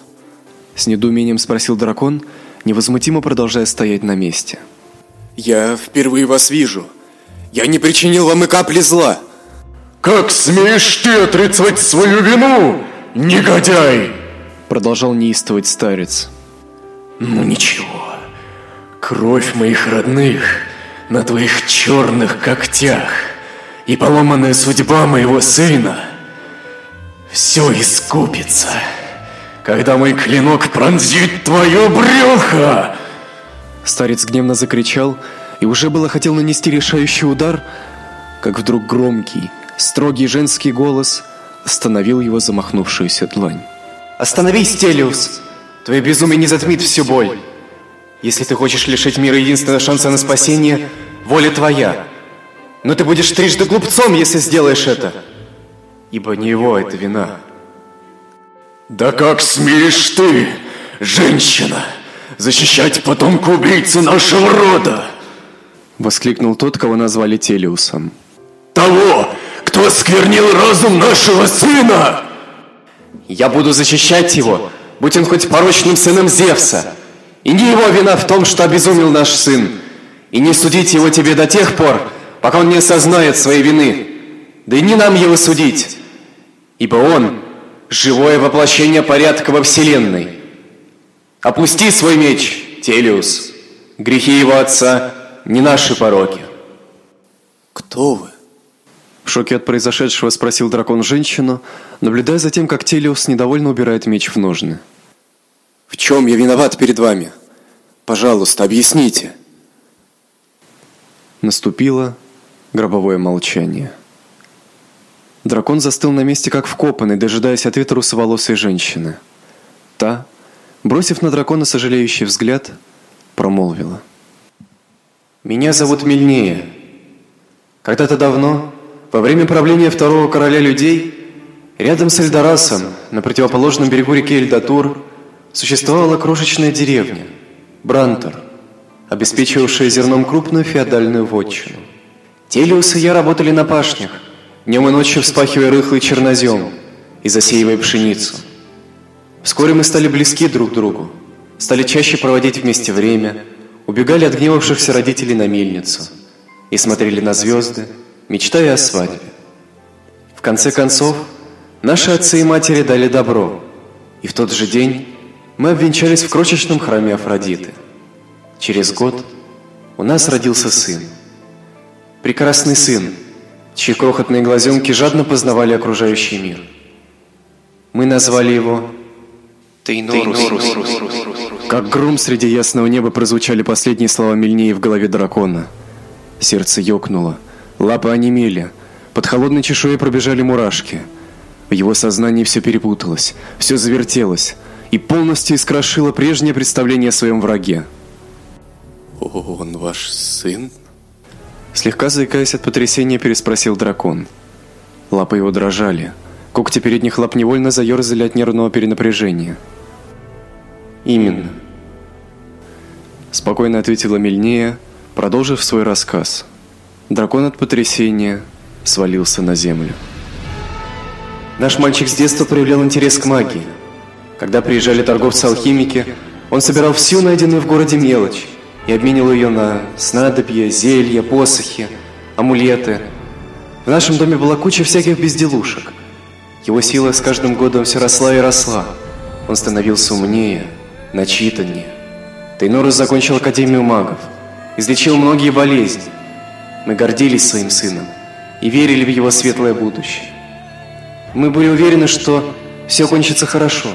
С недоумением спросил дракон, невозмутимо продолжая стоять на месте. Я впервые вас вижу. Я не причинил вам и капли зла. Как смеешь ты отрицать свою вину, негодяй? Продолжал неистовать старец. Ну ничего. Кровь моих родных на твоих черных когтях и поломанная судьба моего сына все искупится, когда мой клинок пронзит твое брюхо. Старец гневно закричал и уже было хотел нанести решающий удар, как вдруг громкий, строгий женский голос остановил его замахнувшуюся длань. Остановись, Телиус! Твое безумие не затмит всю боль. Если ты хочешь лишить мира единственного шанса на спасение, воля твоя. Но ты будешь трижды глупцом, если сделаешь это. Ибо не его это вина. Да как смеешь ты, женщина, защищать потомка убийцы нашего рода? Воскликнул тот, кого назвали Телиусом. Того, кто осквернил разум нашего сына! Я буду защищать его, будь он хоть порочным сыном Зевса. И не его вина в том, что обезумел наш сын. И не судить его тебе до тех пор, пока он не осознает своей вины. Да и не нам его судить, ибо он – живое воплощение порядка во Вселенной. Опусти свой меч, Телиус. Грехи его отца – не наши пороки. Кто вы? В шоке от произошедшего спросил дракон женщину, наблюдая за тем, как Телиус недовольно убирает меч в ножны. В чем я виноват перед вами? Пожалуйста, объясните. Наступило гробовое молчание. Дракон застыл на месте, как вкопанный, дожидаясь ответа русоволосой женщины. Та, бросив на дракона сожалеющий взгляд, промолвила. «Меня зовут Мильнея. Когда-то давно, во время правления второго короля людей, рядом с Эльдорасом, на противоположном берегу реки Эльдатур, существовала крошечная деревня – Брантор, обеспечивавшая зерном крупную феодальную вотчину. Телиус и я работали на пашнях, днем и ночью вспахивая рыхлый чернозем и засеивая пшеницу. Вскоре мы стали близки друг к другу, стали чаще проводить вместе время, убегали от гневавшихся родителей на мельницу и смотрели на звезды, мечтая о свадьбе. В конце концов, наши отцы и матери дали добро, и в тот же день мы обвенчались в крошечном храме Афродиты. Через год у нас родился сын. Прекрасный сын, чьи крохотные глазенки жадно познавали окружающий мир. Мы назвали его Тейнорус. Как гром среди ясного неба прозвучали последние слова Мельнеи в голове дракона. Сердце ёкнуло, лапы онемели, под холодной чешуей пробежали мурашки. В его сознании все перепуталось, все завертелось и полностью искрошило прежнее представление о своем враге. Он ваш сын? Слегка заикаясь от потрясения, переспросил дракон. Лапы его дрожали. Когти передних лап невольно заерзали от нервного перенапряжения. Именно. Спокойно ответила Мельнея, продолжив свой рассказ. Дракон от потрясения свалился на землю. Наш мальчик с детства проявлял интерес к магии. Когда приезжали торговцы-алхимики, он собирал всю найденную в городе мелочь и обменивал ее на снадобья, зелья, посохи, амулеты. В нашем доме была куча всяких безделушек. Его сила с каждым годом все росла и росла. Он становился умнее, начитаннее. Тейнорус закончил Академию магов, излечил многие болезни. Мы гордились своим сыном и верили в его светлое будущее. Мы были уверены, что все кончится хорошо.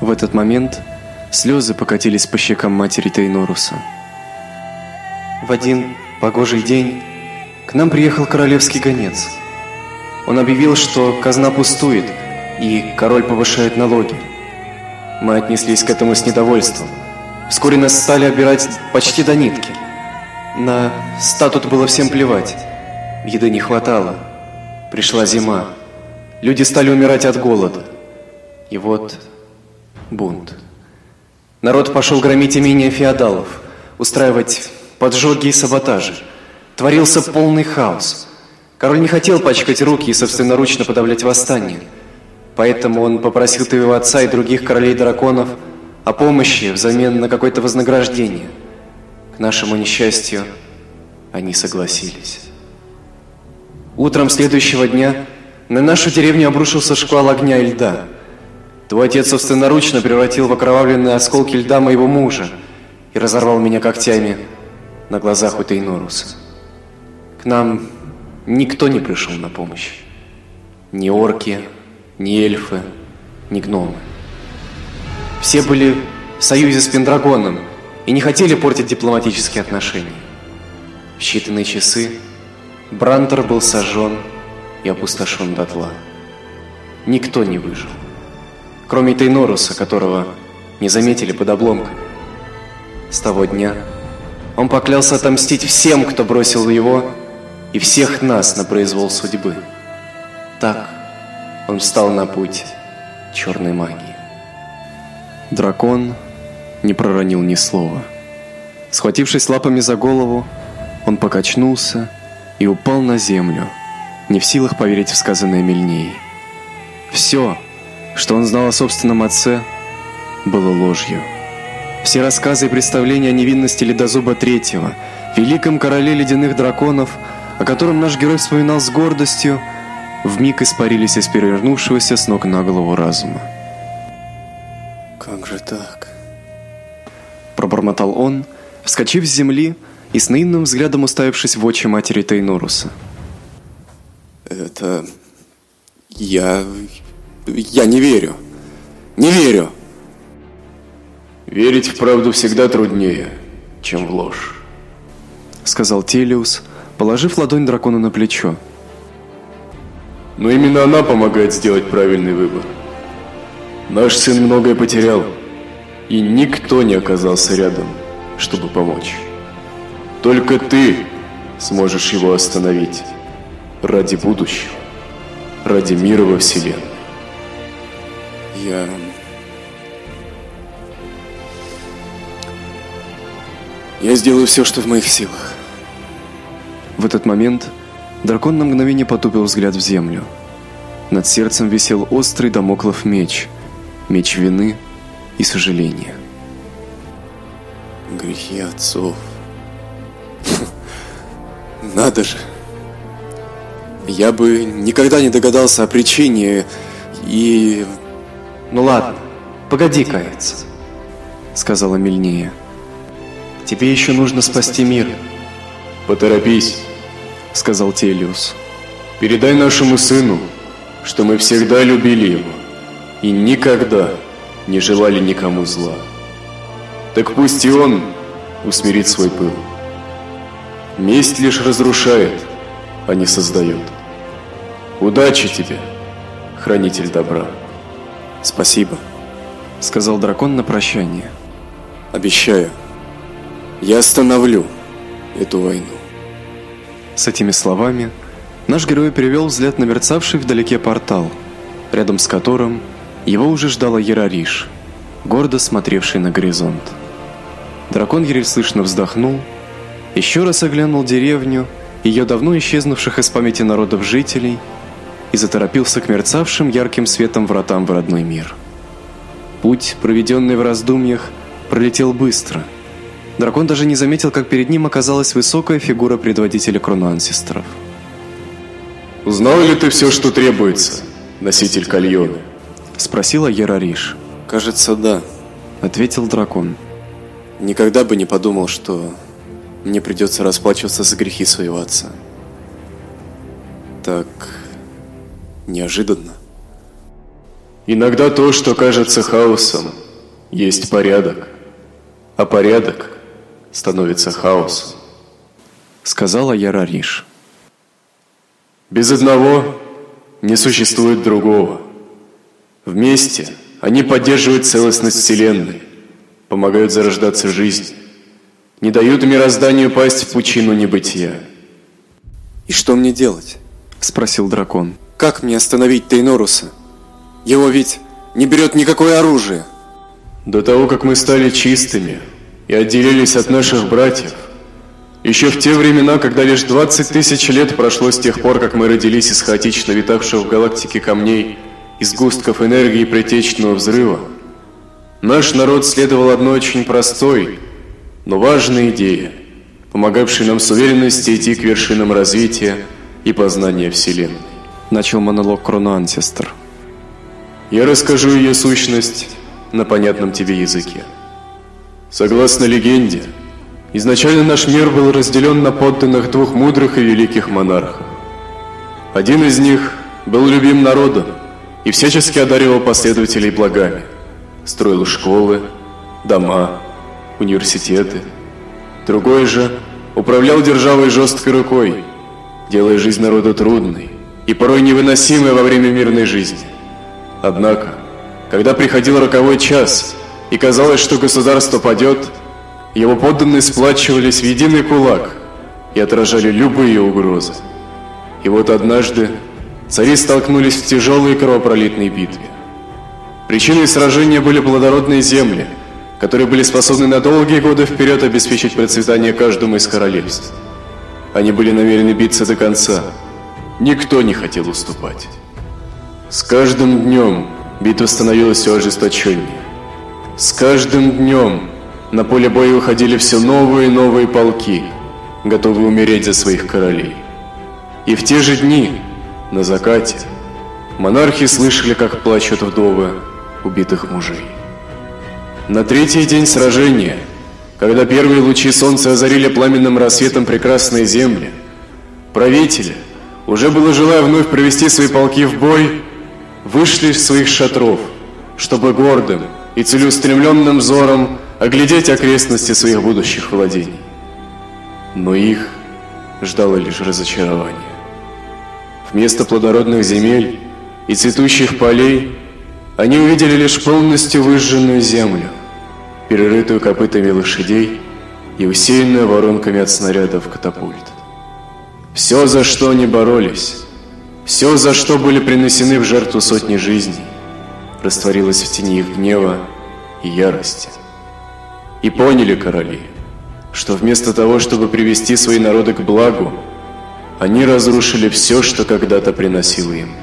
В этот момент слезы покатились по щекам матери Тейноруса. В один погожий день к нам приехал королевский гонец. Он объявил, что казна пустует, и король повышает налоги. Мы отнеслись к этому с недовольством. Вскоре нас стали обирать почти до нитки. На статут было всем плевать. Еды не хватало. Пришла зима. Люди стали умирать от голода. И вот бунт. Народ пошел громить имения феодалов, устраивать поджоги и саботажи. Творился полный хаос. Король не хотел пачкать руки и собственноручно подавлять восстание. Поэтому он попросил твоего отца и других королей-драконов о помощи взамен на какое-то вознаграждение. К нашему несчастью, они согласились. Утром следующего дня на нашу деревню обрушился шквал огня и льда. Твой отец собственноручно превратил в окровавленные осколки льда моего мужа и разорвал меня когтями на глазах у Тейноруса. К нам никто не пришел на помощь. Ни орки, ни эльфы, ни гномы. Все были в союзе с Пендрагоном и не хотели портить дипломатические отношения. В считанные часы Брантер был сожжен и опустошен дотла. Никто не выжил, кроме Тейноруса, которого не заметили под обломками. С того дня он поклялся отомстить всем, кто бросил его, и всех нас на произвол судьбы. Так он встал на путь черной магии. Дракон не проронил ни слова. Схватившись лапами за голову, он покачнулся и упал на землю, не в силах поверить в сказанное Мельней. Все, что он знал о собственном отце, было ложью. Все рассказы и представления о невинности Ледозуба Третьего, великом короле ледяных драконов, о котором наш герой вспоминал с гордостью, вмиг испарились из перевернувшегося с ног на голову разума. Как же так? Пробормотал он, вскочив с земли и с наивным взглядом уставившись в очи матери Тейнуруса. Это... Я... Я не верю. Не верю. Верить в правду всегда труднее, чем в ложь. Сказал Телиус, положив ладонь дракону на плечо. Но именно она помогает сделать правильный выбор. Наш сын многое потерял, и никто не оказался рядом, чтобы помочь. Только ты сможешь его остановить ради будущего, ради мира во Вселенной. Я... Я сделаю все, что в моих силах. В этот момент дракон на мгновение потупил взгляд в землю. Над сердцем висел острый домоклов меч, меч вины и сожаления. Грехи отцов. Надо же. Я бы никогда не догадался о причине и... Ну ладно, погоди каяться, сказала Мельнея. Тебе еще нужно спасти мир. Поторопись, сказал Телиус. Передай нашему сыну, что мы всегда любили его и никогда не желали никому зла. Так пусть и он усмирит свой пыл. Месть лишь разрушает, а не создает. Удачи тебе, хранитель добра. Спасибо, сказал дракон на прощание. Обещаю, я остановлю эту войну. С этими словами наш герой перевел взгляд на мерцавший вдалеке портал, рядом с которым его уже ждала Ярариш, гордо смотревший на горизонт. Дракон еле слышно вздохнул, еще раз оглянул деревню, ее давно исчезнувших из памяти народов жителей, и заторопился к мерцавшим ярким светом вратам в родной мир. Путь, проведенный в раздумьях, пролетел быстро. Дракон даже не заметил, как перед ним оказалась высокая фигура предводителя кронансестров. «Узнал ли ты все, что требуется, носитель кальоны?» Спросила Ярариш. «Кажется, да», — ответил дракон. «Никогда бы не подумал, что мне придется расплачиваться за грехи своего отца. Так неожиданно. Иногда то, что кажется хаосом, есть порядок, а порядок становится хаосом, сказала Ярариш. Без одного не существует другого. Вместе они поддерживают целостность Вселенной, помогают зарождаться жизни, не дают мирозданию пасть в пучину небытия. «И что мне делать?» – спросил дракон. «Как мне остановить Тейноруса? Его ведь не берет никакое оружие». До того, как мы стали чистыми и отделились от наших братьев, еще в те времена, когда лишь 20 тысяч лет прошло с тех пор, как мы родились из хаотично витавших в галактике камней, из густков энергии притечного взрыва, наш народ следовал одной очень простой, но важной идее, помогавшей нам с уверенностью идти к вершинам развития и познания Вселенной. Начал монолог Кроноансестр. Я расскажу ее сущность на понятном тебе языке. Согласно легенде, изначально наш мир был разделен на подданных двух мудрых и великих монархов. Один из них был любим народом и всячески одаривал последователей благами. Строил школы, дома, университеты. Другой же управлял державой жесткой рукой, делая жизнь народа трудной и порой невыносимой во время мирной жизни. Однако, когда приходил роковой час и казалось, что государство падет, его подданные сплачивались в единый кулак и отражали любые угрозы. И вот однажды цари столкнулись в тяжелой кровопролитной битве. Причиной сражения были плодородные земли, которые были способны на долгие годы вперед обеспечить процветание каждому из королевств. Они были намерены биться до конца. Никто не хотел уступать. С каждым днем битва становилась все ожесточеннее. С каждым днем на поле боя выходили все новые и новые полки, готовые умереть за своих королей. И в те же дни, на закате, монархи слышали, как плачут вдовы убитых мужей. На третий день сражения, когда первые лучи солнца озарили пламенным рассветом прекрасные земли, правители, уже было желая вновь провести свои полки в бой, вышли из своих шатров, чтобы гордым и целеустремленным взором оглядеть окрестности своих будущих владений. Но их ждало лишь разочарование. Вместо плодородных земель и цветущих полей они увидели лишь полностью выжженную землю, перерытую копытами лошадей и усеянную воронками от снарядов катапульт. Все, за что они боролись, все, за что были принесены в жертву сотни жизней, растворилось в тени их гнева и ярости. И поняли короли, что вместо того, чтобы привести свои народы к благу, они разрушили все, что когда-то приносило им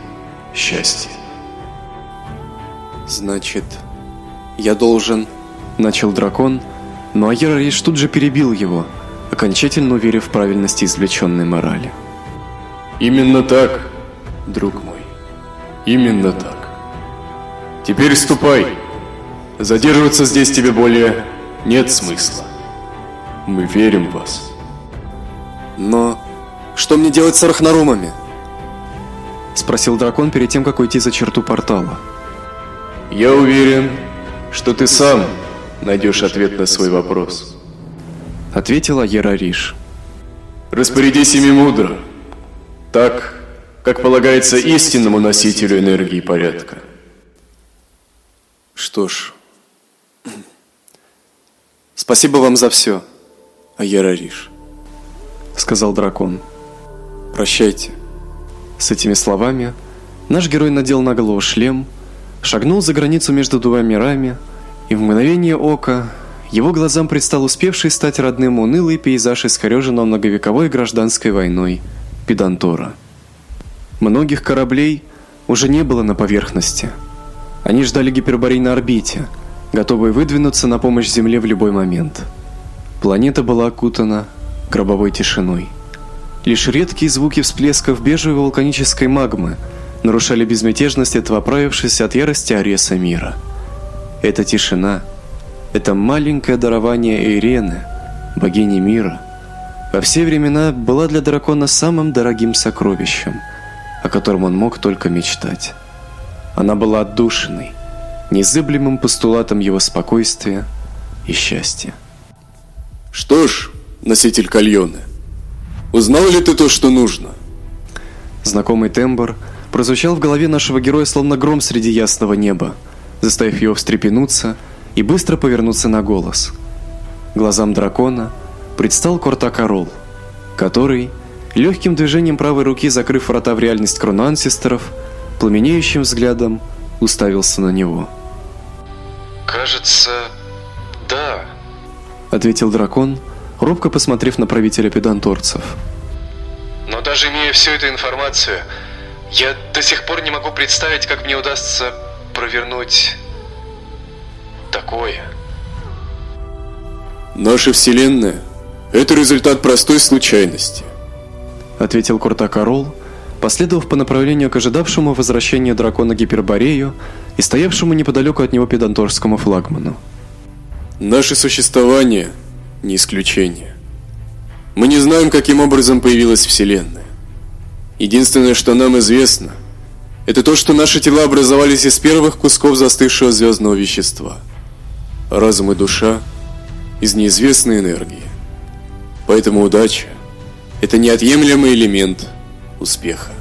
счастье. Значит, я должен... Начал дракон, но Айер лишь тут же перебил его, окончательно уверив в правильности извлеченной морали. Именно так, друг мой. Именно так. Теперь ступай. Задерживаться здесь тебе более нет смысла. Мы верим в вас. Но что мне делать с архнарумами? Спросил дракон перед тем, как уйти за черту портала. Я уверен, что ты сам найдешь ответ на свой вопрос. Ответила Ярариш. Распорядись ими мудро. Так, как полагается истинному носителю энергии порядка. Что ж, спасибо вам за все, Аярариш, сказал дракон. Прощайте. С этими словами наш герой надел на голову шлем, шагнул за границу между двумя мирами, и в мгновение ока его глазам предстал успевший стать родным унылый пейзаж искореженного многовековой гражданской войной Педантора. Многих кораблей уже не было на поверхности. Они ждали гиперборей на орбите, готовые выдвинуться на помощь Земле в любой момент. Планета была окутана гробовой тишиной. Лишь редкие звуки всплесков бежевой вулканической магмы нарушали безмятежность этого оправившегося от ярости Ареса мира. Эта тишина, это маленькое дарование Ирены, богини мира, во все времена была для дракона самым дорогим сокровищем, о котором он мог только мечтать. Она была отдушиной, незыблемым постулатом его спокойствия и счастья. Что ж, носитель кальоны, узнал ли ты то, что нужно? Знакомый тембр прозвучал в голове нашего героя словно гром среди ясного неба, заставив его встрепенуться и быстро повернуться на голос. Глазам дракона предстал Кортакарол, который, легким движением правой руки закрыв врата в реальность крону ансесторов, пламенеющим взглядом уставился на него. Кажется, да, ответил дракон, робко посмотрев на правителя педанторцев. Но даже имея всю эту информацию, я до сих пор не могу представить, как мне удастся провернуть такое. Наша Вселенная – это результат простой случайности, ответил Куртакарол, последовав по направлению к ожидавшему возвращения дракона Гиперборею и стоявшему неподалеку от него педанторскому флагману. Наше существование не исключение. Мы не знаем, каким образом появилась Вселенная. Единственное, что нам известно, это то, что наши тела образовались из первых кусков застывшего звездного вещества. разум и душа из неизвестной энергии. Поэтому удача – это неотъемлемый элемент успеха.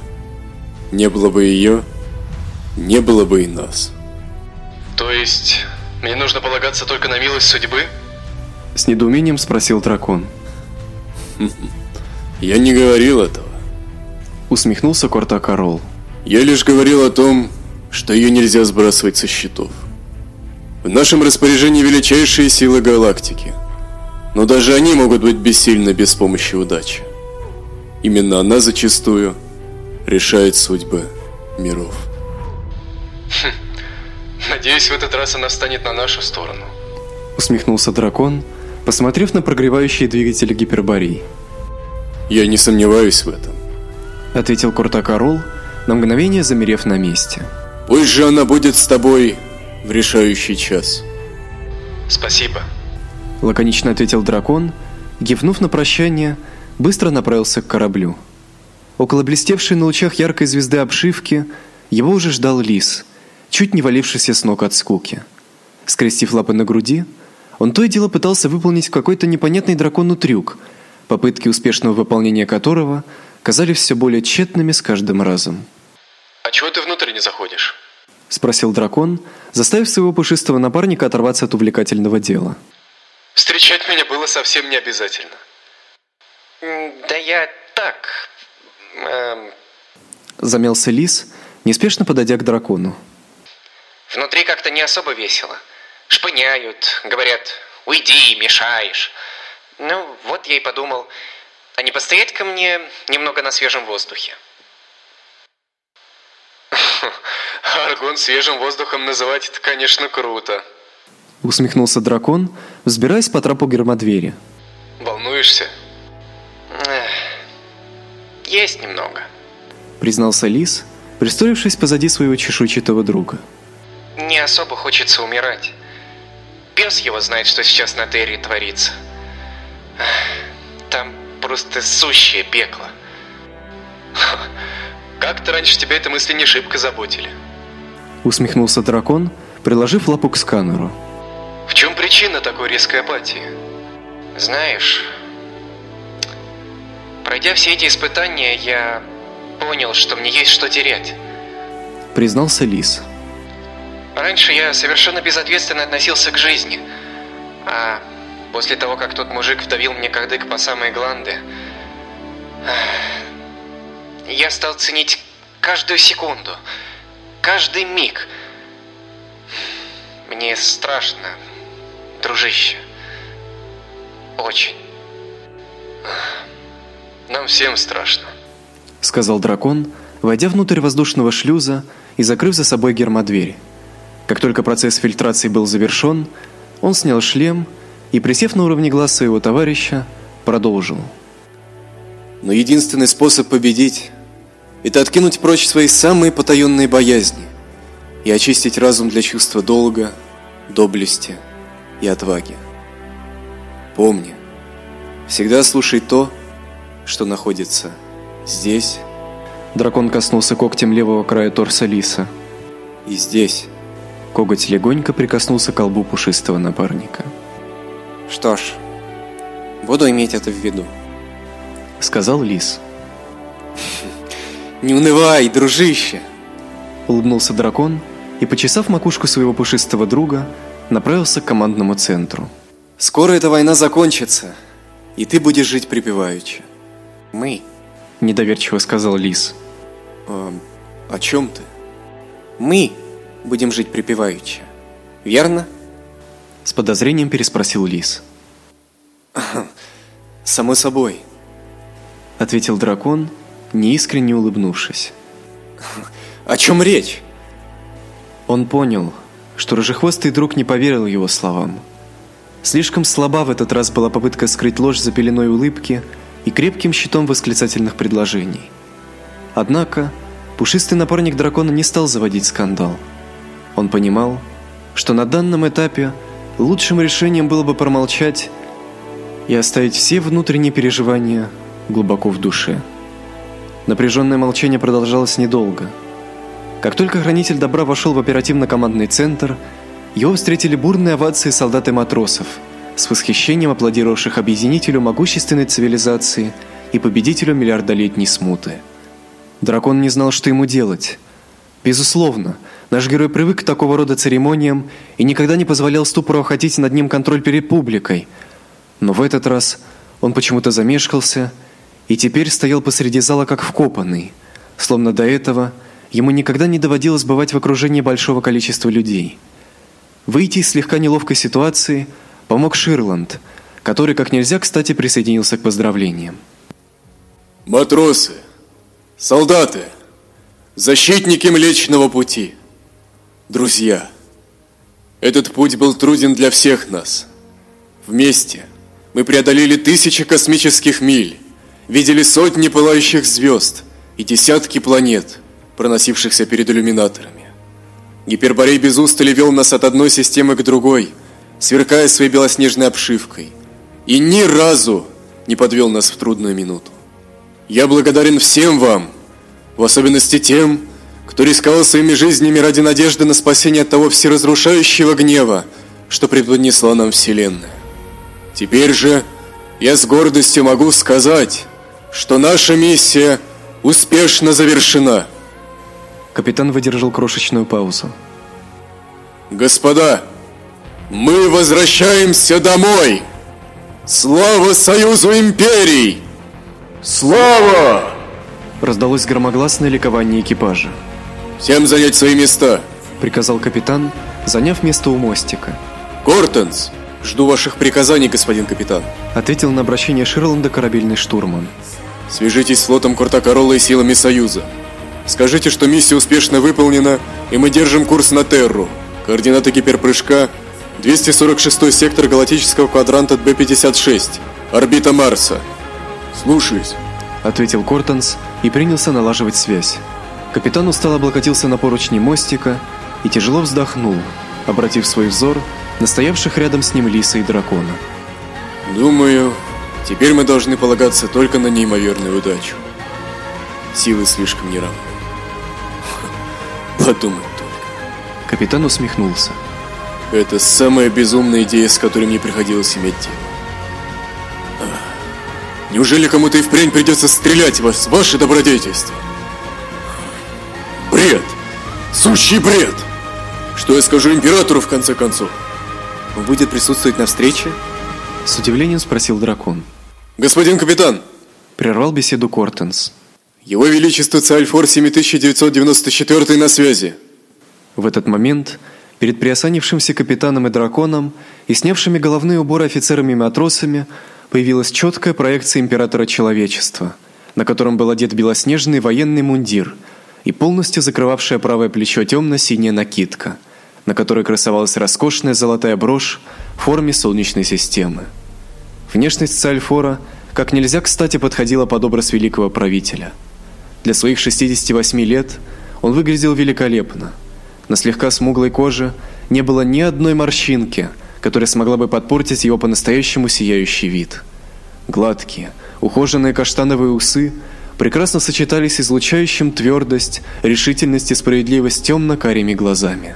Не было бы ее, не было бы и нас. То есть, мне нужно полагаться только на милость судьбы? С недоумением спросил дракон. Я не говорил этого. Усмехнулся Кортакарол. Я лишь говорил о том, что ее нельзя сбрасывать со счетов. В нашем распоряжении величайшие силы галактики. Но даже они могут быть бессильны без помощи удачи. Именно она зачастую решает судьбы миров. Хм. Надеюсь, в этот раз она встанет на нашу сторону. Усмехнулся дракон, посмотрев на прогревающие двигатели гиперборей. Я не сомневаюсь в этом, ответил Куртакарол, на мгновение замерев на месте. Пусть же она будет с тобой в решающий час. Спасибо. Лаконично ответил дракон, гивнув на прощание, быстро направился к кораблю. Около блестевшей на лучах яркой звезды обшивки его уже ждал лис, чуть не валившийся с ног от скуки. Скрестив лапы на груди, он то и дело пытался выполнить какой-то непонятный дракону трюк, попытки успешного выполнения которого казались все более тщетными с каждым разом. «А чего ты внутрь не заходишь?» – спросил дракон, заставив своего пушистого напарника оторваться от увлекательного дела. «Встречать меня было совсем не обязательно». «Да я так...» эм... Замялся лис, неспешно подойдя к дракону. Внутри как-то не особо весело. Шпыняют, говорят, уйди, мешаешь. Ну, вот я и подумал, а не постоять ко мне немного на свежем воздухе? Аргон свежим воздухом называть это, конечно, круто. Усмехнулся дракон, взбираясь по трапу гермодвери. Волнуешься? Есть немного. Признался лис, пристроившись позади своего чешуйчатого друга. Не особо хочется умирать. Пес его знает, что сейчас на Терри творится. Там просто сущее пекло. Как-то раньше тебя эти мысли не шибко заботили. Усмехнулся дракон, приложив лапу к сканеру. В чем причина такой резкой апатии? Знаешь, пройдя все эти испытания, я понял, что мне есть что терять. Признался Лис. Раньше я совершенно безответственно относился к жизни. А после того, как тот мужик вдавил мне кадык по самые гланды, я стал ценить каждую секунду, каждый миг. Мне страшно, дружище. Очень. Нам всем страшно. Сказал дракон, войдя внутрь воздушного шлюза и закрыв за собой гермодверь. Как только процесс фильтрации был завершен, он снял шлем и, присев на уровне глаз своего товарища, продолжил. Но единственный способ победить – это откинуть прочь свои самые потаенные боязни и очистить разум для чувства долга, доблести и отваги. Помни, всегда слушай то, что находится здесь. Дракон коснулся когтем левого края торса лиса. И здесь. Коготь легонько прикоснулся к колбу пушистого напарника. Что ж, буду иметь это в виду. Сказал лис. Не унывай, дружище! Улыбнулся дракон и, почесав макушку своего пушистого друга, направился к командному центру. Скоро эта война закончится, и ты будешь жить припеваючи. Мы? Недоверчиво сказал лис. А, о чем ты? Мы будем жить припеваючи. Верно? С подозрением переспросил лис. Само собой. Ответил дракон, неискренне улыбнувшись. О чем речь? Он понял, что рыжехвостый друг не поверил его словам. Слишком слаба в этот раз была попытка скрыть ложь за пеленой улыбки и крепким щитом восклицательных предложений. Однако, пушистый напарник дракона не стал заводить скандал. Он понимал, что на данном этапе лучшим решением было бы промолчать и оставить все внутренние переживания глубоко в душе. Напряженное молчание продолжалось недолго. Как только хранитель добра вошел в оперативно-командный центр, его встретили бурные овации солдат и матросов, с восхищением аплодировавших объединителю могущественной цивилизации и победителю миллиардолетней смуты. Дракон не знал, что ему делать. Безусловно, наш герой привык к такого рода церемониям и никогда не позволял ступору охватить над ним контроль перед публикой. Но в этот раз он почему-то замешкался и теперь стоял посреди зала как вкопанный, словно до этого ему никогда не доводилось бывать в окружении большого количества людей. Выйти из слегка неловкой ситуации помог Ширланд, который как нельзя кстати присоединился к поздравлениям. Матросы, солдаты, защитники Млечного Пути, друзья, этот путь был труден для всех нас. Вместе мы преодолели тысячи космических миль, видели сотни пылающих звезд и десятки планет, проносившихся перед иллюминаторами. Гиперборей без устали вел нас от одной системы к другой, сверкая своей белоснежной обшивкой. И ни разу не подвел нас в трудную минуту. Я благодарен всем вам, в особенности тем, кто рисковал своими жизнями ради надежды на спасение от того всеразрушающего гнева, что преподнесла нам Вселенная. Теперь же я с гордостью могу сказать, что наша миссия успешно завершена. Капитан выдержал крошечную паузу. Господа, мы возвращаемся домой! Слава Союзу Империй! Слава! Раздалось громогласное ликование экипажа. Всем занять свои места, приказал капитан, заняв место у мостика. Кортенс, жду ваших приказаний, господин капитан, ответил на обращение Ширланда корабельный штурман. Свяжитесь с флотом Куртакарола и силами Союза. Скажите, что миссия успешно выполнена, и мы держим курс на Терру. Координаты гиперпрыжка 246 сектор галактического квадранта Б-56. Орбита Марса. Слушаюсь, ответил Кортенс и принялся налаживать связь. Капитан устало облокотился на поручни мостика и тяжело вздохнул, обратив свой взор на стоявших рядом с ним лиса и дракона. Думаю, теперь мы должны полагаться только на неимоверную удачу. Силы слишком неравны. Подумать только. Капитан усмехнулся. Это самая безумная идея, с которой мне приходилось иметь дело. Неужели кому-то и впрямь придется стрелять в вас, ваше добродетельство? Бред! Сущий бред! Что я скажу императору в конце концов? Он будет присутствовать на встрече? С удивлением спросил дракон. Господин капитан! Прервал беседу Кортенс. Его Величество Циальфор 7994 на связи. В этот момент перед приосанившимся капитаном и драконом и снявшими головные уборы офицерами и матросами появилась четкая проекция императора человечества, на котором был одет белоснежный военный мундир – и полностью закрывавшая правое плечо темно-синяя накидка, на которой красовалась роскошная золотая брошь в форме солнечной системы. Внешность Сальфора как нельзя кстати подходила под образ великого правителя. Для своих 68 лет он выглядел великолепно. На слегка смуглой коже не было ни одной морщинки, которая смогла бы подпортить его по-настоящему сияющий вид. Гладкие, ухоженные каштановые усы прекрасно сочетались с излучающим твердость, решительность и справедливость темно-карими глазами.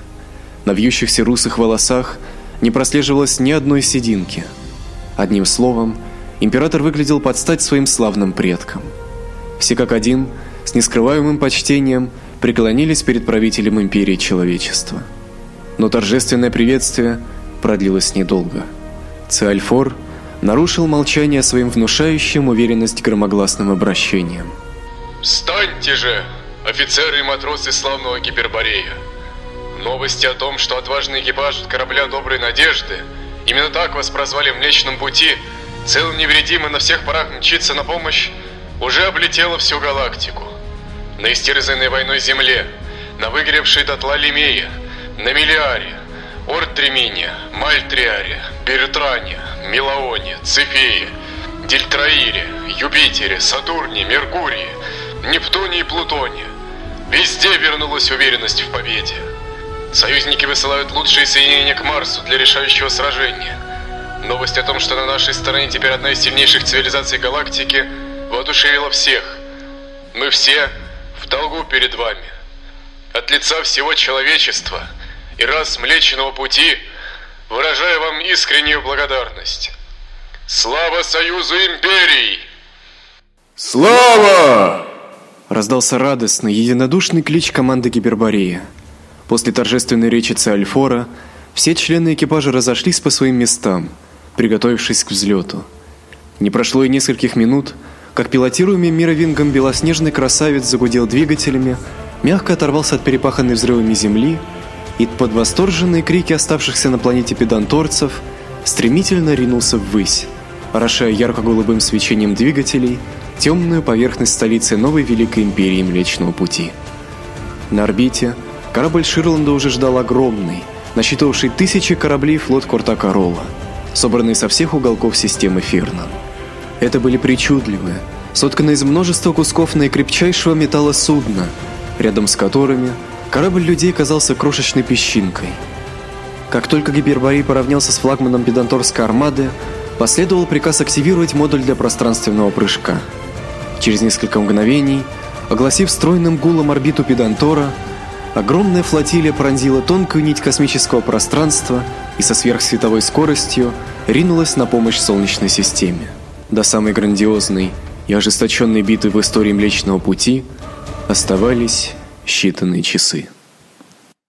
На вьющихся русых волосах не прослеживалось ни одной сединки. Одним словом, император выглядел под стать своим славным предкам. Все как один, с нескрываемым почтением, преклонились перед правителем империи человечества. Но торжественное приветствие продлилось недолго. Циальфор нарушил молчание своим внушающим уверенность громогласным обращением. Встаньте же, офицеры и матросы славного Гиперборея. Новости о том, что отважный экипаж корабля Доброй Надежды, именно так вас прозвали в Млечном Пути, цел невредимый на всех парах мчится на помощь, уже облетела всю галактику. На истерзанной войной Земле, на выгоревшей дотла Лемее, на Миллиаре, Ортремине, Мальтриаре, Бертране, Милаоне, Цефее, Дельтраире, Юпитере, Сатурне, Меркурии, Нептуне и Плутоне. Везде вернулась уверенность в победе. Союзники высылают лучшие соединения к Марсу для решающего сражения. Новость о том, что на нашей стороне теперь одна из сильнейших цивилизаций галактики, воодушевила всех. Мы все долгу перед вами. От лица всего человечества и раз Млечного Пути выражаю вам искреннюю благодарность. Слава Союзу Империй! Слава! Раздался радостный, единодушный клич команды Гиберборея. После торжественной речи Циальфора все члены экипажа разошлись по своим местам, приготовившись к взлету. Не прошло и нескольких минут, как пилотируемый мировингом белоснежный красавец загудел двигателями, мягко оторвался от перепаханной взрывами земли и под восторженные крики оставшихся на планете педанторцев стремительно ринулся ввысь, орошая ярко-голубым свечением двигателей темную поверхность столицы новой великой империи Млечного Пути. На орбите корабль Ширланда уже ждал огромный, насчитывавший тысячи кораблей флот Корта Ролла, собранный со всех уголков системы Ферна. Это были причудливые, сотканные из множества кусков наикрепчайшего металла судна, рядом с которыми корабль людей казался крошечной песчинкой. Как только Гиперборей поравнялся с флагманом Педанторской армады, последовал приказ активировать модуль для пространственного прыжка. Через несколько мгновений, огласив стройным гулом орбиту Педантора, огромная флотилия пронзила тонкую нить космического пространства и со сверхсветовой скоростью ринулась на помощь Солнечной системе. До самой грандиозной и ожесточенной битвы в истории Млечного Пути оставались считанные часы.